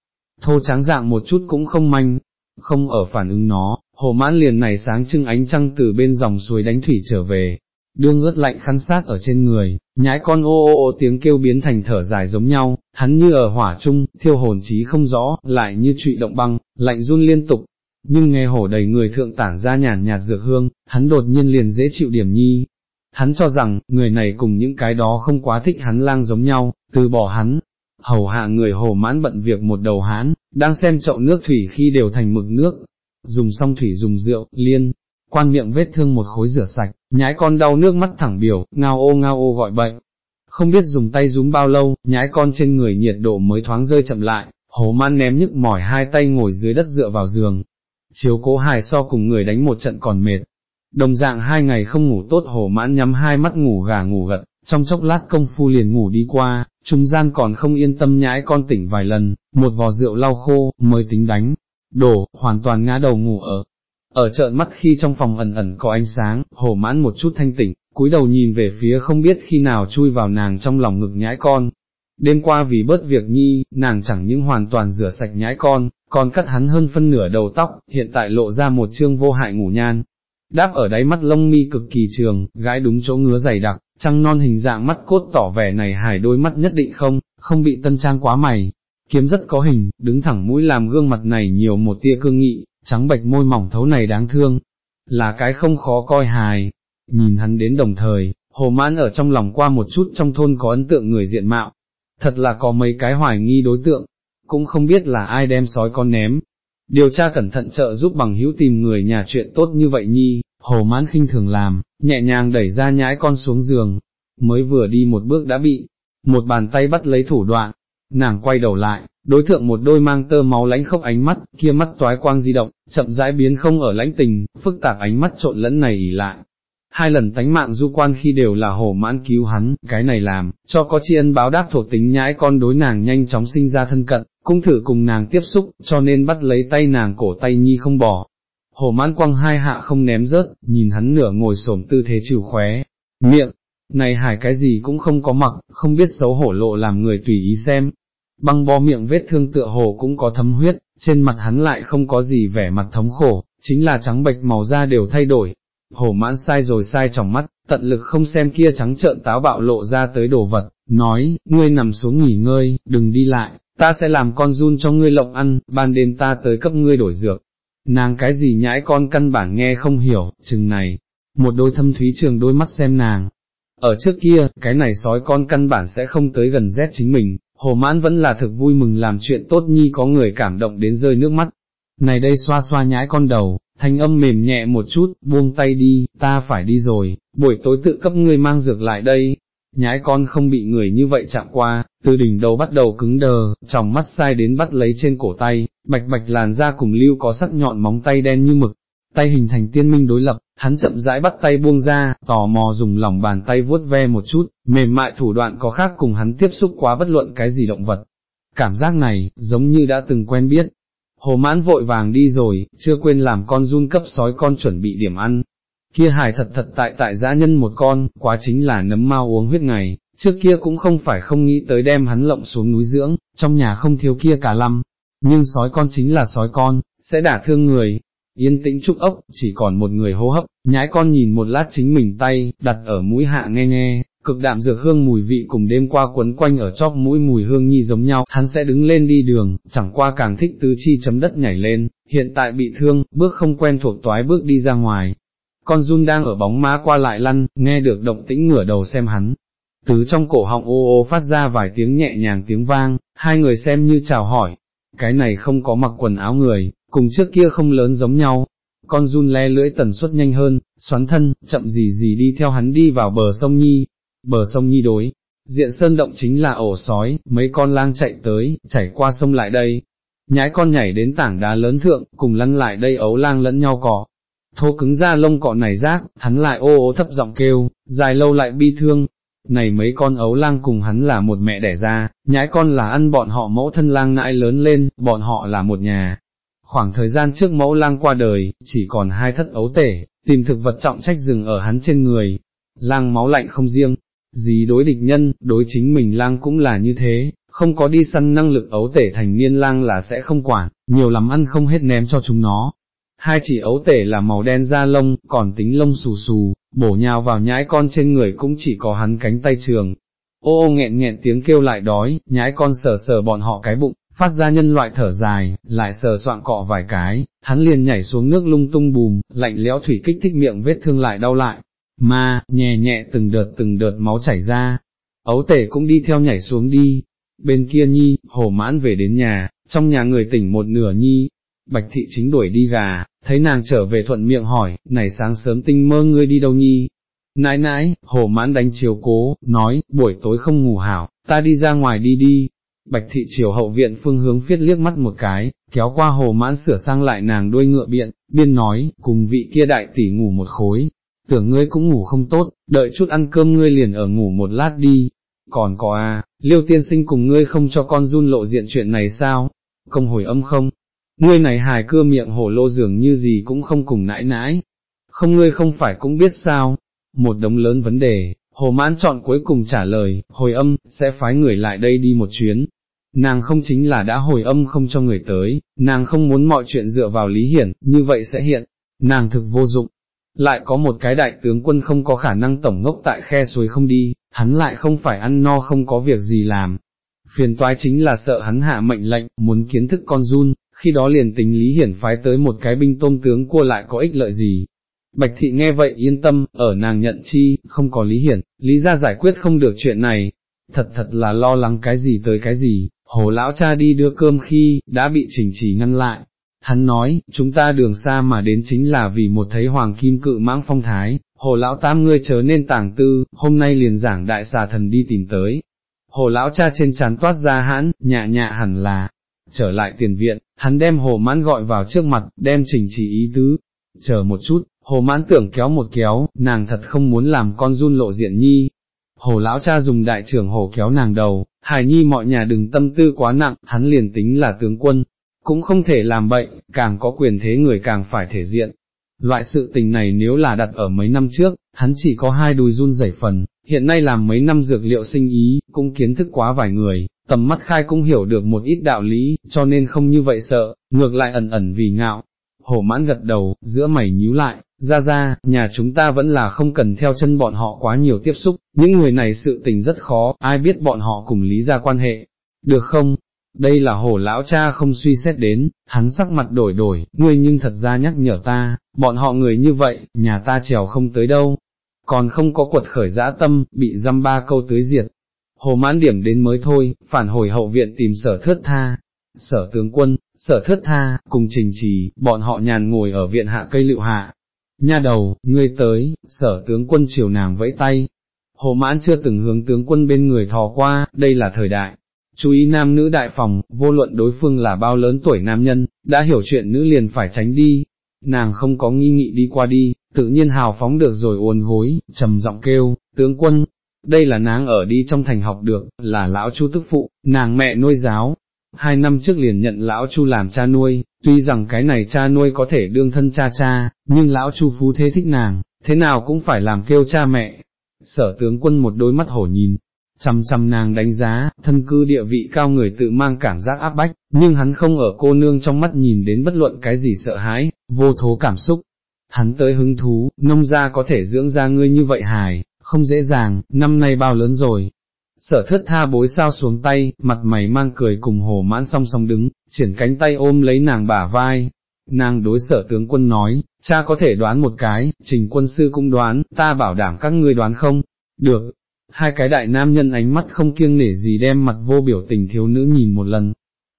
thô trắng dạng một chút cũng không manh, không ở phản ứng nó, hồ mãn liền này sáng trưng ánh trăng từ bên dòng suối đánh thủy trở về, đương ướt lạnh khăn sát ở trên người, nhái con ô ô ô tiếng kêu biến thành thở dài giống nhau, hắn như ở hỏa trung, thiêu hồn trí không rõ, lại như trụy động băng, lạnh run liên tục, nhưng nghe hổ đầy người thượng tản ra nhàn nhạt dược hương, hắn đột nhiên liền dễ chịu điểm nhi, hắn cho rằng, người này cùng những cái đó không quá thích hắn lang giống nhau, từ bỏ hắn, hầu hạ người hồ mãn bận việc một đầu hán, đang xem chậu nước thủy khi đều thành mực nước, dùng xong thủy dùng rượu, liên, quan miệng vết thương một khối rửa sạch, nhái con đau nước mắt thẳng biểu, ngao ô ngao ô gọi bệnh. Không biết dùng tay rúm bao lâu, nhái con trên người nhiệt độ mới thoáng rơi chậm lại, hồ man ném nhức mỏi hai tay ngồi dưới đất dựa vào giường. Chiếu cố hài so cùng người đánh một trận còn mệt, Đồng dạng hai ngày không ngủ tốt hồ mãn nhắm hai mắt ngủ gà ngủ gật, trong chốc lát công phu liền ngủ đi qua, trung gian còn không yên tâm nhãi con tỉnh vài lần, một vò rượu lau khô, mới tính đánh, đổ, hoàn toàn ngã đầu ngủ ở. Ở trợn mắt khi trong phòng ẩn ẩn có ánh sáng, hồ mãn một chút thanh tỉnh, cúi đầu nhìn về phía không biết khi nào chui vào nàng trong lòng ngực nhãi con. Đêm qua vì bớt việc nhi, nàng chẳng những hoàn toàn rửa sạch nhãi con, còn cắt hắn hơn phân nửa đầu tóc, hiện tại lộ ra một chương vô hại ngủ nhan, đáp ở đáy mắt lông mi cực kỳ trường, gái đúng chỗ ngứa dày đặc, trăng non hình dạng mắt cốt tỏ vẻ này hài đôi mắt nhất định không, không bị tân trang quá mày, kiếm rất có hình, đứng thẳng mũi làm gương mặt này nhiều một tia cương nghị, trắng bạch môi mỏng thấu này đáng thương, là cái không khó coi hài, nhìn hắn đến đồng thời, hồ mãn ở trong lòng qua một chút trong thôn có ấn tượng người diện mạo, thật là có mấy cái hoài nghi đối tượng, cũng không biết là ai đem sói con ném, Điều tra cẩn thận trợ giúp bằng hữu tìm người nhà chuyện tốt như vậy nhi, hồ mãn khinh thường làm, nhẹ nhàng đẩy ra nhãi con xuống giường, mới vừa đi một bước đã bị, một bàn tay bắt lấy thủ đoạn, nàng quay đầu lại, đối thượng một đôi mang tơ máu lánh khốc ánh mắt, kia mắt toái quang di động, chậm rãi biến không ở lãnh tình, phức tạp ánh mắt trộn lẫn này ỉ lại. Hai lần tánh mạng du quan khi đều là hồ mãn cứu hắn, cái này làm, cho có tri ân báo đáp thuộc tính nhãi con đối nàng nhanh chóng sinh ra thân cận, cũng thử cùng nàng tiếp xúc, cho nên bắt lấy tay nàng cổ tay nhi không bỏ. Hồ mãn quăng hai hạ không ném rớt, nhìn hắn nửa ngồi xổm tư thế chịu khóe, miệng, này hải cái gì cũng không có mặc, không biết xấu hổ lộ làm người tùy ý xem. Băng bo miệng vết thương tựa hồ cũng có thấm huyết, trên mặt hắn lại không có gì vẻ mặt thống khổ, chính là trắng bệch màu da đều thay đổi. Hồ mãn sai rồi sai trong mắt, tận lực không xem kia trắng trợn táo bạo lộ ra tới đồ vật, nói, ngươi nằm xuống nghỉ ngơi, đừng đi lại, ta sẽ làm con run cho ngươi lộng ăn, ban đêm ta tới cấp ngươi đổi dược. Nàng cái gì nhãi con căn bản nghe không hiểu, chừng này, một đôi thâm thúy trường đôi mắt xem nàng. Ở trước kia, cái này sói con căn bản sẽ không tới gần rét chính mình, hồ mãn vẫn là thực vui mừng làm chuyện tốt nhi có người cảm động đến rơi nước mắt. này đây xoa xoa nhãi con đầu, thanh âm mềm nhẹ một chút, buông tay đi, ta phải đi rồi, buổi tối tự cấp ngươi mang dược lại đây. Nhãi con không bị người như vậy chạm qua, từ đỉnh đầu bắt đầu cứng đờ, tròng mắt sai đến bắt lấy trên cổ tay, bạch bạch làn da cùng lưu có sắc nhọn móng tay đen như mực, tay hình thành tiên minh đối lập, hắn chậm rãi bắt tay buông ra, tò mò dùng lòng bàn tay vuốt ve một chút, mềm mại thủ đoạn có khác cùng hắn tiếp xúc quá bất luận cái gì động vật. Cảm giác này, giống như đã từng quen biết. Hồ mãn vội vàng đi rồi, chưa quên làm con run cấp sói con chuẩn bị điểm ăn. Kia hài thật thật tại tại giã nhân một con, quá chính là nấm mau uống huyết ngày, trước kia cũng không phải không nghĩ tới đem hắn lộng xuống núi dưỡng, trong nhà không thiếu kia cả lăm, nhưng sói con chính là sói con, sẽ đả thương người, yên tĩnh trúc ốc, chỉ còn một người hô hấp, nhái con nhìn một lát chính mình tay, đặt ở mũi hạ nghe nghe, cực đạm dược hương mùi vị cùng đêm qua quấn quanh ở chóp mũi mùi hương nhi giống nhau, hắn sẽ đứng lên đi đường, chẳng qua càng thích tứ chi chấm đất nhảy lên, hiện tại bị thương, bước không quen thuộc toái bước đi ra ngoài. Con run đang ở bóng má qua lại lăn, nghe được động tĩnh ngửa đầu xem hắn. tứ trong cổ họng ô ô phát ra vài tiếng nhẹ nhàng tiếng vang, hai người xem như chào hỏi. Cái này không có mặc quần áo người, cùng trước kia không lớn giống nhau, con run le lưỡi tần suất nhanh hơn, xoắn thân, chậm gì gì đi theo hắn đi vào bờ sông Nhi, bờ sông Nhi đối, diện sơn động chính là ổ sói, mấy con lang chạy tới, chảy qua sông lại đây, nhái con nhảy đến tảng đá lớn thượng, cùng lăn lại đây ấu lang lẫn nhau cỏ, thô cứng ra lông cọ này rác, hắn lại ô ô thấp giọng kêu, dài lâu lại bi thương, này mấy con ấu lang cùng hắn là một mẹ đẻ ra, nhái con là ăn bọn họ mẫu thân lang nãi lớn lên, bọn họ là một nhà, Khoảng thời gian trước mẫu lang qua đời, chỉ còn hai thất ấu tể, tìm thực vật trọng trách rừng ở hắn trên người. Lang máu lạnh không riêng, gì đối địch nhân, đối chính mình lang cũng là như thế, không có đi săn năng lực ấu tể thành niên lang là sẽ không quản, nhiều lắm ăn không hết ném cho chúng nó. Hai chỉ ấu tể là màu đen da lông, còn tính lông xù xù, bổ nhào vào nhãi con trên người cũng chỉ có hắn cánh tay trường. Ô ô nghẹn nghẹn tiếng kêu lại đói, nhãi con sờ sờ bọn họ cái bụng, phát ra nhân loại thở dài, lại sờ soạn cọ vài cái, hắn liền nhảy xuống nước lung tung bùm, lạnh lẽo thủy kích thích miệng vết thương lại đau lại, ma nhẹ nhẹ từng đợt từng đợt máu chảy ra, ấu tể cũng đi theo nhảy xuống đi, bên kia nhi, hồ mãn về đến nhà, trong nhà người tỉnh một nửa nhi, bạch thị chính đuổi đi gà, thấy nàng trở về thuận miệng hỏi, này sáng sớm tinh mơ ngươi đi đâu nhi? Nãi nãi, hồ mãn đánh chiều cố, nói, buổi tối không ngủ hảo, ta đi ra ngoài đi đi, Bạch thị chiều hậu viện phương hướng phiết liếc mắt một cái, kéo qua hồ mãn sửa sang lại nàng đuôi ngựa biện, biên nói, cùng vị kia đại tỷ ngủ một khối, tưởng ngươi cũng ngủ không tốt, đợi chút ăn cơm ngươi liền ở ngủ một lát đi, còn có à, liêu tiên sinh cùng ngươi không cho con run lộ diện chuyện này sao, công hồi âm không, ngươi này hài cưa miệng hổ lô dường như gì cũng không cùng nãi nãi, không ngươi không phải cũng biết sao, một đống lớn vấn đề, hồ mãn chọn cuối cùng trả lời, hồi âm, sẽ phái người lại đây đi một chuyến, nàng không chính là đã hồi âm không cho người tới, nàng không muốn mọi chuyện dựa vào Lý Hiển, như vậy sẽ hiện, nàng thực vô dụng. Lại có một cái đại tướng quân không có khả năng tổng ngốc tại khe suối không đi, hắn lại không phải ăn no không có việc gì làm. Phiền toái chính là sợ hắn hạ mệnh lệnh, muốn kiến thức con run, khi đó liền tính Lý Hiển phái tới một cái binh tôm tướng cua lại có ích lợi gì. Bạch thị nghe vậy yên tâm, ở nàng nhận chi, không có Lý Hiển, Lý ra giải quyết không được chuyện này, thật thật là lo lắng cái gì tới cái gì, hồ lão cha đi đưa cơm khi, đã bị trình trì ngăn lại. Hắn nói, chúng ta đường xa mà đến chính là vì một thấy hoàng kim cự mãng phong thái, hồ lão tam ngươi chớ nên tàng tư, hôm nay liền giảng đại xà thần đi tìm tới. Hồ lão cha trên chán toát ra hãn, nhạ nhạ hẳn là, trở lại tiền viện, hắn đem hồ mãn gọi vào trước mặt, đem trình chỉ ý tứ, chờ một chút, hồ mãn tưởng kéo một kéo, nàng thật không muốn làm con run lộ diện nhi, Hồ lão cha dùng đại trưởng hồ kéo nàng đầu, hài nhi mọi nhà đừng tâm tư quá nặng, hắn liền tính là tướng quân, cũng không thể làm bậy, càng có quyền thế người càng phải thể diện. Loại sự tình này nếu là đặt ở mấy năm trước, hắn chỉ có hai đùi run rẩy phần, hiện nay làm mấy năm dược liệu sinh ý, cũng kiến thức quá vài người, tầm mắt khai cũng hiểu được một ít đạo lý, cho nên không như vậy sợ, ngược lại ẩn ẩn vì ngạo. Hổ mãn gật đầu, giữa mày nhíu lại, ra ra, nhà chúng ta vẫn là không cần theo chân bọn họ quá nhiều tiếp xúc, những người này sự tình rất khó, ai biết bọn họ cùng lý ra quan hệ, được không? Đây là hồ lão cha không suy xét đến, hắn sắc mặt đổi đổi, ngươi nhưng thật ra nhắc nhở ta, bọn họ người như vậy, nhà ta trèo không tới đâu, còn không có quật khởi dã tâm, bị dăm ba câu tưới diệt. Hồ mãn điểm đến mới thôi, phản hồi hậu viện tìm sở thước tha, sở tướng quân, sở thất tha, cùng trình trì, bọn họ nhàn ngồi ở viện hạ cây lựu hạ. Nha đầu, ngươi tới, sở tướng quân chiều nàng vẫy tay. Hồ mãn chưa từng hướng tướng quân bên người thò qua, đây là thời đại. Chú ý nam nữ đại phòng, vô luận đối phương là bao lớn tuổi nam nhân, đã hiểu chuyện nữ liền phải tránh đi. Nàng không có nghi nghị đi qua đi, tự nhiên hào phóng được rồi uồn hối, trầm giọng kêu, tướng quân, đây là nàng ở đi trong thành học được, là lão chu tức phụ, nàng mẹ nuôi giáo, hai năm trước liền nhận lão chu làm cha nuôi, tuy rằng cái này cha nuôi có thể đương thân cha cha, nhưng lão chu phú thế thích nàng, thế nào cũng phải làm kêu cha mẹ. Sở tướng quân một đôi mắt hổ nhìn, chăm chăm nàng đánh giá, thân cư địa vị cao người tự mang cảm giác áp bách, nhưng hắn không ở cô nương trong mắt nhìn đến bất luận cái gì sợ hãi, vô thố cảm xúc. Hắn tới hứng thú, nông gia có thể dưỡng ra ngươi như vậy hài, không dễ dàng, năm nay bao lớn rồi, Sở thất tha bối sao xuống tay, mặt mày mang cười cùng hồ mãn song song đứng, triển cánh tay ôm lấy nàng bả vai. Nàng đối sở tướng quân nói, cha có thể đoán một cái, trình quân sư cũng đoán, ta bảo đảm các ngươi đoán không, được. Hai cái đại nam nhân ánh mắt không kiêng nể gì đem mặt vô biểu tình thiếu nữ nhìn một lần.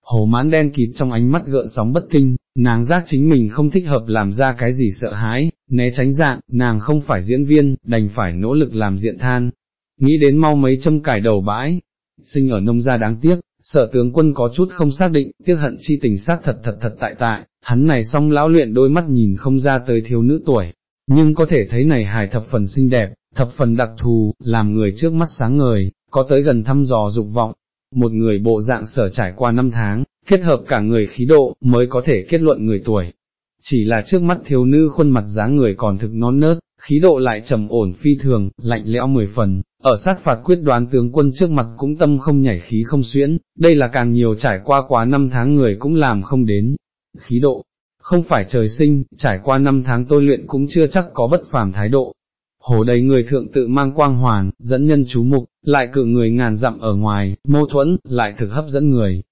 Hồ mãn đen kịt trong ánh mắt gợn sóng bất kinh, nàng giác chính mình không thích hợp làm ra cái gì sợ hãi, né tránh dạng, nàng không phải diễn viên, đành phải nỗ lực làm diện than, nghĩ đến mau mấy châm cải đầu bãi, sinh ở nông gia đáng tiếc, sở tướng quân có chút không xác định, tiếc hận chi tình xác thật thật thật tại tại, hắn này song lão luyện đôi mắt nhìn không ra tới thiếu nữ tuổi, nhưng có thể thấy này hài thập phần xinh đẹp, thập phần đặc thù, làm người trước mắt sáng ngời, có tới gần thăm dò dục vọng, một người bộ dạng sở trải qua năm tháng, kết hợp cả người khí độ, mới có thể kết luận người tuổi. Chỉ là trước mắt thiếu nữ khuôn mặt dáng người còn thực non nớt, khí độ lại trầm ổn phi thường, lạnh lẽo mười phần, ở sát phạt quyết đoán tướng quân trước mặt cũng tâm không nhảy khí không xuyễn, đây là càng nhiều trải qua quá năm tháng người cũng làm không đến. Khí độ, không phải trời sinh, trải qua năm tháng tôi luyện cũng chưa chắc có bất phàm thái độ. Hồ đầy người thượng tự mang quang hoàn, dẫn nhân chú mục, lại cự người ngàn dặm ở ngoài, mâu thuẫn, lại thực hấp dẫn người.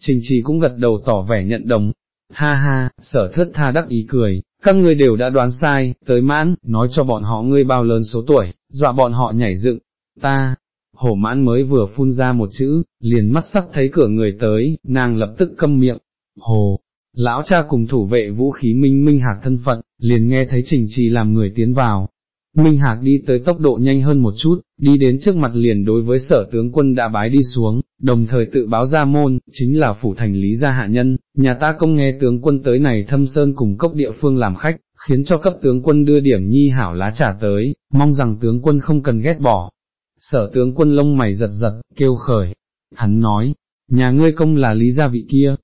Trình trì cũng gật đầu tỏ vẻ nhận đồng. Ha ha, sở thất tha đắc ý cười, các ngươi đều đã đoán sai, tới mãn, nói cho bọn họ ngươi bao lớn số tuổi, dọa bọn họ nhảy dựng, ta, hổ mãn mới vừa phun ra một chữ, liền mắt sắc thấy cửa người tới, nàng lập tức câm miệng, hồ, lão cha cùng thủ vệ vũ khí minh minh hạc thân phận, liền nghe thấy trình trì làm người tiến vào. Minh Hạc đi tới tốc độ nhanh hơn một chút, đi đến trước mặt liền đối với sở tướng quân đã bái đi xuống, đồng thời tự báo ra môn, chính là phủ thành lý gia hạ nhân, nhà ta công nghe tướng quân tới này thâm sơn cùng cốc địa phương làm khách, khiến cho cấp tướng quân đưa điểm nhi hảo lá trả tới, mong rằng tướng quân không cần ghét bỏ, sở tướng quân lông mày giật giật, kêu khởi, hắn nói, nhà ngươi công là lý gia vị kia,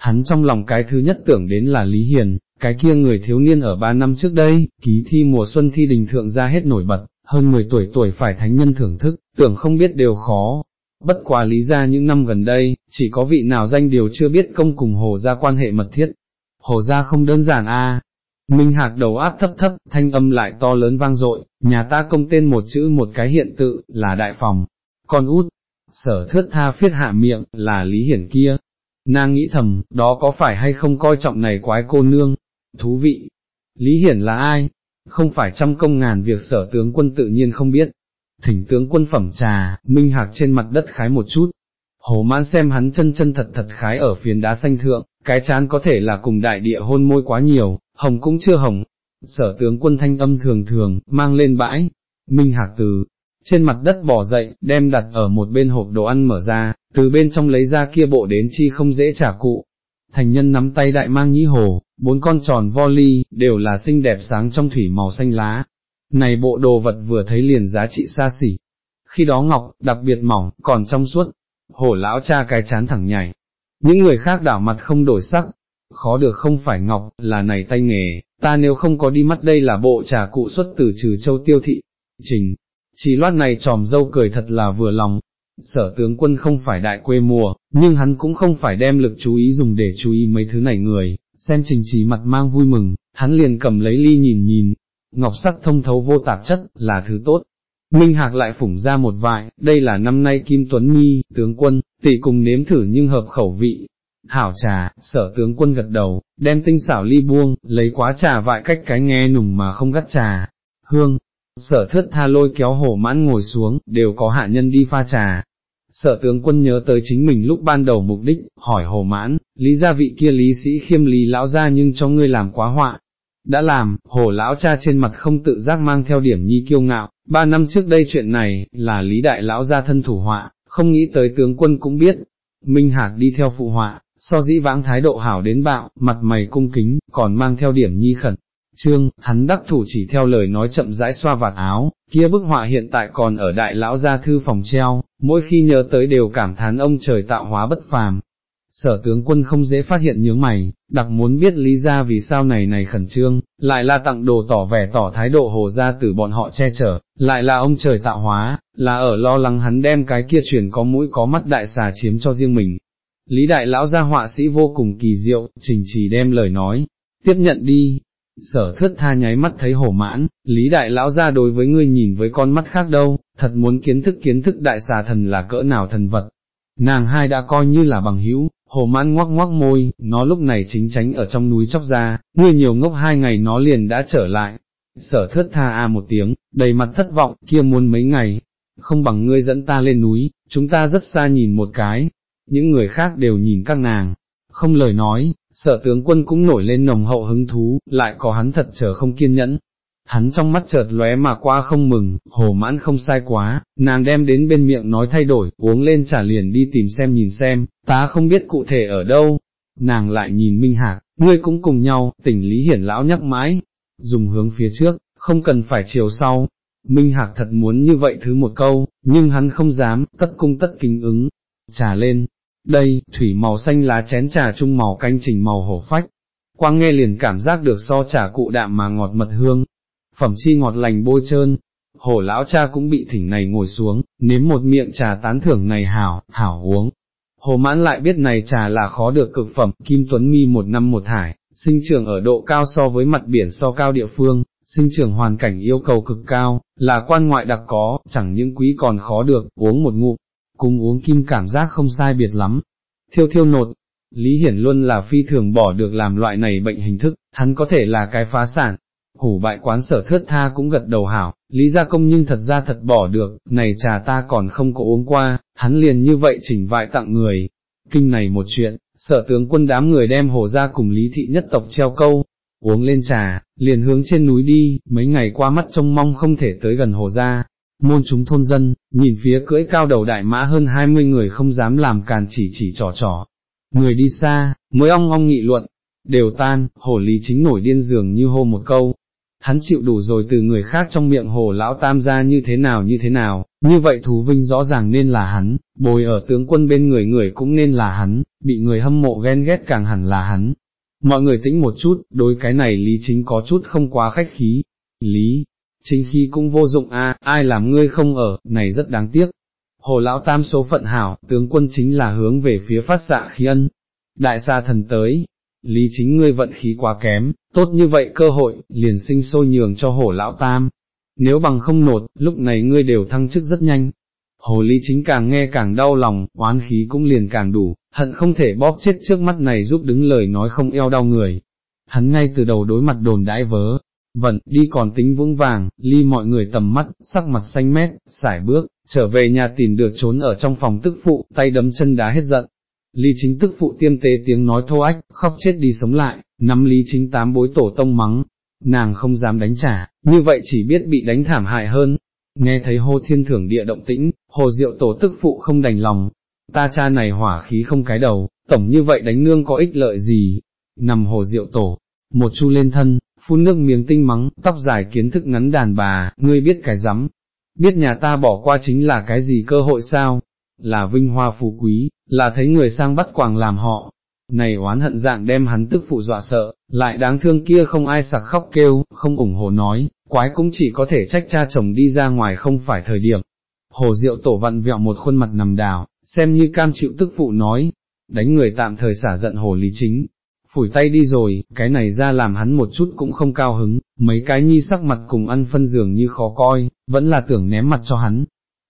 hắn trong lòng cái thứ nhất tưởng đến là Lý Hiền, cái kia người thiếu niên ở ba năm trước đây, ký thi mùa xuân thi đình thượng ra hết nổi bật, hơn 10 tuổi tuổi phải thánh nhân thưởng thức, tưởng không biết đều khó. Bất quá lý ra những năm gần đây, chỉ có vị nào danh điều chưa biết công cùng hồ gia quan hệ mật thiết. Hồ gia không đơn giản a, Minh Hạc đầu áp thấp thấp, thanh âm lại to lớn vang dội, nhà ta công tên một chữ một cái hiện tự, là đại phòng, con út, sở thước tha phiết hạ miệng, là Lý Hiển kia. Nàng nghĩ thầm, đó có phải hay không coi trọng này quái cô nương, thú vị. Lý Hiển là ai? Không phải trăm công ngàn việc sở tướng quân tự nhiên không biết. Thỉnh tướng quân phẩm trà, Minh Hạc trên mặt đất khái một chút. Hồ mãn xem hắn chân chân thật thật khái ở phiến đá xanh thượng, cái chán có thể là cùng đại địa hôn môi quá nhiều, hồng cũng chưa hồng, sở tướng quân thanh âm thường thường, mang lên bãi, minh hạc từ, trên mặt đất bỏ dậy, đem đặt ở một bên hộp đồ ăn mở ra, từ bên trong lấy ra kia bộ đến chi không dễ trả cụ. Thành nhân nắm tay đại mang nhĩ hồ, bốn con tròn vo ly, đều là xinh đẹp sáng trong thủy màu xanh lá. Này bộ đồ vật vừa thấy liền giá trị xa xỉ. Khi đó ngọc, đặc biệt mỏng, còn trong suốt, hổ lão cha cái chán thẳng nhảy. Những người khác đảo mặt không đổi sắc, khó được không phải ngọc, là này tay nghề, ta nếu không có đi mắt đây là bộ trà cụ xuất từ trừ châu tiêu thị, trình, chỉ loát này tròm dâu cười thật là vừa lòng, sở tướng quân không phải đại quê mùa, nhưng hắn cũng không phải đem lực chú ý dùng để chú ý mấy thứ này người, xem trình trí mặt mang vui mừng, hắn liền cầm lấy ly nhìn nhìn, ngọc sắc thông thấu vô tạp chất, là thứ tốt. Minh Hạc lại phủng ra một vại, đây là năm nay Kim Tuấn Nhi, tướng quân, tỷ cùng nếm thử nhưng hợp khẩu vị, Hảo trà, sở tướng quân gật đầu, đem tinh xảo ly buông, lấy quá trà vại cách cái nghe nùng mà không gắt trà. Hương, sở thất tha lôi kéo hổ mãn ngồi xuống, đều có hạ nhân đi pha trà. Sở tướng quân nhớ tới chính mình lúc ban đầu mục đích, hỏi hồ mãn, lý gia vị kia lý sĩ khiêm lý lão ra nhưng cho ngươi làm quá họa. Đã làm, hồ lão cha trên mặt không tự giác mang theo điểm nhi kiêu ngạo, ba năm trước đây chuyện này, là lý đại lão gia thân thủ họa, không nghĩ tới tướng quân cũng biết. Minh Hạc đi theo phụ họa, so dĩ vãng thái độ hảo đến bạo, mặt mày cung kính, còn mang theo điểm nhi khẩn. Trương, hắn đắc thủ chỉ theo lời nói chậm rãi xoa vạt áo, kia bức họa hiện tại còn ở đại lão gia thư phòng treo, mỗi khi nhớ tới đều cảm thán ông trời tạo hóa bất phàm. Sở tướng quân không dễ phát hiện nhướng mày, đặc muốn biết lý ra vì sao này này khẩn trương, lại là tặng đồ tỏ vẻ tỏ thái độ hồ ra từ bọn họ che chở, lại là ông trời tạo hóa, là ở lo lắng hắn đem cái kia truyền có mũi có mắt đại xà chiếm cho riêng mình. Lý đại lão gia họa sĩ vô cùng kỳ diệu, trình trì đem lời nói, tiếp nhận đi, sở thất tha nháy mắt thấy hổ mãn, lý đại lão ra đối với ngươi nhìn với con mắt khác đâu, thật muốn kiến thức kiến thức đại xà thần là cỡ nào thần vật. Nàng hai đã coi như là bằng hữu, hồ mãn ngoắc ngoắc môi, nó lúc này chính tránh ở trong núi chóc ra, ngươi nhiều ngốc hai ngày nó liền đã trở lại. Sở thất tha a một tiếng, đầy mặt thất vọng, kia muốn mấy ngày, không bằng ngươi dẫn ta lên núi, chúng ta rất xa nhìn một cái, những người khác đều nhìn các nàng, không lời nói, sở tướng quân cũng nổi lên nồng hậu hứng thú, lại có hắn thật chờ không kiên nhẫn. Hắn trong mắt chợt lóe mà qua không mừng, hồ mãn không sai quá, nàng đem đến bên miệng nói thay đổi, uống lên trả liền đi tìm xem nhìn xem, ta không biết cụ thể ở đâu. Nàng lại nhìn Minh Hạc, ngươi cũng cùng nhau, tỉnh Lý Hiển lão nhắc mãi, dùng hướng phía trước, không cần phải chiều sau. Minh Hạc thật muốn như vậy thứ một câu, nhưng hắn không dám, tất cung tất kính ứng, trả lên, đây, thủy màu xanh lá chén trà trung màu canh trình màu hổ phách, quang nghe liền cảm giác được so trà cụ đạm mà ngọt mật hương, phẩm chi ngọt lành bôi trơn, hổ lão cha cũng bị thỉnh này ngồi xuống, nếm một miệng trà tán thưởng này hảo, hảo uống. Hồ mãn lại biết này trà là khó được cực phẩm, Kim Tuấn Mi một năm một thải, sinh trưởng ở độ cao so với mặt biển so cao địa phương, sinh trưởng hoàn cảnh yêu cầu cực cao, là quan ngoại đặc có, chẳng những quý còn khó được, uống một ngụm, cùng uống kim cảm giác không sai biệt lắm. Thiêu thiêu nột, Lý Hiển luôn là phi thường bỏ được làm loại này bệnh hình thức, hắn có thể là cái phá sản. Hủ bại quán sở thước tha cũng gật đầu hảo, Lý gia công nhưng thật ra thật bỏ được, này trà ta còn không có uống qua, hắn liền như vậy chỉnh vại tặng người. Kinh này một chuyện, sở tướng quân đám người đem hồ ra cùng Lý thị nhất tộc treo câu, uống lên trà, liền hướng trên núi đi, mấy ngày qua mắt trông mong không thể tới gần hồ ra, môn chúng thôn dân, nhìn phía cưỡi cao đầu đại mã hơn 20 người không dám làm càn chỉ chỉ trò trò. Người đi xa, mới ong ong nghị luận, đều tan, hồ lý chính nổi điên dường như hô một câu. Hắn chịu đủ rồi từ người khác trong miệng hồ lão tam ra như thế nào như thế nào, như vậy thú vinh rõ ràng nên là hắn, bồi ở tướng quân bên người người cũng nên là hắn, bị người hâm mộ ghen ghét càng hẳn là hắn. Mọi người tĩnh một chút, đối cái này lý chính có chút không quá khách khí. Lý, chính khí cũng vô dụng a, ai làm ngươi không ở, này rất đáng tiếc. Hồ lão tam số phận hảo, tướng quân chính là hướng về phía phát xạ khí ân. Đại gia thần tới, lý chính ngươi vận khí quá kém, tốt như vậy cơ hội, liền sinh sôi nhường cho hồ lão tam. Nếu bằng không nột, lúc này ngươi đều thăng chức rất nhanh. Hồ lý chính càng nghe càng đau lòng, oán khí cũng liền càng đủ, hận không thể bóp chết trước mắt này giúp đứng lời nói không eo đau người. Hắn ngay từ đầu đối mặt đồn đãi vớ, Vận, đi còn tính vững vàng, ly mọi người tầm mắt, sắc mặt xanh mét, xải bước, trở về nhà tìm được trốn ở trong phòng tức phụ, tay đấm chân đá hết giận. Ly chính tức phụ tiêm tế tiếng nói thô ách, khóc chết đi sống lại, nắm lý chính tám bối tổ tông mắng, nàng không dám đánh trả, như vậy chỉ biết bị đánh thảm hại hơn. Nghe thấy hô thiên thưởng địa động tĩnh, hồ diệu tổ tức phụ không đành lòng, ta cha này hỏa khí không cái đầu, tổng như vậy đánh nương có ích lợi gì, nằm hồ diệu tổ, một chu lên thân, phun nước miếng tinh mắng, tóc dài kiến thức ngắn đàn bà, ngươi biết cái rắm, biết nhà ta bỏ qua chính là cái gì cơ hội sao, là vinh hoa phú quý, là thấy người sang bắt quàng làm họ. Này oán hận dạng đem hắn tức phụ dọa sợ, lại đáng thương kia không ai sặc khóc kêu, không ủng hộ nói, quái cũng chỉ có thể trách cha chồng đi ra ngoài không phải thời điểm. Hồ Diệu tổ vặn vẹo một khuôn mặt nằm đào, xem như cam chịu tức phụ nói, đánh người tạm thời xả giận hồ lý chính, phủi tay đi rồi, cái này ra làm hắn một chút cũng không cao hứng, mấy cái nhi sắc mặt cùng ăn phân giường như khó coi, vẫn là tưởng ném mặt cho hắn.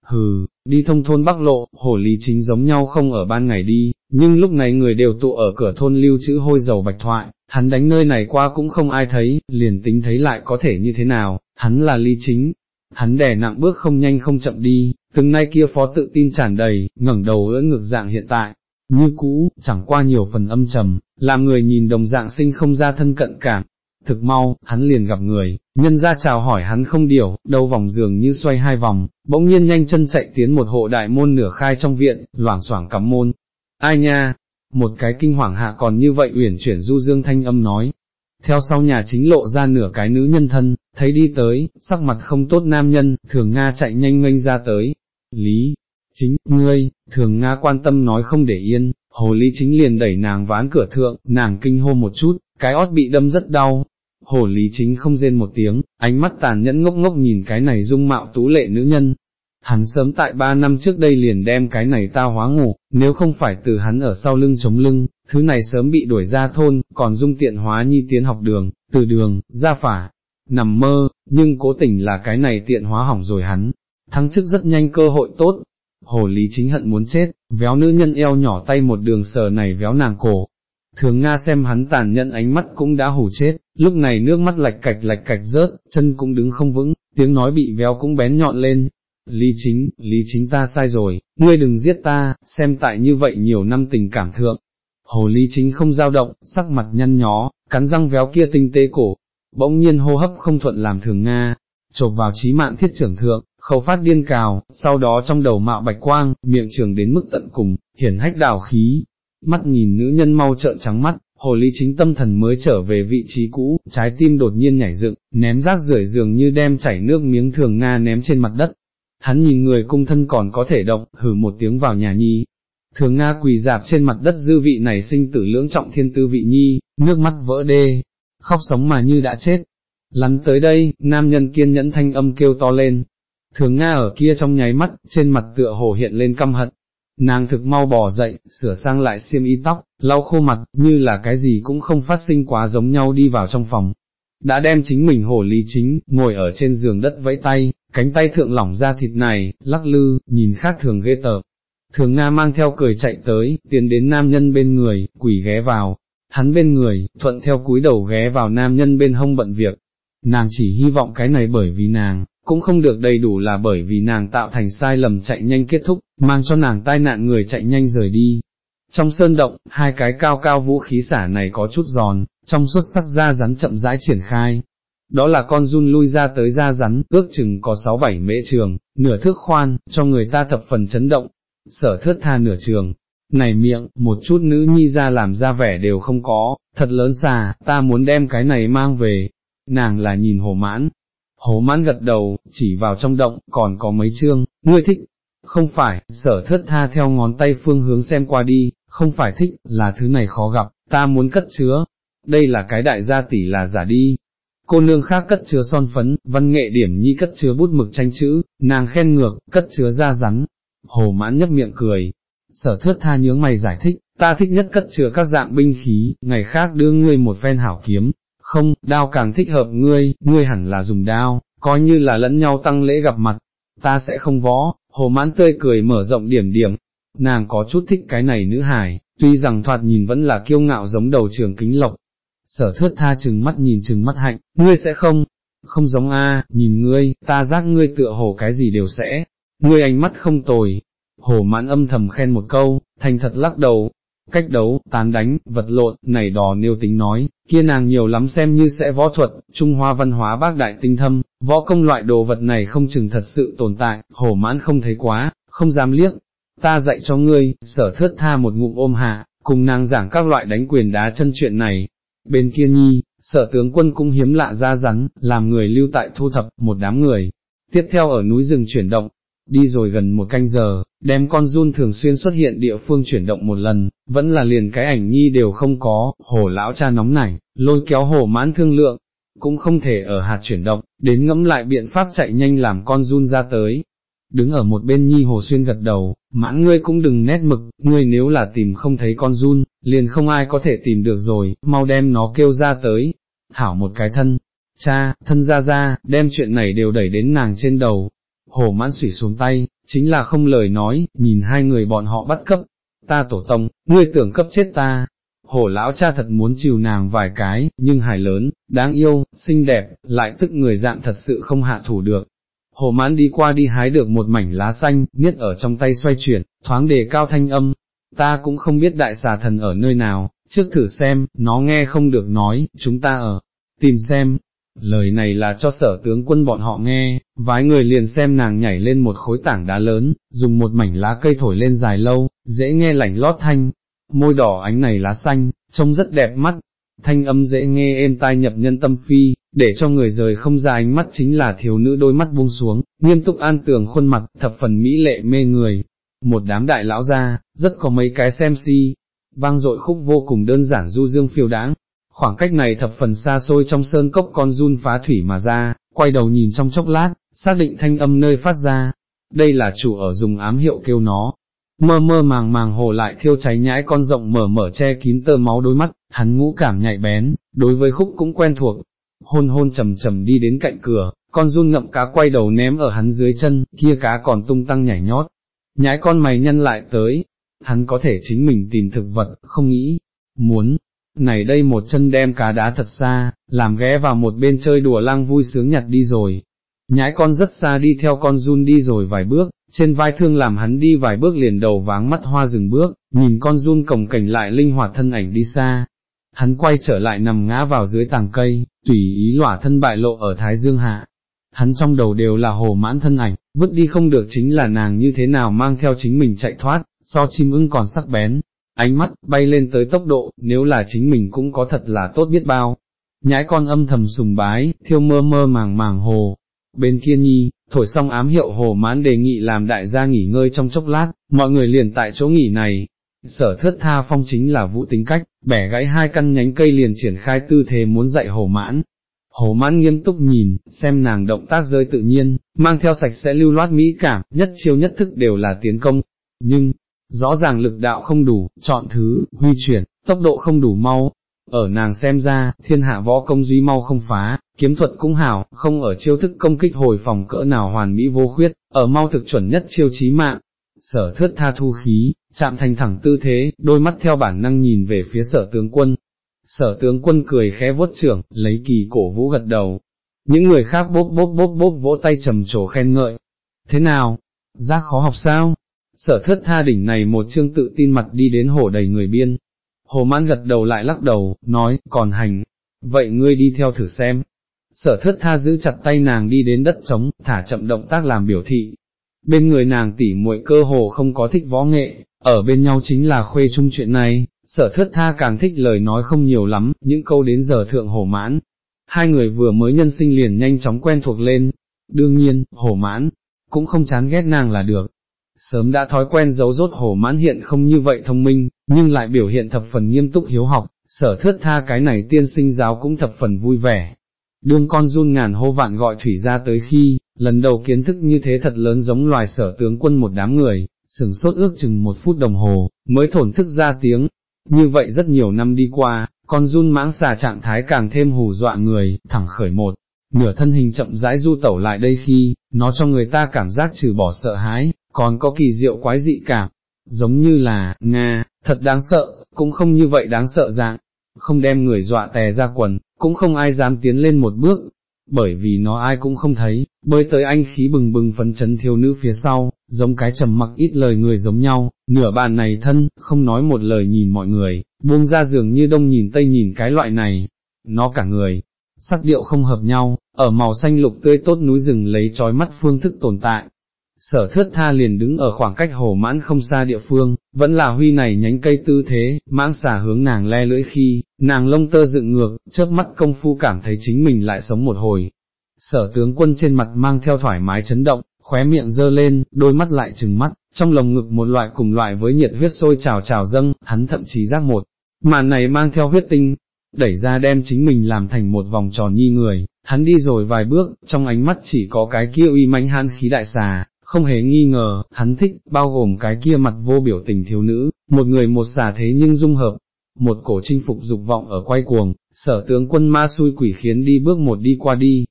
Hừ, đi thông thôn Bắc Lộ, hổ lý chính giống nhau không ở ban ngày đi, nhưng lúc này người đều tụ ở cửa thôn lưu chữ hôi dầu bạch thoại, hắn đánh nơi này qua cũng không ai thấy, liền tính thấy lại có thể như thế nào, hắn là ly chính. Hắn đè nặng bước không nhanh không chậm đi, từng nay kia phó tự tin tràn đầy, ngẩng đầu ưỡn ngược dạng hiện tại, như cũ, chẳng qua nhiều phần âm trầm, làm người nhìn đồng dạng sinh không ra thân cận cảm. Thực mau, hắn liền gặp người, nhân ra chào hỏi hắn không điều, đầu vòng giường như xoay hai vòng, bỗng nhiên nhanh chân chạy tiến một hộ đại môn nửa khai trong viện, loảng xoảng cắm môn. Ai nha? Một cái kinh hoàng hạ còn như vậy uyển chuyển du dương thanh âm nói. Theo sau nhà chính lộ ra nửa cái nữ nhân thân, thấy đi tới, sắc mặt không tốt nam nhân, thường Nga chạy nhanh nghênh ra tới. Lý, chính, ngươi, thường Nga quan tâm nói không để yên, hồ lý chính liền đẩy nàng ván cửa thượng, nàng kinh hô một chút, cái ót bị đâm rất đau. Hồ lý chính không rên một tiếng, ánh mắt tàn nhẫn ngốc ngốc nhìn cái này dung mạo tú lệ nữ nhân. Hắn sớm tại ba năm trước đây liền đem cái này tao hóa ngủ, nếu không phải từ hắn ở sau lưng chống lưng, thứ này sớm bị đuổi ra thôn, còn dung tiện hóa nhi tiến học đường, từ đường, ra phả, nằm mơ, nhưng cố tình là cái này tiện hóa hỏng rồi hắn, thắng chức rất nhanh cơ hội tốt, hồ lý chính hận muốn chết, véo nữ nhân eo nhỏ tay một đường sờ này véo nàng cổ. Thường Nga xem hắn tàn nhẫn ánh mắt cũng đã hủ chết, lúc này nước mắt lạch cạch lạch cạch rớt, chân cũng đứng không vững, tiếng nói bị véo cũng bén nhọn lên. Lý chính, lý chính ta sai rồi, ngươi đừng giết ta, xem tại như vậy nhiều năm tình cảm thượng. Hồ lý chính không dao động, sắc mặt nhăn nhó, cắn răng véo kia tinh tế cổ, bỗng nhiên hô hấp không thuận làm thường Nga, chộp vào trí mạng thiết trưởng thượng, khẩu phát điên cào, sau đó trong đầu mạo bạch quang, miệng trường đến mức tận cùng, hiển hách đào khí, mắt nhìn nữ nhân mau trợn trắng mắt, hồ ly chính tâm thần mới trở về vị trí cũ, trái tim đột nhiên nhảy dựng, ném rác rưởi giường như đem chảy nước miếng thường Nga ném trên mặt đất. Hắn nhìn người cung thân còn có thể động, hử một tiếng vào nhà nhi. Thường Nga quỳ dạp trên mặt đất dư vị này sinh tử lưỡng trọng thiên tư vị nhi, nước mắt vỡ đê, khóc sống mà như đã chết. Lắn tới đây, nam nhân kiên nhẫn thanh âm kêu to lên, Thường Nga ở kia trong nháy mắt, trên mặt tựa hồ hiện lên căm hận. Nàng thực mau bỏ dậy, sửa sang lại xiêm y tóc, lau khô mặt, như là cái gì cũng không phát sinh quá giống nhau đi vào trong phòng. Đã đem chính mình hồ lý chính, ngồi ở trên giường đất vẫy tay, cánh tay thượng lỏng ra thịt này, lắc lư, nhìn khác thường ghê tởm. Thường Nga mang theo cười chạy tới, tiến đến nam nhân bên người, quỷ ghé vào, hắn bên người, thuận theo cúi đầu ghé vào nam nhân bên hông bận việc. Nàng chỉ hy vọng cái này bởi vì nàng, cũng không được đầy đủ là bởi vì nàng tạo thành sai lầm chạy nhanh kết thúc, mang cho nàng tai nạn người chạy nhanh rời đi. Trong sơn động, hai cái cao cao vũ khí xả này có chút giòn, trong suốt sắc da rắn chậm rãi triển khai. Đó là con run lui ra tới da rắn, ước chừng có 6-7 mễ trường, nửa thước khoan, cho người ta thập phần chấn động. Sở thước tha nửa trường, này miệng, một chút nữ nhi ra làm ra vẻ đều không có, thật lớn xà, ta muốn đem cái này mang về. Nàng là nhìn hồ mãn, Hồ mãn gật đầu, chỉ vào trong động, còn có mấy chương, ngươi thích, không phải, sở thất tha theo ngón tay phương hướng xem qua đi, không phải thích, là thứ này khó gặp, ta muốn cất chứa, đây là cái đại gia tỷ là giả đi. Cô nương khác cất chứa son phấn, văn nghệ điểm nhi cất chứa bút mực tranh chữ, nàng khen ngược, cất chứa da rắn. Hồ mãn nhấp miệng cười, sở thất tha nhướng mày giải thích, ta thích nhất cất chứa các dạng binh khí, ngày khác đưa ngươi một phen hảo kiếm, không, đao càng thích hợp ngươi, ngươi hẳn là dùng đao, coi như là lẫn nhau tăng lễ gặp mặt, ta sẽ không võ, hồ mãn tươi cười mở rộng điểm điểm, nàng có chút thích cái này nữ hài, tuy rằng thoạt nhìn vẫn là kiêu ngạo giống đầu trường kính lộc. Sở thước tha chừng mắt nhìn chừng mắt hạnh, ngươi sẽ không, không giống a, nhìn ngươi, ta giác ngươi tựa hồ cái gì đều sẽ, ngươi ánh mắt không tồi. Hồ mãn âm thầm khen một câu, thành thật lắc đầu, cách đấu, tán đánh, vật lộn, này đò nêu tính nói, kia nàng nhiều lắm xem như sẽ võ thuật, Trung Hoa văn hóa bác đại tinh thâm, võ công loại đồ vật này không chừng thật sự tồn tại, hổ mãn không thấy quá, không dám liếc, ta dạy cho ngươi, sở thước tha một ngụm ôm hạ, cùng nàng giảng các loại đánh quyền đá chân chuyện này. Bên kia nhi, sở tướng quân cũng hiếm lạ ra rắn, làm người lưu tại thu thập một đám người. Tiếp theo ở núi rừng chuyển động, đi rồi gần một canh giờ, đem con run thường xuyên xuất hiện địa phương chuyển động một lần, vẫn là liền cái ảnh nhi đều không có, hồ lão cha nóng nảy, lôi kéo hồ mãn thương lượng, cũng không thể ở hạt chuyển động, đến ngẫm lại biện pháp chạy nhanh làm con run ra tới. Đứng ở một bên nhi hồ xuyên gật đầu, mãn ngươi cũng đừng nét mực, ngươi nếu là tìm không thấy con run, liền không ai có thể tìm được rồi, mau đem nó kêu ra tới, thảo một cái thân, cha, thân ra ra, đem chuyện này đều đẩy đến nàng trên đầu, hồ mãn sủy xuống tay, chính là không lời nói, nhìn hai người bọn họ bắt cấp, ta tổ tông, ngươi tưởng cấp chết ta. Hổ lão cha thật muốn chiều nàng vài cái, nhưng hài lớn, đáng yêu, xinh đẹp, lại tức người dạng thật sự không hạ thủ được. hồ mãn đi qua đi hái được một mảnh lá xanh, niết ở trong tay xoay chuyển, thoáng đề cao thanh âm, ta cũng không biết đại xà thần ở nơi nào, trước thử xem, nó nghe không được nói, chúng ta ở, tìm xem. Lời này là cho sở tướng quân bọn họ nghe, vái người liền xem nàng nhảy lên một khối tảng đá lớn, dùng một mảnh lá cây thổi lên dài lâu, dễ nghe lảnh lót thanh, môi đỏ ánh này lá xanh, trông rất đẹp mắt, thanh âm dễ nghe êm tai nhập nhân tâm phi, để cho người rời không ra ánh mắt chính là thiếu nữ đôi mắt buông xuống, nghiêm túc an tường khuôn mặt, thập phần mỹ lệ mê người. Một đám đại lão ra, rất có mấy cái xem si, vang dội khúc vô cùng đơn giản du dương phiêu đãng. Khoảng cách này thập phần xa xôi trong sơn cốc con run phá thủy mà ra, quay đầu nhìn trong chốc lát, xác định thanh âm nơi phát ra. Đây là chủ ở dùng ám hiệu kêu nó, mơ mơ màng màng hồ lại thiêu cháy nhãi con rộng mở mở che kín tơ máu đôi mắt, hắn ngũ cảm nhạy bén, đối với khúc cũng quen thuộc, hôn hôn trầm trầm đi đến cạnh cửa, con run ngậm cá quay đầu ném ở hắn dưới chân, kia cá còn tung tăng nhảy nhót, nhãi con mày nhân lại tới, hắn có thể chính mình tìm thực vật, không nghĩ, muốn, này đây một chân đem cá đá thật xa, làm ghé vào một bên chơi đùa lang vui sướng nhặt đi rồi. Nhãi con rất xa đi theo con run đi rồi vài bước, trên vai thương làm hắn đi vài bước liền đầu váng mắt hoa dừng bước, nhìn con run cổng cảnh lại linh hoạt thân ảnh đi xa. Hắn quay trở lại nằm ngã vào dưới tàng cây, tùy ý lỏa thân bại lộ ở Thái Dương Hạ. Hắn trong đầu đều là hồ mãn thân ảnh, vứt đi không được chính là nàng như thế nào mang theo chính mình chạy thoát, so chim ưng còn sắc bén, ánh mắt, bay lên tới tốc độ, nếu là chính mình cũng có thật là tốt biết bao. Nhãi con âm thầm sùng bái, thiêu mơ mơ màng màng hồ. Bên kia nhi, thổi xong ám hiệu hồ mãn đề nghị làm đại gia nghỉ ngơi trong chốc lát, mọi người liền tại chỗ nghỉ này. Sở thất tha phong chính là vũ tính cách, bẻ gãy hai căn nhánh cây liền triển khai tư thế muốn dạy hồ mãn. Hồ mãn nghiêm túc nhìn, xem nàng động tác rơi tự nhiên, mang theo sạch sẽ lưu loát mỹ cảm, nhất chiêu nhất thức đều là tiến công. Nhưng, rõ ràng lực đạo không đủ, chọn thứ, huy chuyển, tốc độ không đủ mau. Ở nàng xem ra, thiên hạ võ công duy mau không phá, kiếm thuật cũng hảo, không ở chiêu thức công kích hồi phòng cỡ nào hoàn mỹ vô khuyết, ở mau thực chuẩn nhất chiêu chí mạng. Sở thước tha thu khí, chạm thành thẳng tư thế, đôi mắt theo bản năng nhìn về phía sở tướng quân. Sở tướng quân cười khẽ vuốt trưởng, lấy kỳ cổ vũ gật đầu. Những người khác bốp bốp bốp bốp vỗ tay trầm trồ khen ngợi. Thế nào? Giác khó học sao? Sở thất tha đỉnh này một chương tự tin mặt đi đến hổ đầy người biên. Hồ mãn gật đầu lại lắc đầu, nói, còn hành. Vậy ngươi đi theo thử xem. Sở thất tha giữ chặt tay nàng đi đến đất trống, thả chậm động tác làm biểu thị. Bên người nàng tỉ muội cơ hồ không có thích võ nghệ, ở bên nhau chính là khuê chung chuyện này, sở thất tha càng thích lời nói không nhiều lắm, những câu đến giờ thượng hổ mãn. Hai người vừa mới nhân sinh liền nhanh chóng quen thuộc lên, đương nhiên, hổ mãn, cũng không chán ghét nàng là được. Sớm đã thói quen giấu rốt hổ mãn hiện không như vậy thông minh, nhưng lại biểu hiện thập phần nghiêm túc hiếu học, sở thước tha cái này tiên sinh giáo cũng thập phần vui vẻ, đương con run ngàn hô vạn gọi thủy ra tới khi, lần đầu kiến thức như thế thật lớn giống loài sở tướng quân một đám người, sừng sốt ước chừng một phút đồng hồ, mới thổn thức ra tiếng. Như vậy rất nhiều năm đi qua, con run mãng xà trạng thái càng thêm hù dọa người, thẳng khởi một, nửa thân hình chậm rãi du tẩu lại đây khi, nó cho người ta cảm giác trừ bỏ sợ hãi, còn có kỳ diệu quái dị cảm, giống như là, Nga, thật đáng sợ, cũng không như vậy đáng sợ dạng, không đem người dọa tè ra quần, cũng không ai dám tiến lên một bước, bởi vì nó ai cũng không thấy, bơi tới anh khí bừng bừng phấn chấn thiếu nữ phía sau, giống cái trầm mặc ít lời người giống nhau, nửa bàn này thân, không nói một lời nhìn mọi người, buông ra giường như đông nhìn tây nhìn cái loại này, nó cả người, sắc điệu không hợp nhau, ở màu xanh lục tươi tốt núi rừng lấy trói mắt phương thức tồn tại, sở thước tha liền đứng ở khoảng cách hồ mãn không xa địa phương, vẫn là huy này nhánh cây tư thế, mãng xả hướng nàng le lưỡi khi, nàng lông tơ dựng ngược, chớp mắt công phu cảm thấy chính mình lại sống một hồi. Sở tướng quân trên mặt mang theo thoải mái chấn động, khóe miệng dơ lên, đôi mắt lại trừng mắt, trong lồng ngực một loại cùng loại với nhiệt huyết sôi trào trào dâng, hắn thậm chí giác một, màn này mang theo huyết tinh, đẩy ra đem chính mình làm thành một vòng tròn nhi người, hắn đi rồi vài bước, trong ánh mắt chỉ có cái kia uy manh han khí đại xà, không hề nghi ngờ, hắn thích, bao gồm cái kia mặt vô biểu tình thiếu nữ, một người một xả thế nhưng dung hợp, một cổ chinh phục dục vọng ở quay cuồng, sở tướng quân ma xui quỷ khiến đi bước một đi qua đi.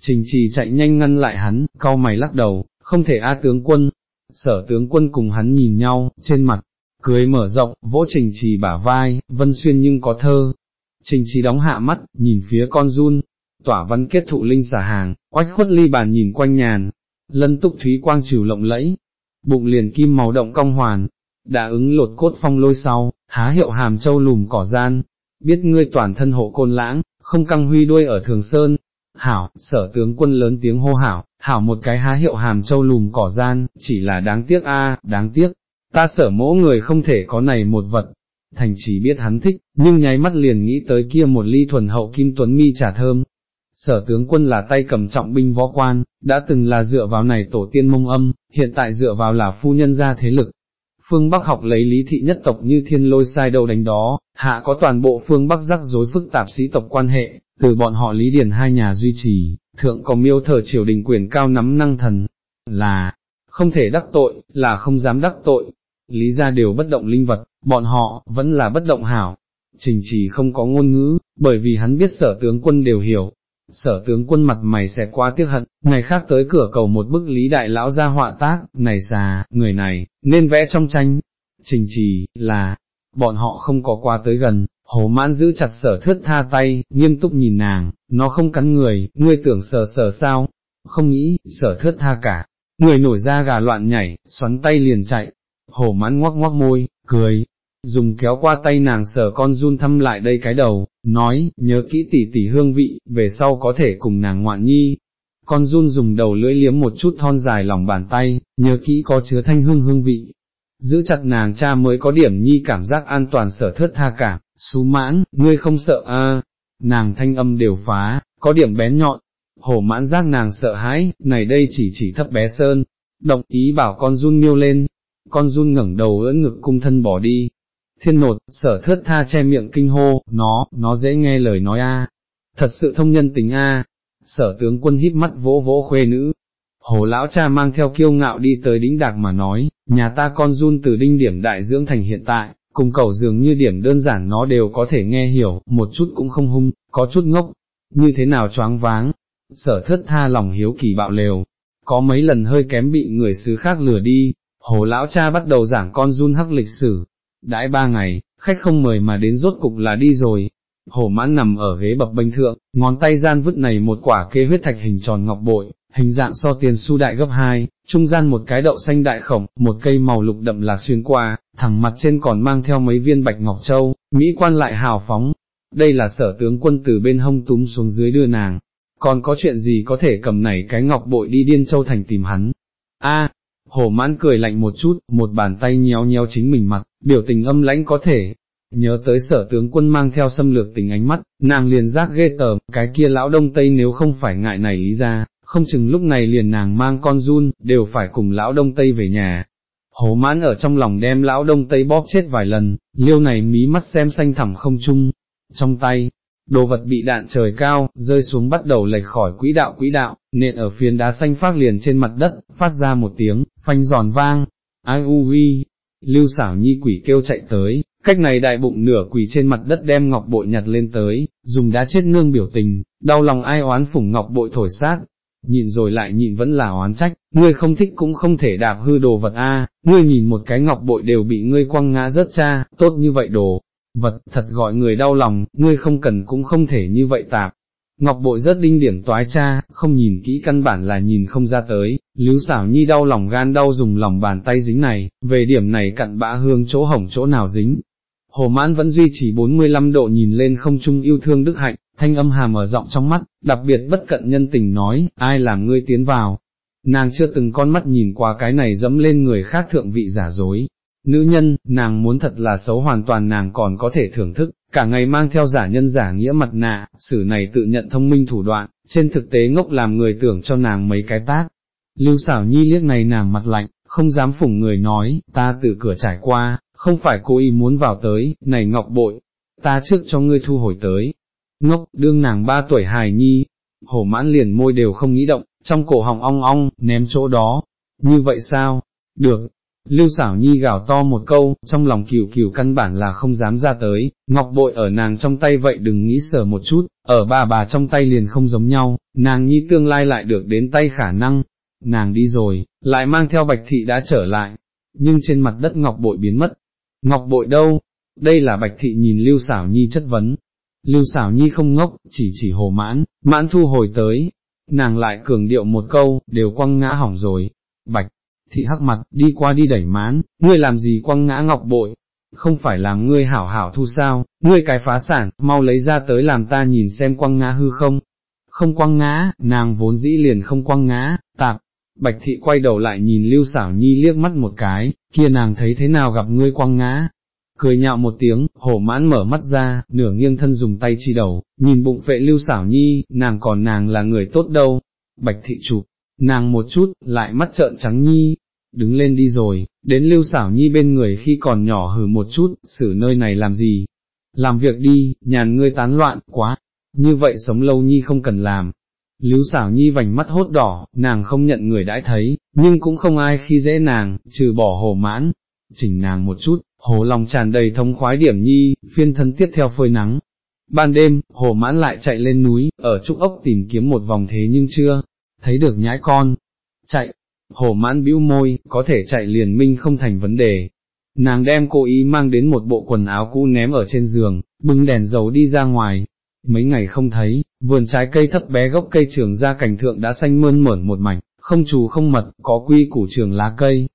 Trình trì chạy nhanh ngăn lại hắn, cau mày lắc đầu, không thể a tướng quân. Sở tướng quân cùng hắn nhìn nhau, trên mặt, cười mở rộng, vỗ trình trì bả vai, vân xuyên nhưng có thơ. Trình trì đóng hạ mắt, nhìn phía con run, tỏa văn kết thụ linh xả hàng, oách khuất ly bàn nhìn quanh nhàn, lân túc thúy quang trừ lộng lẫy, bụng liền kim màu động cong hoàn, đã ứng lột cốt phong lôi sau, há hiệu hàm châu lùm cỏ gian, biết ngươi toàn thân hộ côn lãng, không căng huy đuôi ở thường sơn, hảo, sở tướng quân lớn tiếng hô hảo, hảo một cái há hiệu hàm châu lùm cỏ gian, chỉ là đáng tiếc a, đáng tiếc, ta sở mỗ người không thể có này một vật. Thành chỉ biết hắn thích, nhưng nháy mắt liền nghĩ tới kia một ly thuần hậu kim tuấn mi trà thơm. Sở tướng quân là tay cầm trọng binh võ quan, đã từng là dựa vào này tổ tiên mông âm, hiện tại dựa vào là phu nhân gia thế lực. Phương Bắc học lấy lý thị nhất tộc như thiên lôi sai đầu đánh đó, hạ có toàn bộ phương Bắc rắc rối phức tạp sĩ tộc quan hệ, từ bọn họ lý điển hai nhà duy trì, thượng có miêu thờ triều đình quyền cao nắm năng thần, là, không thể đắc tội, là không dám đắc tội, lý ra đều bất động linh vật, bọn họ, vẫn là bất động hảo. Trình trì không có ngôn ngữ, bởi vì hắn biết sở tướng quân đều hiểu. Sở tướng quân mặt mày sẽ qua tiếc hận, ngày khác tới cửa cầu một bức lý đại lão ra họa tác, này già, người này, nên vẽ trong tranh. Trình trì, là, bọn họ không có qua tới gần, hồ mãn giữ chặt sở thước tha tay, nghiêm túc nhìn nàng, nó không cắn người, ngươi tưởng sờ sờ sao, không nghĩ, sở thước tha cả, người nổi ra gà loạn nhảy, xoắn tay liền chạy, hồ mãn ngoắc ngoắc môi, cười, dùng kéo qua tay nàng sờ con run thăm lại đây cái đầu, nói, nhớ kỹ tỉ tỉ hương vị, về sau có thể cùng nàng ngoạn nhi. Con run dùng đầu lưỡi liếm một chút thon dài lòng bàn tay, nhớ kỹ có chứa thanh hương hương vị. Giữ chặt nàng cha mới có điểm nhi cảm giác an toàn sở thất tha cảm, xú mãn, ngươi không sợ a? nàng thanh âm đều phá, có điểm bén nhọn, hổ mãn giác nàng sợ hãi, này đây chỉ chỉ thấp bé sơn, động ý bảo con run miêu lên, con run ngẩng đầu ưỡn ngực cung thân bỏ đi. Thiên nột, sở thất tha che miệng kinh hô, nó, nó dễ nghe lời nói a, thật sự thông nhân tính a. Sở tướng quân híp mắt vỗ vỗ khuê nữ, hồ lão cha mang theo kiêu ngạo đi tới đính đạc mà nói, nhà ta con run từ đinh điểm đại dưỡng thành hiện tại, cùng cầu dường như điểm đơn giản nó đều có thể nghe hiểu, một chút cũng không hung, có chút ngốc, như thế nào choáng váng, sở thất tha lòng hiếu kỳ bạo lều, có mấy lần hơi kém bị người xứ khác lừa đi, hồ lão cha bắt đầu giảng con run hắc lịch sử, đãi ba ngày, khách không mời mà đến rốt cục là đi rồi, Hổ mãn nằm ở ghế bập bênh thượng, ngón tay gian vứt này một quả kê huyết thạch hình tròn ngọc bội, hình dạng so tiền su đại gấp hai, trung gian một cái đậu xanh đại khổng, một cây màu lục đậm là xuyên qua, thẳng mặt trên còn mang theo mấy viên bạch ngọc châu, mỹ quan lại hào phóng. Đây là sở tướng quân từ bên hông túm xuống dưới đưa nàng, còn có chuyện gì có thể cầm nảy cái ngọc bội đi điên châu thành tìm hắn. A, hồ mãn cười lạnh một chút, một bàn tay nhéo nhéo chính mình mặt, biểu tình âm lãnh có thể. Nhớ tới sở tướng quân mang theo xâm lược tình ánh mắt, nàng liền giác ghê tởm, cái kia lão đông tây nếu không phải ngại này lý ra, không chừng lúc này liền nàng mang con run, đều phải cùng lão đông tây về nhà. Hồ mãn ở trong lòng đem lão đông tây bóp chết vài lần, liêu này mí mắt xem xanh thẳm không chung, trong tay, đồ vật bị đạn trời cao, rơi xuống bắt đầu lệch khỏi quỹ đạo quỹ đạo, nện ở phiến đá xanh phát liền trên mặt đất, phát ra một tiếng, phanh giòn vang, ai u vi, lưu xảo nhi quỷ kêu chạy tới, cách này đại bụng nửa quỷ trên mặt đất đem ngọc bội nhặt lên tới, dùng đá chết nương biểu tình, đau lòng ai oán phủng ngọc bội thổi sát, nhìn rồi lại nhìn vẫn là oán trách, ngươi không thích cũng không thể đạp hư đồ vật a, ngươi nhìn một cái ngọc bội đều bị ngươi quăng ngã rớt cha, tốt như vậy đồ, vật, thật gọi người đau lòng, ngươi không cần cũng không thể như vậy tạp. Ngọc bội rất đinh điểm toái cha, không nhìn kỹ căn bản là nhìn không ra tới, lưu xảo nhi đau lòng gan đau dùng lòng bàn tay dính này, về điểm này cặn bã hương chỗ hỏng chỗ nào dính. Hồ mãn vẫn duy trì 45 độ nhìn lên không trung yêu thương đức hạnh, thanh âm hàm ở rộng trong mắt, đặc biệt bất cận nhân tình nói, ai làm ngươi tiến vào. Nàng chưa từng con mắt nhìn qua cái này dẫm lên người khác thượng vị giả dối, Nữ nhân, nàng muốn thật là xấu hoàn toàn nàng còn có thể thưởng thức, cả ngày mang theo giả nhân giả nghĩa mặt nạ, xử này tự nhận thông minh thủ đoạn, trên thực tế ngốc làm người tưởng cho nàng mấy cái tác. Lưu xảo nhi liếc này nàng mặt lạnh, không dám phủng người nói, ta từ cửa trải qua, không phải cố ý muốn vào tới, này ngọc bội, ta trước cho ngươi thu hồi tới. Ngốc, đương nàng ba tuổi hài nhi, hổ mãn liền môi đều không nghĩ động, trong cổ họng ong ong, ném chỗ đó. Như vậy sao? Được, Lưu xảo nhi gào to một câu, trong lòng kiều kiều căn bản là không dám ra tới, ngọc bội ở nàng trong tay vậy đừng nghĩ sở một chút, ở bà bà trong tay liền không giống nhau, nàng nhi tương lai lại được đến tay khả năng, nàng đi rồi, lại mang theo bạch thị đã trở lại, nhưng trên mặt đất ngọc bội biến mất, ngọc bội đâu, đây là bạch thị nhìn lưu xảo nhi chất vấn, lưu xảo nhi không ngốc, chỉ chỉ hồ mãn, mãn thu hồi tới, nàng lại cường điệu một câu, đều quăng ngã hỏng rồi, bạch, thị hắc mặt, đi qua đi đẩy mán, ngươi làm gì quăng ngã ngọc bội, không phải làm ngươi hảo hảo thu sao, ngươi cái phá sản, mau lấy ra tới làm ta nhìn xem quăng ngã hư không, không quăng ngã, nàng vốn dĩ liền không quăng ngã, tạp, bạch thị quay đầu lại nhìn lưu xảo nhi liếc mắt một cái, kia nàng thấy thế nào gặp ngươi quăng ngã, cười nhạo một tiếng, hổ mãn mở mắt ra, nửa nghiêng thân dùng tay chi đầu, nhìn bụng vệ lưu xảo nhi, nàng còn nàng là người tốt đâu, bạch thị chụp, nàng một chút, lại mắt trợn trắng nhi, đứng lên đi rồi, đến lưu xảo nhi bên người khi còn nhỏ hừ một chút, xử nơi này làm gì, làm việc đi, nhàn ngươi tán loạn, quá, như vậy sống lâu nhi không cần làm. Lưu xảo nhi vành mắt hốt đỏ, nàng không nhận người đãi thấy, nhưng cũng không ai khi dễ nàng, trừ bỏ hồ mãn, chỉnh nàng một chút, hồ lòng tràn đầy thông khoái điểm nhi, phiên thân tiếp theo phơi nắng. Ban đêm, hồ mãn lại chạy lên núi, ở trúc ốc tìm kiếm một vòng thế nhưng chưa, thấy được nhãi con. Chạy, hồ mãn bĩu môi, có thể chạy liền minh không thành vấn đề. Nàng đem cô ý mang đến một bộ quần áo cũ ném ở trên giường, bưng đèn dầu đi ra ngoài. Mấy ngày không thấy, vườn trái cây thấp bé gốc cây trường ra cảnh thượng đã xanh mơn mởn một mảnh, không trù không mật, có quy củ trường lá cây,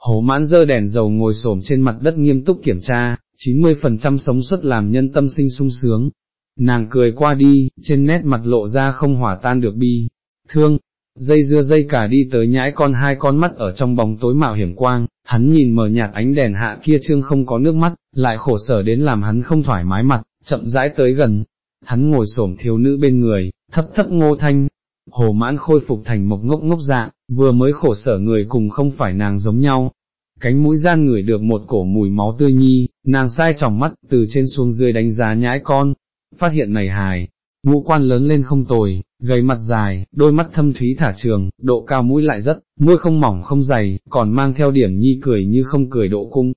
Hồ mãn dơ đèn dầu ngồi xổm trên mặt đất nghiêm túc kiểm tra, 90% sống suất làm nhân tâm sinh sung sướng. Nàng cười qua đi, trên nét mặt lộ ra không hỏa tan được bi, thương, dây dưa dây cả đi tới nhãi con hai con mắt ở trong bóng tối mạo hiểm quang, hắn nhìn mờ nhạt ánh đèn hạ kia trương không có nước mắt, lại khổ sở đến làm hắn không thoải mái mặt, chậm rãi tới gần. Hắn ngồi xổm thiếu nữ bên người, thấp thấp ngô thanh, hồ mãn khôi phục thành một ngốc ngốc dạng, vừa mới khổ sở người cùng không phải nàng giống nhau. Cánh mũi gian ngửi được một cổ mùi máu tươi nhi, nàng sai tròng mắt, từ trên xuống dưới đánh giá nhãi con, phát hiện này hài, ngũ quan lớn lên không tồi, gầy mặt dài, đôi mắt thâm thúy thả trường, độ cao mũi lại rất, môi không mỏng không dày, còn mang theo điểm nhi cười như không cười độ cung.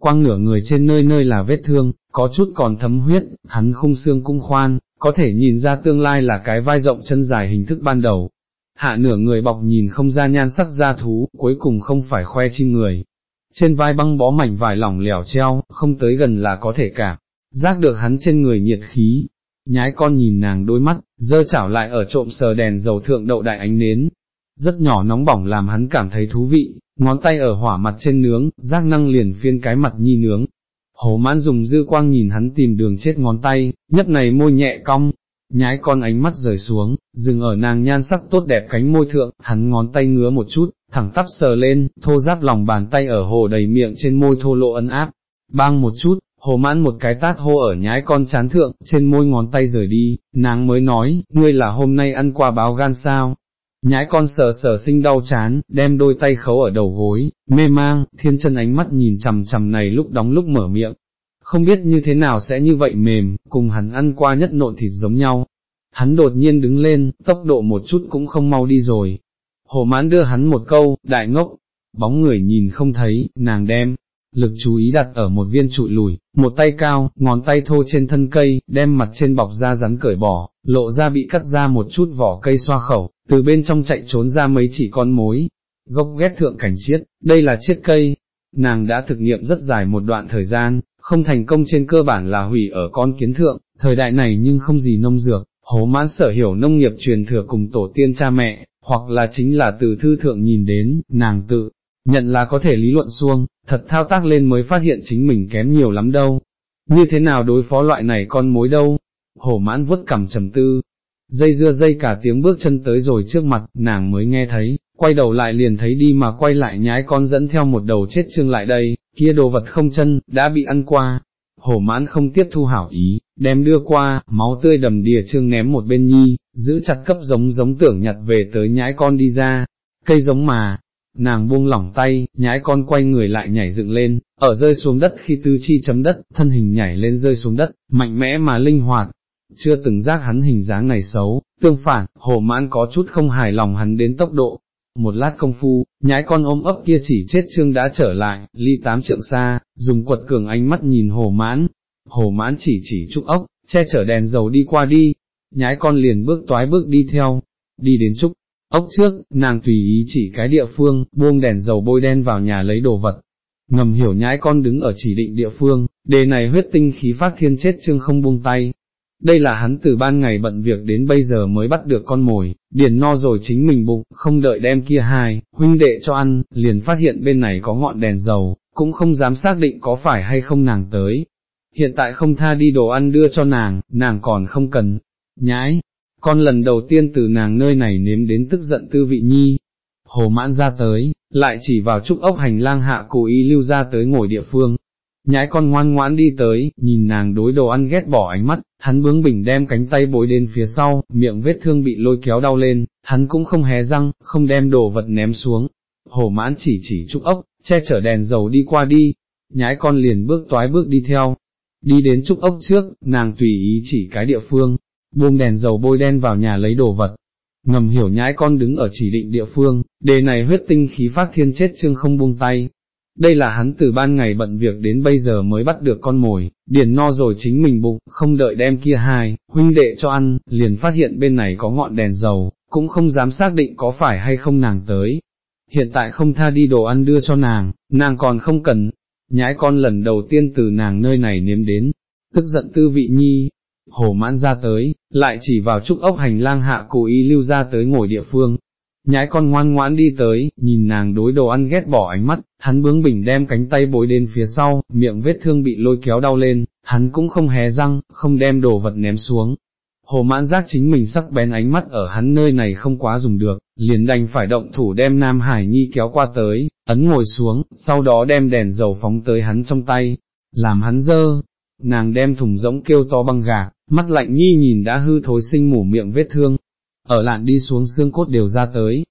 Quang nửa người trên nơi nơi là vết thương, có chút còn thấm huyết, hắn khung xương cung khoan, có thể nhìn ra tương lai là cái vai rộng chân dài hình thức ban đầu. Hạ nửa người bọc nhìn không ra nhan sắc da thú, cuối cùng không phải khoe chim người. Trên vai băng bó mảnh vải lỏng lẻo treo, không tới gần là có thể cảm, giác được hắn trên người nhiệt khí. Nhái con nhìn nàng đôi mắt, dơ chảo lại ở trộm sờ đèn dầu thượng đậu đại ánh nến. Rất nhỏ nóng bỏng làm hắn cảm thấy thú vị, ngón tay ở hỏa mặt trên nướng, giác năng liền phiên cái mặt nhi nướng, Hồ mãn dùng dư quang nhìn hắn tìm đường chết ngón tay, nhấp này môi nhẹ cong, nhái con ánh mắt rời xuống, dừng ở nàng nhan sắc tốt đẹp cánh môi thượng, hắn ngón tay ngứa một chút, thẳng tắp sờ lên, thô giáp lòng bàn tay ở hồ đầy miệng trên môi thô lộ ân áp, bang một chút, hồ mãn một cái tát hô ở nhái con chán thượng, trên môi ngón tay rời đi, nàng mới nói, ngươi là hôm nay ăn qua báo gan sao, Nhái con sờ sờ sinh đau chán, đem đôi tay khấu ở đầu gối, mê mang, thiên chân ánh mắt nhìn chằm chằm này lúc đóng lúc mở miệng. Không biết như thế nào sẽ như vậy mềm, cùng hắn ăn qua nhất nộn thịt giống nhau. Hắn đột nhiên đứng lên, tốc độ một chút cũng không mau đi rồi. Hồ mãn đưa hắn một câu, đại ngốc, bóng người nhìn không thấy, nàng đem, lực chú ý đặt ở một viên trụi lùi, một tay cao, ngón tay thô trên thân cây, đem mặt trên bọc da rắn cởi bỏ, lộ ra bị cắt ra một chút vỏ cây xoa khẩu, từ bên trong chạy trốn ra mấy chỉ con mối, gốc ghét thượng cảnh chiết, đây là chiết cây, nàng đã thực nghiệm rất dài một đoạn thời gian, không thành công trên cơ bản là hủy ở con kiến thượng, thời đại này nhưng không gì nông dược, hố mãn sở hiểu nông nghiệp truyền thừa cùng tổ tiên cha mẹ, hoặc là chính là từ thư thượng nhìn đến, nàng tự, nhận là có thể lý luận xuông, thật thao tác lên mới phát hiện chính mình kém nhiều lắm đâu. Như thế nào đối phó loại này con mối đâu? Hổ mãn vuốt cằm trầm tư, dây dưa dây cả tiếng bước chân tới rồi trước mặt, nàng mới nghe thấy, quay đầu lại liền thấy đi mà quay lại nhái con dẫn theo một đầu chết trương lại đây, kia đồ vật không chân, đã bị ăn qua. Hổ mãn không tiếp thu hảo ý, đem đưa qua, máu tươi đầm đìa trương ném một bên nhi, giữ chặt cấp giống giống tưởng nhặt về tới nhái con đi ra, cây giống mà, nàng buông lỏng tay, nhái con quay người lại nhảy dựng lên, ở rơi xuống đất khi tư chi chấm đất, thân hình nhảy lên rơi xuống đất, mạnh mẽ mà linh hoạt, chưa từng giác hắn hình dáng này xấu, tương phản, hồ mãn có chút không hài lòng hắn đến tốc độ. Một lát công phu, nhái con ôm ấp kia chỉ chết trương đã trở lại, ly tám trượng xa, dùng quật cường ánh mắt nhìn hồ mãn, hồ mãn chỉ chỉ trúc ốc, che chở đèn dầu đi qua đi, nhái con liền bước toái bước đi theo, đi đến trúc ốc trước, nàng tùy ý chỉ cái địa phương, buông đèn dầu bôi đen vào nhà lấy đồ vật. Ngầm hiểu nhái con đứng ở chỉ định địa phương, đề này huyết tinh khí phát thiên chết trương không buông tay, đây là hắn từ ban ngày bận việc đến bây giờ mới bắt được con mồi, điền no rồi chính mình bụng, không đợi đem kia hai, huynh đệ cho ăn, liền phát hiện bên này có ngọn đèn dầu, cũng không dám xác định có phải hay không nàng tới. Hiện tại không tha đi đồ ăn đưa cho nàng, nàng còn không cần, nhãi, con lần đầu tiên từ nàng nơi này nếm đến tức giận tư vị nhi. Hồ mãn ra tới, lại chỉ vào trúc ốc hành lang hạ cố ý lưu ra tới ngồi địa phương, nhái con ngoan ngoãn đi tới, nhìn nàng đối đồ ăn ghét bỏ ánh mắt, hắn bướng bỉnh đem cánh tay bối đến phía sau, miệng vết thương bị lôi kéo đau lên, hắn cũng không hé răng, không đem đồ vật ném xuống. hồ mãn chỉ chỉ trúc ốc, che chở đèn dầu đi qua đi, nhái con liền bước toái bước đi theo. Đi đến trúc ốc trước, nàng tùy ý chỉ cái địa phương, buông đèn dầu bôi đen vào nhà lấy đồ vật. Ngầm hiểu nhãi con đứng ở chỉ định địa phương, đề này huyết tinh khí phát thiên chết chương không buông tay, đây là hắn từ ban ngày bận việc đến bây giờ mới bắt được con mồi, điền no rồi chính mình bụng, không đợi đem kia hai, huynh đệ cho ăn, liền phát hiện bên này có ngọn đèn dầu, cũng không dám xác định có phải hay không nàng tới. Hiện tại không tha đi đồ ăn đưa cho nàng, nàng còn không cần, nhãi con lần đầu tiên từ nàng nơi này nếm đến, tức giận tư vị nhi, hồ mãn ra tới, lại chỉ vào trúc ốc hành lang hạ cố ý lưu ra tới ngồi địa phương, nhái con ngoan ngoãn đi tới, nhìn nàng đối đồ ăn ghét bỏ ánh mắt, hắn bướng bỉnh đem cánh tay bối đến phía sau, miệng vết thương bị lôi kéo đau lên, hắn cũng không hé răng, không đem đồ vật ném xuống. Hồ mãn giác chính mình sắc bén ánh mắt ở hắn nơi này không quá dùng được, liền đành phải động thủ đem Nam Hải Nhi kéo qua tới, ấn ngồi xuống, sau đó đem đèn dầu phóng tới hắn trong tay, làm hắn dơ. Nàng đem thùng rỗng kêu to băng gạc, mắt lạnh nhi nhìn đã hư thối sinh mủ miệng vết thương, ở lạn đi xuống xương cốt đều ra tới.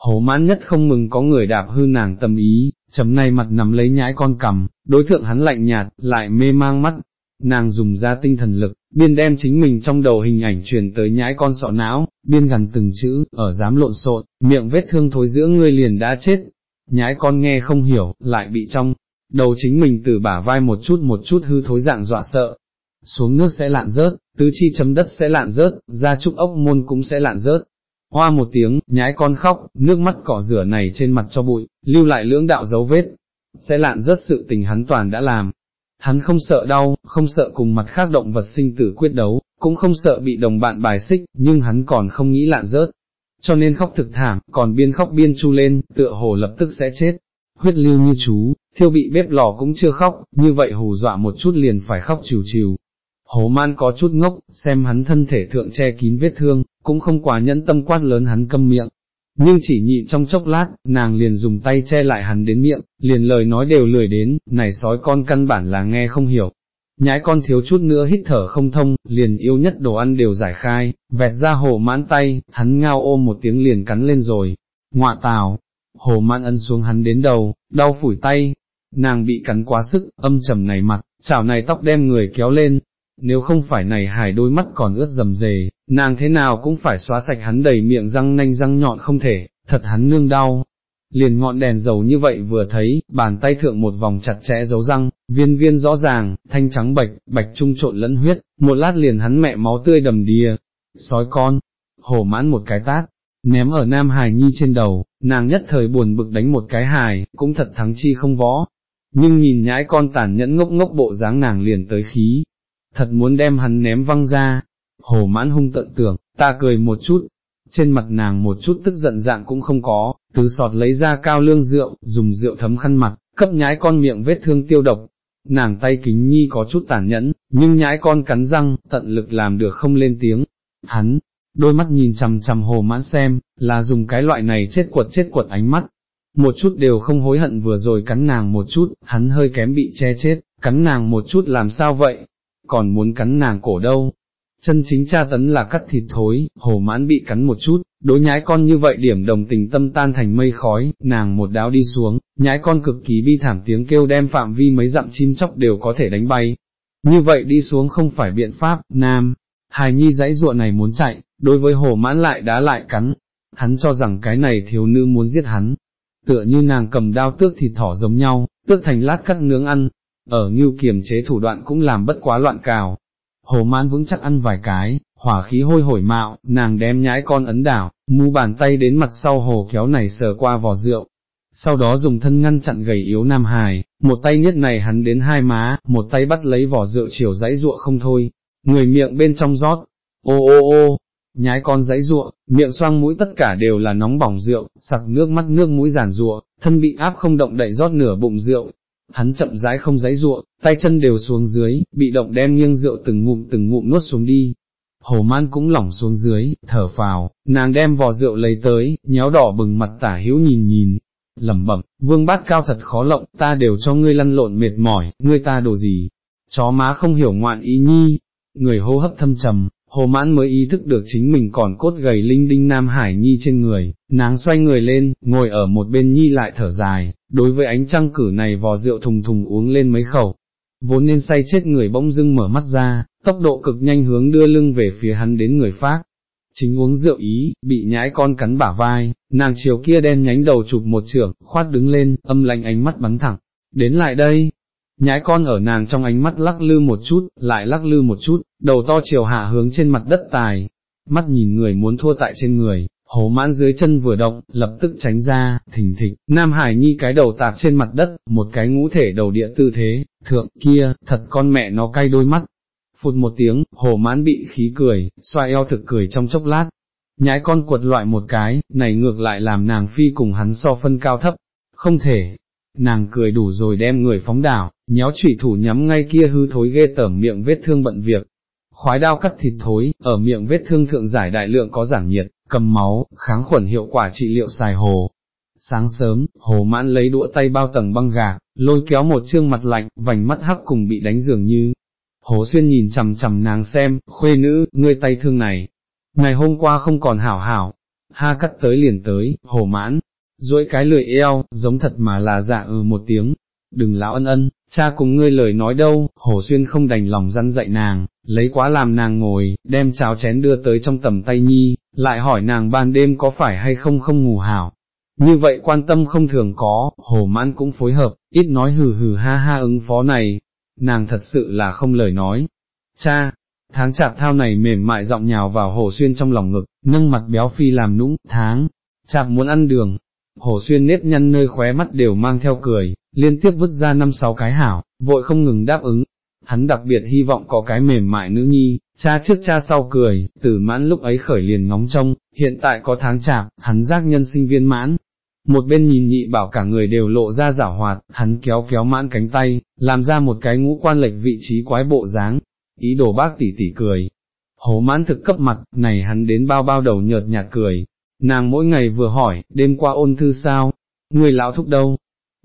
Hổ mãn nhất không mừng có người đạp hư nàng tâm ý, chấm nay mặt nằm lấy nhãi con cầm, đối thượng hắn lạnh nhạt, lại mê mang mắt, nàng dùng ra tinh thần lực, biên đem chính mình trong đầu hình ảnh truyền tới nhãi con sọ não, biên gần từng chữ, ở dám lộn xộn, miệng vết thương thối giữa ngươi liền đã chết. Nhãi con nghe không hiểu, lại bị trong, đầu chính mình từ bả vai một chút một chút hư thối dạng dọa sợ, xuống nước sẽ lạn rớt, tứ chi chấm đất sẽ lạn rớt, ra trúc ốc môn cũng sẽ lạn rớt. Hoa một tiếng, nhái con khóc, nước mắt cỏ rửa này trên mặt cho bụi, lưu lại lưỡng đạo dấu vết, sẽ lạn rớt sự tình hắn toàn đã làm. Hắn không sợ đau, không sợ cùng mặt khác động vật sinh tử quyết đấu, cũng không sợ bị đồng bạn bài xích, nhưng hắn còn không nghĩ lạn rớt. Cho nên khóc thực thảm, còn biên khóc biên chu lên, tựa hồ lập tức sẽ chết. Huyết lưu như chú, thiêu bị bếp lò cũng chưa khóc, như vậy hù dọa một chút liền phải khóc chiều chiều, Hồ man có chút ngốc, xem hắn thân thể thượng che kín vết thương, cũng không quá nhẫn tâm quát lớn hắn câm miệng. Nhưng chỉ nhịn trong chốc lát, nàng liền dùng tay che lại hắn đến miệng, liền lời nói đều lười đến, này sói con căn bản là nghe không hiểu. Nhái con thiếu chút nữa hít thở không thông, liền yêu nhất đồ ăn đều giải khai, vẹt ra hồ mãn tay, hắn ngao ôm một tiếng liền cắn lên rồi. Ngoạ tào, hồ mãn ân xuống hắn đến đầu, đau phủi tay, nàng bị cắn quá sức, âm trầm này mặt, chảo này tóc đem người kéo lên, nếu không phải này hải đôi mắt còn ướt dầm dề, nàng thế nào cũng phải xóa sạch hắn đầy miệng răng nanh răng nhọn không thể, thật hắn nương đau. Liền ngọn đèn dầu như vậy vừa thấy, bàn tay thượng một vòng chặt chẽ dấu răng, viên viên rõ ràng, thanh trắng bạch, bạch trung trộn lẫn huyết, một lát liền hắn mẹ máu tươi đầm đìa, sói con, hổ mãn một cái tát, ném ở Nam Hải Nhi trên đầu, nàng nhất thời buồn bực đánh một cái hài, cũng thật thắng chi không võ. Nhưng nhìn nhãi con tàn nhẫn ngốc ngốc bộ dáng nàng liền tới khí, thật muốn đem hắn ném văng ra, hồ mãn hung tận tưởng, ta cười một chút, trên mặt nàng một chút tức giận dạng cũng không có, tứ sọt lấy ra cao lương rượu, dùng rượu thấm khăn mặt, cấp nhái con miệng vết thương tiêu độc, nàng tay kính nhi có chút tàn nhẫn, nhưng nhái con cắn răng, tận lực làm được không lên tiếng, hắn, đôi mắt nhìn chằm chằm hồ mãn xem, là dùng cái loại này chết quật chết quật ánh mắt, một chút đều không hối hận vừa rồi cắn nàng một chút, hắn hơi kém bị che chết, cắn nàng một chút làm sao vậy, còn muốn cắn nàng cổ đâu. Chân chính cha tấn là cắt thịt thối, hồ mãn bị cắn một chút, đối nhái con như vậy điểm đồng tình tâm tan thành mây khói, nàng một đáo đi xuống, nhái con cực kỳ bi thảm tiếng kêu đem phạm vi mấy dặm chim chóc đều có thể đánh bay. Như vậy đi xuống không phải biện pháp, nam, hài nhi dãy ruộng này muốn chạy, đối với hồ mãn lại đá lại cắn, hắn cho rằng cái này thiếu nữ muốn giết hắn, tựa như nàng cầm đao tước thịt thỏ giống nhau, tước thành lát cắt nướng ăn, ở ngưu kiềm chế thủ đoạn cũng làm bất quá loạn cào. Hồ mãn vững chắc ăn vài cái, hỏa khí hôi hổi mạo, nàng đem nhái con ấn đảo, mu bàn tay đến mặt sau hồ kéo này sờ qua vò rượu. Sau đó dùng thân ngăn chặn gầy yếu Nam Hải, một tay nhất này hắn đến hai má, một tay bắt lấy vỏ rượu chiều dãy ruộng không thôi. người miệng bên trong rót, ô ô ô, nhái con dãy ruộng, miệng xoang mũi tất cả đều là nóng bỏng rượu, sặc nước mắt nước mũi giản ruộng, thân bị áp không động đậy rót nửa bụng rượu. Hắn chậm rãi không dãy ruộng, tay chân đều xuống dưới, bị động đem nghiêng rượu từng ngụm từng ngụm nuốt xuống đi. Hồ man cũng lỏng xuống dưới, thở phào, nàng đem vò rượu lấy tới, nhéo đỏ bừng mặt tả hiếu nhìn nhìn, lẩm bẩm, vương bát cao thật khó lộng, ta đều cho ngươi lăn lộn mệt mỏi, ngươi ta đồ gì, chó má không hiểu ngoạn ý nhi, người hô hấp thâm trầm, hồ mãn mới ý thức được chính mình còn cốt gầy linh đinh Nam Hải Nhi trên người, nàng xoay người lên, ngồi ở một bên Nhi lại thở dài, đối với ánh trăng cử này vò rượu thùng thùng uống lên mấy khẩu, vốn nên say chết người bỗng dưng mở mắt ra, tốc độ cực nhanh hướng đưa lưng về phía hắn đến người phát. Chính uống rượu ý, bị nhãi con cắn bả vai, nàng chiều kia đen nhánh đầu chụp một trưởng, khoát đứng lên, âm lạnh ánh mắt bắn thẳng, đến lại đây, nhái con ở nàng trong ánh mắt lắc lư một chút, lại lắc lư một chút, đầu to chiều hạ hướng trên mặt đất tài, mắt nhìn người muốn thua tại trên người, hố mãn dưới chân vừa động, lập tức tránh ra, thình thịch, Nam Hải Nhi cái đầu tạp trên mặt đất, một cái ngũ thể đầu địa tư thế, thượng kia, thật con mẹ nó cay đôi mắt. Phụt một tiếng, hồ mãn bị khí cười, xoa eo thực cười trong chốc lát, nhái con quật loại một cái, này ngược lại làm nàng phi cùng hắn so phân cao thấp, không thể, nàng cười đủ rồi đem người phóng đảo, nhéo chủy thủ nhắm ngay kia hư thối ghê tởm miệng vết thương bận việc. Khói đao cắt thịt thối, ở miệng vết thương thượng giải đại lượng có giảm nhiệt, cầm máu, kháng khuẩn hiệu quả trị liệu xài hồ. Sáng sớm, hồ mãn lấy đũa tay bao tầng băng gạc, lôi kéo một trương mặt lạnh, vành mắt hắc cùng bị đánh dường như. Hồ xuyên nhìn chằm chằm nàng xem, khuê nữ, ngươi tay thương này. Ngày hôm qua không còn hảo hảo, ha cắt tới liền tới, hồ mãn, duỗi cái lười eo, giống thật mà là dạ ừ một tiếng, đừng lão ân ân, cha cùng ngươi lời nói đâu, hổ xuyên không đành lòng răn dạy nàng, lấy quá làm nàng ngồi, đem cháo chén đưa tới trong tầm tay nhi, lại hỏi nàng ban đêm có phải hay không không ngủ hảo. Như vậy quan tâm không thường có, hồ mãn cũng phối hợp, ít nói hừ hừ ha ha ứng phó này, nàng thật sự là không lời nói. Cha, tháng chạp thao này mềm mại giọng nhào vào hồ xuyên trong lòng ngực, nâng mặt béo phi làm nũng, tháng, chạp muốn ăn đường, Hồ xuyên nếp nhăn nơi khóe mắt đều mang theo cười, liên tiếp vứt ra năm sáu cái hảo, vội không ngừng đáp ứng. Hắn đặc biệt hy vọng có cái mềm mại nữ nhi, cha trước cha sau cười, tử mãn lúc ấy khởi liền ngóng trông, hiện tại có tháng chạp, hắn giác nhân sinh viên mãn. Một bên nhìn nhị bảo cả người đều lộ ra giả hoạt, hắn kéo kéo mãn cánh tay, làm ra một cái ngũ quan lệch vị trí quái bộ dáng, ý đồ bác tỉ tỉ cười. Hố mãn thực cấp mặt, này hắn đến bao bao đầu nhợt nhạt cười, Nàng mỗi ngày vừa hỏi, đêm qua ôn thư sao, người lão thúc đâu?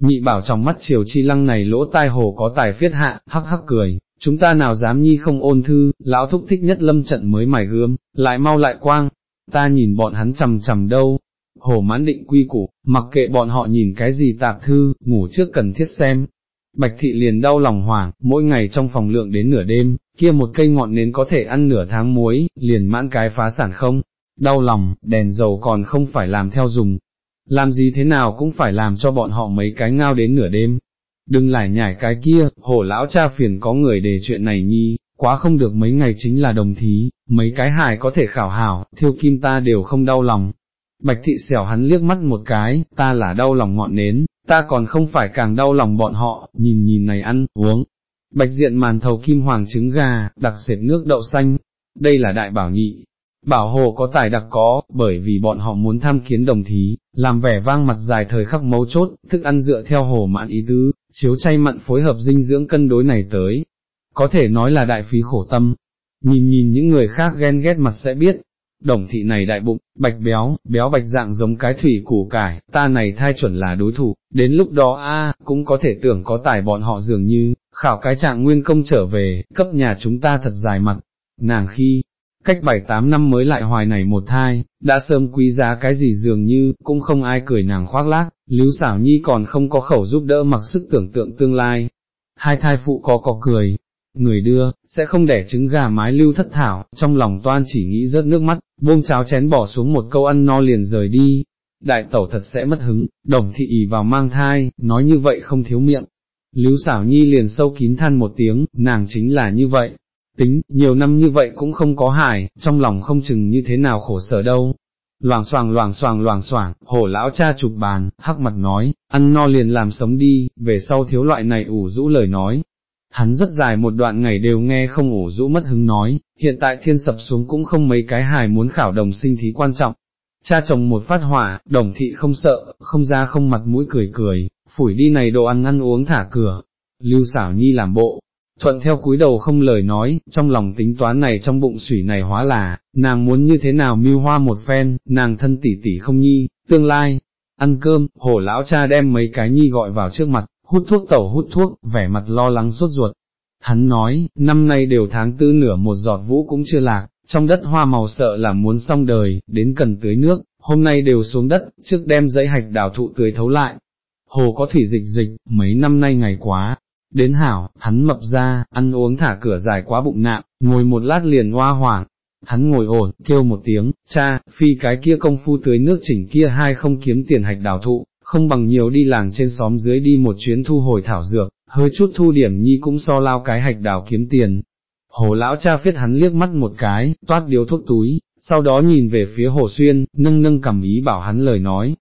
Nhị bảo trong mắt chiều chi lăng này lỗ tai hồ có tài phiết hạ, hắc hắc cười, chúng ta nào dám nhi không ôn thư, lão thúc thích nhất lâm trận mới mải gươm, lại mau lại quang, ta nhìn bọn hắn chầm chầm đâu, hồ mãn định quy củ, mặc kệ bọn họ nhìn cái gì tạp thư, ngủ trước cần thiết xem. Bạch thị liền đau lòng hoảng, mỗi ngày trong phòng lượng đến nửa đêm, kia một cây ngọn nến có thể ăn nửa tháng muối, liền mãn cái phá sản không, đau lòng, đèn dầu còn không phải làm theo dùng, làm gì thế nào cũng phải làm cho bọn họ mấy cái ngao đến nửa đêm. Đừng lại nhảy cái kia, hổ lão cha phiền có người đề chuyện này nhi, quá không được mấy ngày chính là đồng thí, mấy cái hài có thể khảo hảo, thiêu kim ta đều không đau lòng. Bạch thị xẻo hắn liếc mắt một cái, ta là đau lòng ngọn nến, ta còn không phải càng đau lòng bọn họ, nhìn nhìn này ăn, uống. Bạch diện màn thầu kim hoàng trứng gà, đặc sệt nước đậu xanh, đây là đại bảo nhị, Bảo hộ có tài đặc có, bởi vì bọn họ muốn tham kiến đồng thí, làm vẻ vang mặt dài thời khắc mấu chốt, thức ăn dựa theo hồ mạn ý tứ, chiếu chay mặn phối hợp dinh dưỡng cân đối này tới. Có thể nói là đại phí khổ tâm, nhìn nhìn những người khác ghen ghét mặt sẽ biết, đồng thị này đại bụng, bạch béo, béo bạch dạng giống cái thủy củ cải, ta này thai chuẩn là đối thủ, đến lúc đó a cũng có thể tưởng có tài bọn họ dường như, khảo cái trạng nguyên công trở về, cấp nhà chúng ta thật dài mặt, nàng khi, cách bảy tám năm mới lại hoài này một thai, đã sớm quý giá cái gì dường như, cũng không ai cười nàng khoác lác, Lưu xảo nhi còn không có khẩu giúp đỡ mặc sức tưởng tượng tương lai. Hai thai phụ có có cười, người đưa, sẽ không đẻ trứng gà mái lưu thất thảo, trong lòng toan chỉ nghĩ rớt nước mắt, buông cháo chén bỏ xuống một câu ăn no liền rời đi. Đại tẩu thật sẽ mất hứng, đồng thị ỉ vào mang thai, nói như vậy không thiếu miệng. Lưu xảo nhi liền sâu kín than một tiếng, nàng chính là như vậy, tính, nhiều năm như vậy cũng không có hài, trong lòng không chừng như thế nào khổ sở đâu. Loảng xoàng loảng xoàng loảng xoảng, hổ lão cha chụp bàn, hắc mặt nói, ăn no liền làm sống đi, về sau thiếu loại này ủ rũ lời nói. hắn rất dài một đoạn ngày đều nghe không ủ rũ mất hứng nói, hiện tại thiên sập xuống cũng không mấy cái hài muốn khảo đồng sinh thí quan trọng. Cha chồng một phát hỏa, đồng thị không sợ, không ra không mặt mũi cười cười, phủi đi này đồ ăn ăn uống thả cửa. Lưu xảo nhi làm bộ, thuận theo cúi đầu không lời nói, trong lòng tính toán này trong bụng sủy này hóa là, nàng muốn như thế nào mưu hoa một phen, nàng thân tỷ tỷ không nhi, tương lai, ăn cơm, hổ lão cha đem mấy cái nhi gọi vào trước mặt, hút thuốc tẩu hút thuốc, vẻ mặt lo lắng sốt ruột. Hắn nói, năm nay đều tháng tư nửa một giọt vũ cũng chưa lạc, trong đất hoa màu sợ là muốn xong đời, đến cần tưới nước, hôm nay đều xuống đất, trước đem dãy hạch đào thụ tưới thấu lại. Hồ có thủy dịch dịch, mấy năm nay ngày quá, đến hảo, hắn mập ra, ăn uống thả cửa dài quá bụng nạm, ngồi một lát liền hoa hoảng, hắn ngồi ổn, kêu một tiếng, cha, phi cái kia công phu tưới nước chỉnh kia hai không kiếm tiền hạch đào thụ, không bằng nhiều đi làng trên xóm dưới đi một chuyến thu hồi thảo dược, hơi chút thu điểm nhi cũng so lao cái hạch đào kiếm tiền. Hồ lão cha phiết hắn liếc mắt một cái, toát điếu thuốc túi, sau đó nhìn về phía Hồ Xuyên, nâng nâng cầm ý bảo hắn lời nói.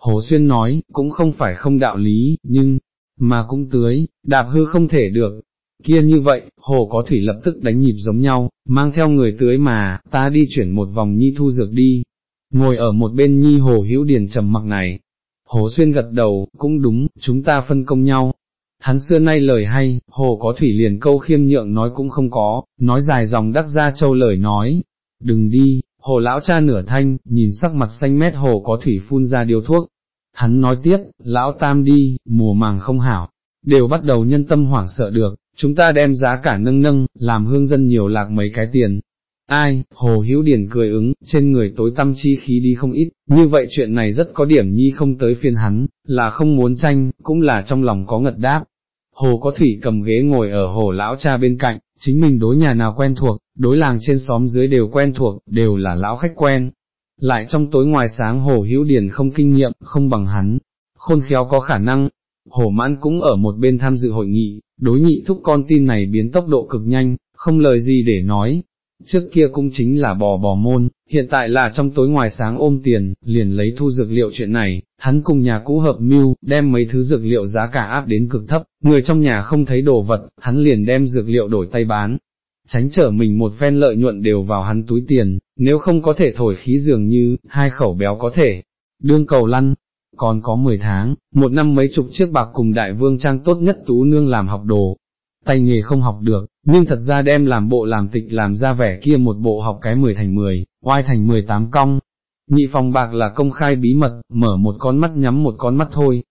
Hồ Xuyên nói, cũng không phải không đạo lý, nhưng, mà cũng tưới, đạp hư không thể được. Kia như vậy, hồ có thủy lập tức đánh nhịp giống nhau, mang theo người tưới mà, ta đi chuyển một vòng nhi thu dược đi. Ngồi ở một bên nhi hồ hữu điền trầm mặc này, Hồ Xuyên gật đầu, cũng đúng, chúng ta phân công nhau. Hắn xưa nay lời hay, hồ có thủy liền câu khiêm nhượng nói cũng không có, nói dài dòng đắc ra châu lời nói. Đừng đi, hồ lão cha nửa thanh, nhìn sắc mặt xanh mét hồ có thủy phun ra điều thuốc. Hắn nói tiếp, lão tam đi, mùa màng không hảo, đều bắt đầu nhân tâm hoảng sợ được, chúng ta đem giá cả nâng nâng, làm hương dân nhiều lạc mấy cái tiền, Ai, Hồ Hữu Điển cười ứng, trên người tối tâm chi khí đi không ít, như vậy chuyện này rất có điểm nhi không tới phiên hắn, là không muốn tranh, cũng là trong lòng có ngật đáp. Hồ có thủy cầm ghế ngồi ở hồ lão cha bên cạnh, chính mình đối nhà nào quen thuộc, đối làng trên xóm dưới đều quen thuộc, đều là lão khách quen. Lại trong tối ngoài sáng hồ hữu điển không kinh nghiệm, không bằng hắn, khôn khéo có khả năng. Hồ mãn cũng ở một bên tham dự hội nghị, đối nhị thúc con tin này biến tốc độ cực nhanh, không lời gì để nói, trước kia cũng chính là bò bò môn, hiện tại là trong tối ngoài sáng ôm tiền, liền lấy thu dược liệu chuyện này, hắn cùng nhà cũ hợp mưu, đem mấy thứ dược liệu giá cả áp đến cực thấp, người trong nhà không thấy đồ vật, hắn liền đem dược liệu đổi tay bán, tránh trở mình một phen lợi nhuận đều vào hắn túi tiền, nếu không có thể thổi khí dường như, hai khẩu béo có thể, đương cầu lăn, còn có 10 tháng, một năm mấy chục chiếc bạc cùng đại vương trang tốt nhất tú nương làm học đồ, tay nghề không học được, nhưng thật ra đem làm bộ làm tịch làm ra vẻ kia một bộ học cái 10 thành 10, oai thành 18 cong. Nhị phòng bạc là công khai bí mật, mở một con mắt nhắm một con mắt thôi.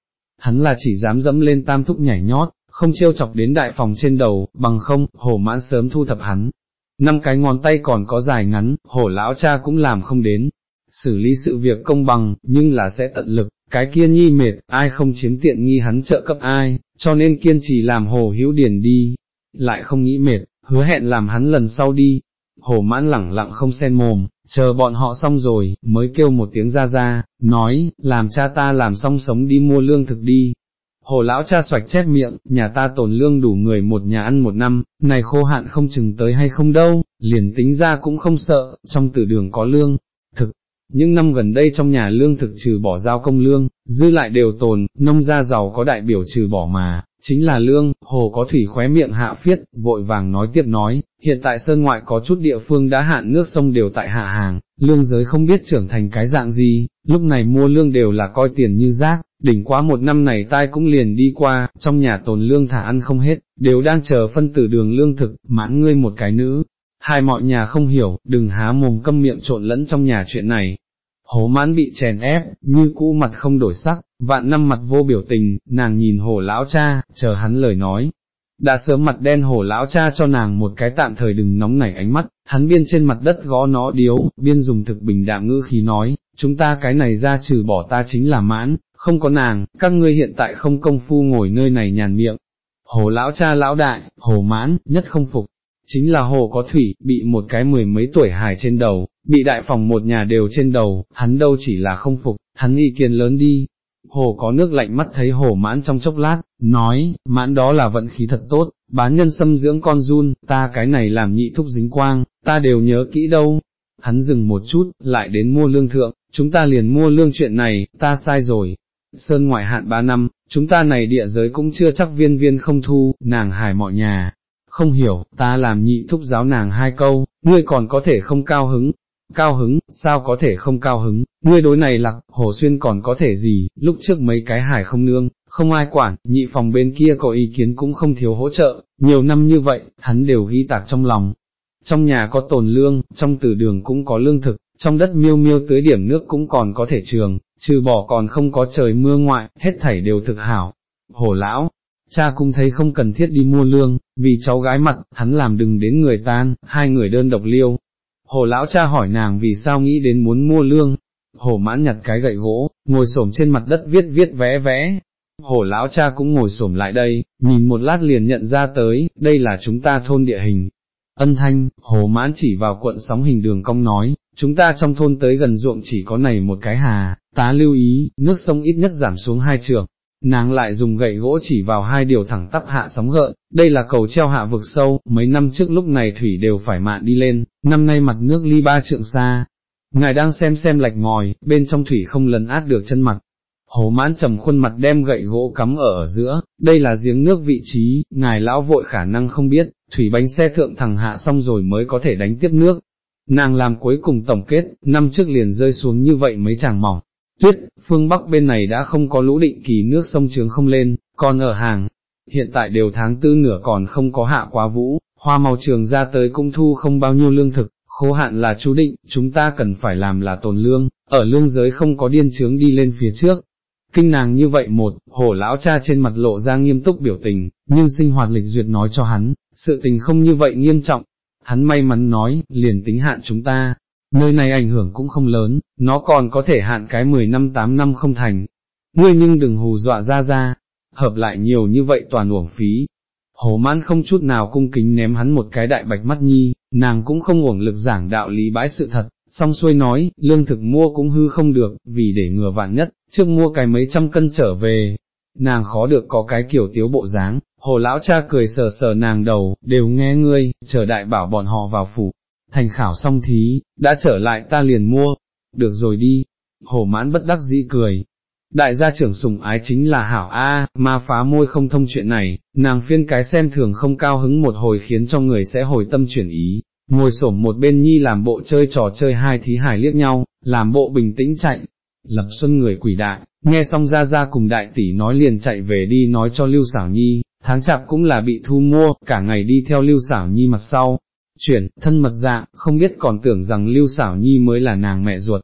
Hắn là chỉ dám dẫm lên tam thúc nhảy nhót, không trêu chọc đến đại phòng trên đầu, bằng không, hổ mãn sớm thu thập hắn. Năm cái ngón tay còn có dài ngắn, hổ lão cha cũng làm không đến. Xử lý sự việc công bằng, nhưng là sẽ tận lực, cái kia nhi mệt, ai không chiếm tiện nghi hắn trợ cấp ai, cho nên kiên trì làm hồ hữu điển đi, lại không nghĩ mệt, hứa hẹn làm hắn lần sau đi. Hồ mãn lẳng lặng không sen mồm, chờ bọn họ xong rồi, mới kêu một tiếng ra ra, nói, làm cha ta làm xong sống đi mua lương thực đi. Hồ lão cha xoạch chép miệng, nhà ta tồn lương đủ người một nhà ăn một năm, này khô hạn không chừng tới hay không đâu, liền tính ra cũng không sợ, trong tử đường có lương, thực, những năm gần đây trong nhà lương thực trừ bỏ giao công lương, dư lại đều tồn, nông gia giàu có đại biểu trừ bỏ mà, chính là lương, hồ có thủy khóe miệng hạ phiết, vội vàng nói tiếp nói, hiện tại sơn ngoại có chút địa phương đã hạn nước sông đều tại hạ hàng, lương giới không biết trưởng thành cái dạng gì, lúc này mua lương đều là coi tiền như rác, đỉnh quá một năm này tai cũng liền đi qua, trong nhà tồn lương thả ăn không hết, đều đang chờ phân tử đường lương thực, mãn ngươi một cái nữ, hai mọi nhà không hiểu, đừng há mồm câm miệng trộn lẫn trong nhà chuyện này. Hồ mãn bị chèn ép, như cũ mặt không đổi sắc, vạn năm mặt vô biểu tình, nàng nhìn hồ lão cha, chờ hắn lời nói. Đã sớm mặt đen hồ lão cha cho nàng một cái tạm thời đừng nóng nảy ánh mắt, hắn biên trên mặt đất gõ nó điếu, biên dùng thực bình đạm ngữ khí nói, chúng ta cái này ra trừ bỏ ta chính là mãn, không có nàng, các ngươi hiện tại không công phu ngồi nơi này nhàn miệng. Hồ lão cha lão đại, hồ mãn, nhất không phục, chính là hồ có thủy, bị một cái mười mấy tuổi hài trên đầu, bị đại phòng một nhà đều trên đầu, hắn đâu chỉ là không phục, hắn ý kiến lớn đi. Hồ có nước lạnh mắt thấy hồ mãn trong chốc lát, nói, mãn đó là vận khí thật tốt, bán nhân xâm dưỡng con run, ta cái này làm nhị thúc dính quang, ta đều nhớ kỹ đâu. Hắn dừng một chút, lại đến mua lương thượng, chúng ta liền mua lương chuyện này, ta sai rồi. Sơn ngoại hạn ba năm, chúng ta này địa giới cũng chưa chắc viên viên không thu, nàng hài mọi nhà, không hiểu, ta làm nhị thúc giáo nàng hai câu, ngươi còn có thể không cao hứng, cao hứng, sao có thể không cao hứng, ngươi đối này lặc, hồ xuyên còn có thể gì, lúc trước mấy cái hải không nương, không ai quản, nhị phòng bên kia có ý kiến cũng không thiếu hỗ trợ, nhiều năm như vậy, hắn đều ghi tạc trong lòng. Trong nhà có tồn lương, trong tử đường cũng có lương thực, trong đất miêu miêu tưới điểm nước cũng còn có thể trường, trừ bỏ còn không có trời mưa ngoại, hết thảy đều thực hảo. Hồ lão, cha cũng thấy không cần thiết đi mua lương, vì cháu gái mặt, hắn làm đừng đến người tan, hai người đơn độc liêu. Hồ lão cha hỏi nàng vì sao nghĩ đến muốn mua lương, hồ mãn nhặt cái gậy gỗ, ngồi xổm trên mặt đất viết viết vẽ vẽ. Hồ lão cha cũng ngồi xổm lại đây, nhìn một lát liền nhận ra tới, đây là chúng ta thôn địa hình. Ân thanh, hồ mãn chỉ vào cuộn sóng hình đường cong nói, chúng ta trong thôn tới gần ruộng chỉ có này một cái hà, tá lưu ý, nước sông ít nhất giảm xuống hai trường, nàng lại dùng gậy gỗ chỉ vào hai điều thẳng tắp hạ sóng gợn, đây là cầu treo hạ vực sâu, mấy năm trước lúc này thủy đều phải mạn đi lên, năm nay mặt nước ly ba trượng xa. Ngài đang xem xem lạch ngòi, bên trong thủy không lấn át được chân mặt. Hồ mãn trầm khuôn mặt đem gậy gỗ cắm ở ở giữa, đây là giếng nước vị trí, ngài lão vội khả năng không biết, thủy bánh xe thượng thẳng hạ xong rồi mới có thể đánh tiếp nước. Nàng làm cuối cùng tổng kết, năm trước liền rơi xuống như vậy mấy chàng mỏng, tuyết, phương Bắc bên này đã không có lũ định kỳ nước sông trướng không lên, còn ở hàng, hiện tại đều tháng tư nửa còn không có hạ quá vũ, hoa màu trường ra tới cũng thu không bao nhiêu lương thực, khô hạn là chú định, chúng ta cần phải làm là tồn lương, ở lương giới không có điên trướng đi lên phía trước. Kinh nàng như vậy một, hổ lão cha trên mặt lộ ra nghiêm túc biểu tình, nhưng sinh hoạt lịch duyệt nói cho hắn, sự tình không như vậy nghiêm trọng. Hắn may mắn nói, liền tính hạn chúng ta, nơi này ảnh hưởng cũng không lớn, nó còn có thể hạn cái 10 năm 8 năm không thành. Ngươi nhưng đừng hù dọa ra ra, hợp lại nhiều như vậy toàn uổng phí. Hồ mãn không chút nào cung kính ném hắn một cái đại bạch mắt nhi, nàng cũng không uổng lực giảng đạo lý bãi sự thật, song xuôi nói, lương thực mua cũng hư không được, vì để ngừa vạn nhất, trước mua cái mấy trăm cân trở về. Nàng khó được có cái kiểu tiếu bộ dáng, hồ lão cha cười sờ sờ nàng đầu, đều nghe ngươi, chờ đại bảo bọn họ vào phủ, thành khảo xong thí, đã trở lại ta liền mua, được rồi đi, hồ mãn bất đắc dĩ cười. Đại gia trưởng sùng ái chính là hảo A, ma phá môi không thông chuyện này, nàng phiên cái xem thường không cao hứng một hồi khiến cho người sẽ hồi tâm chuyển ý, ngồi xổm một bên nhi làm bộ chơi trò chơi hai thí hải liếc nhau, làm bộ bình tĩnh chạy. Lập xuân người quỷ đại, nghe xong ra ra cùng đại tỷ nói liền chạy về đi nói cho Lưu Xảo Nhi, tháng chạp cũng là bị thu mua, cả ngày đi theo Lưu Sảo Nhi mặt sau, chuyển, thân mật dạ, không biết còn tưởng rằng Lưu Sảo Nhi mới là nàng mẹ ruột,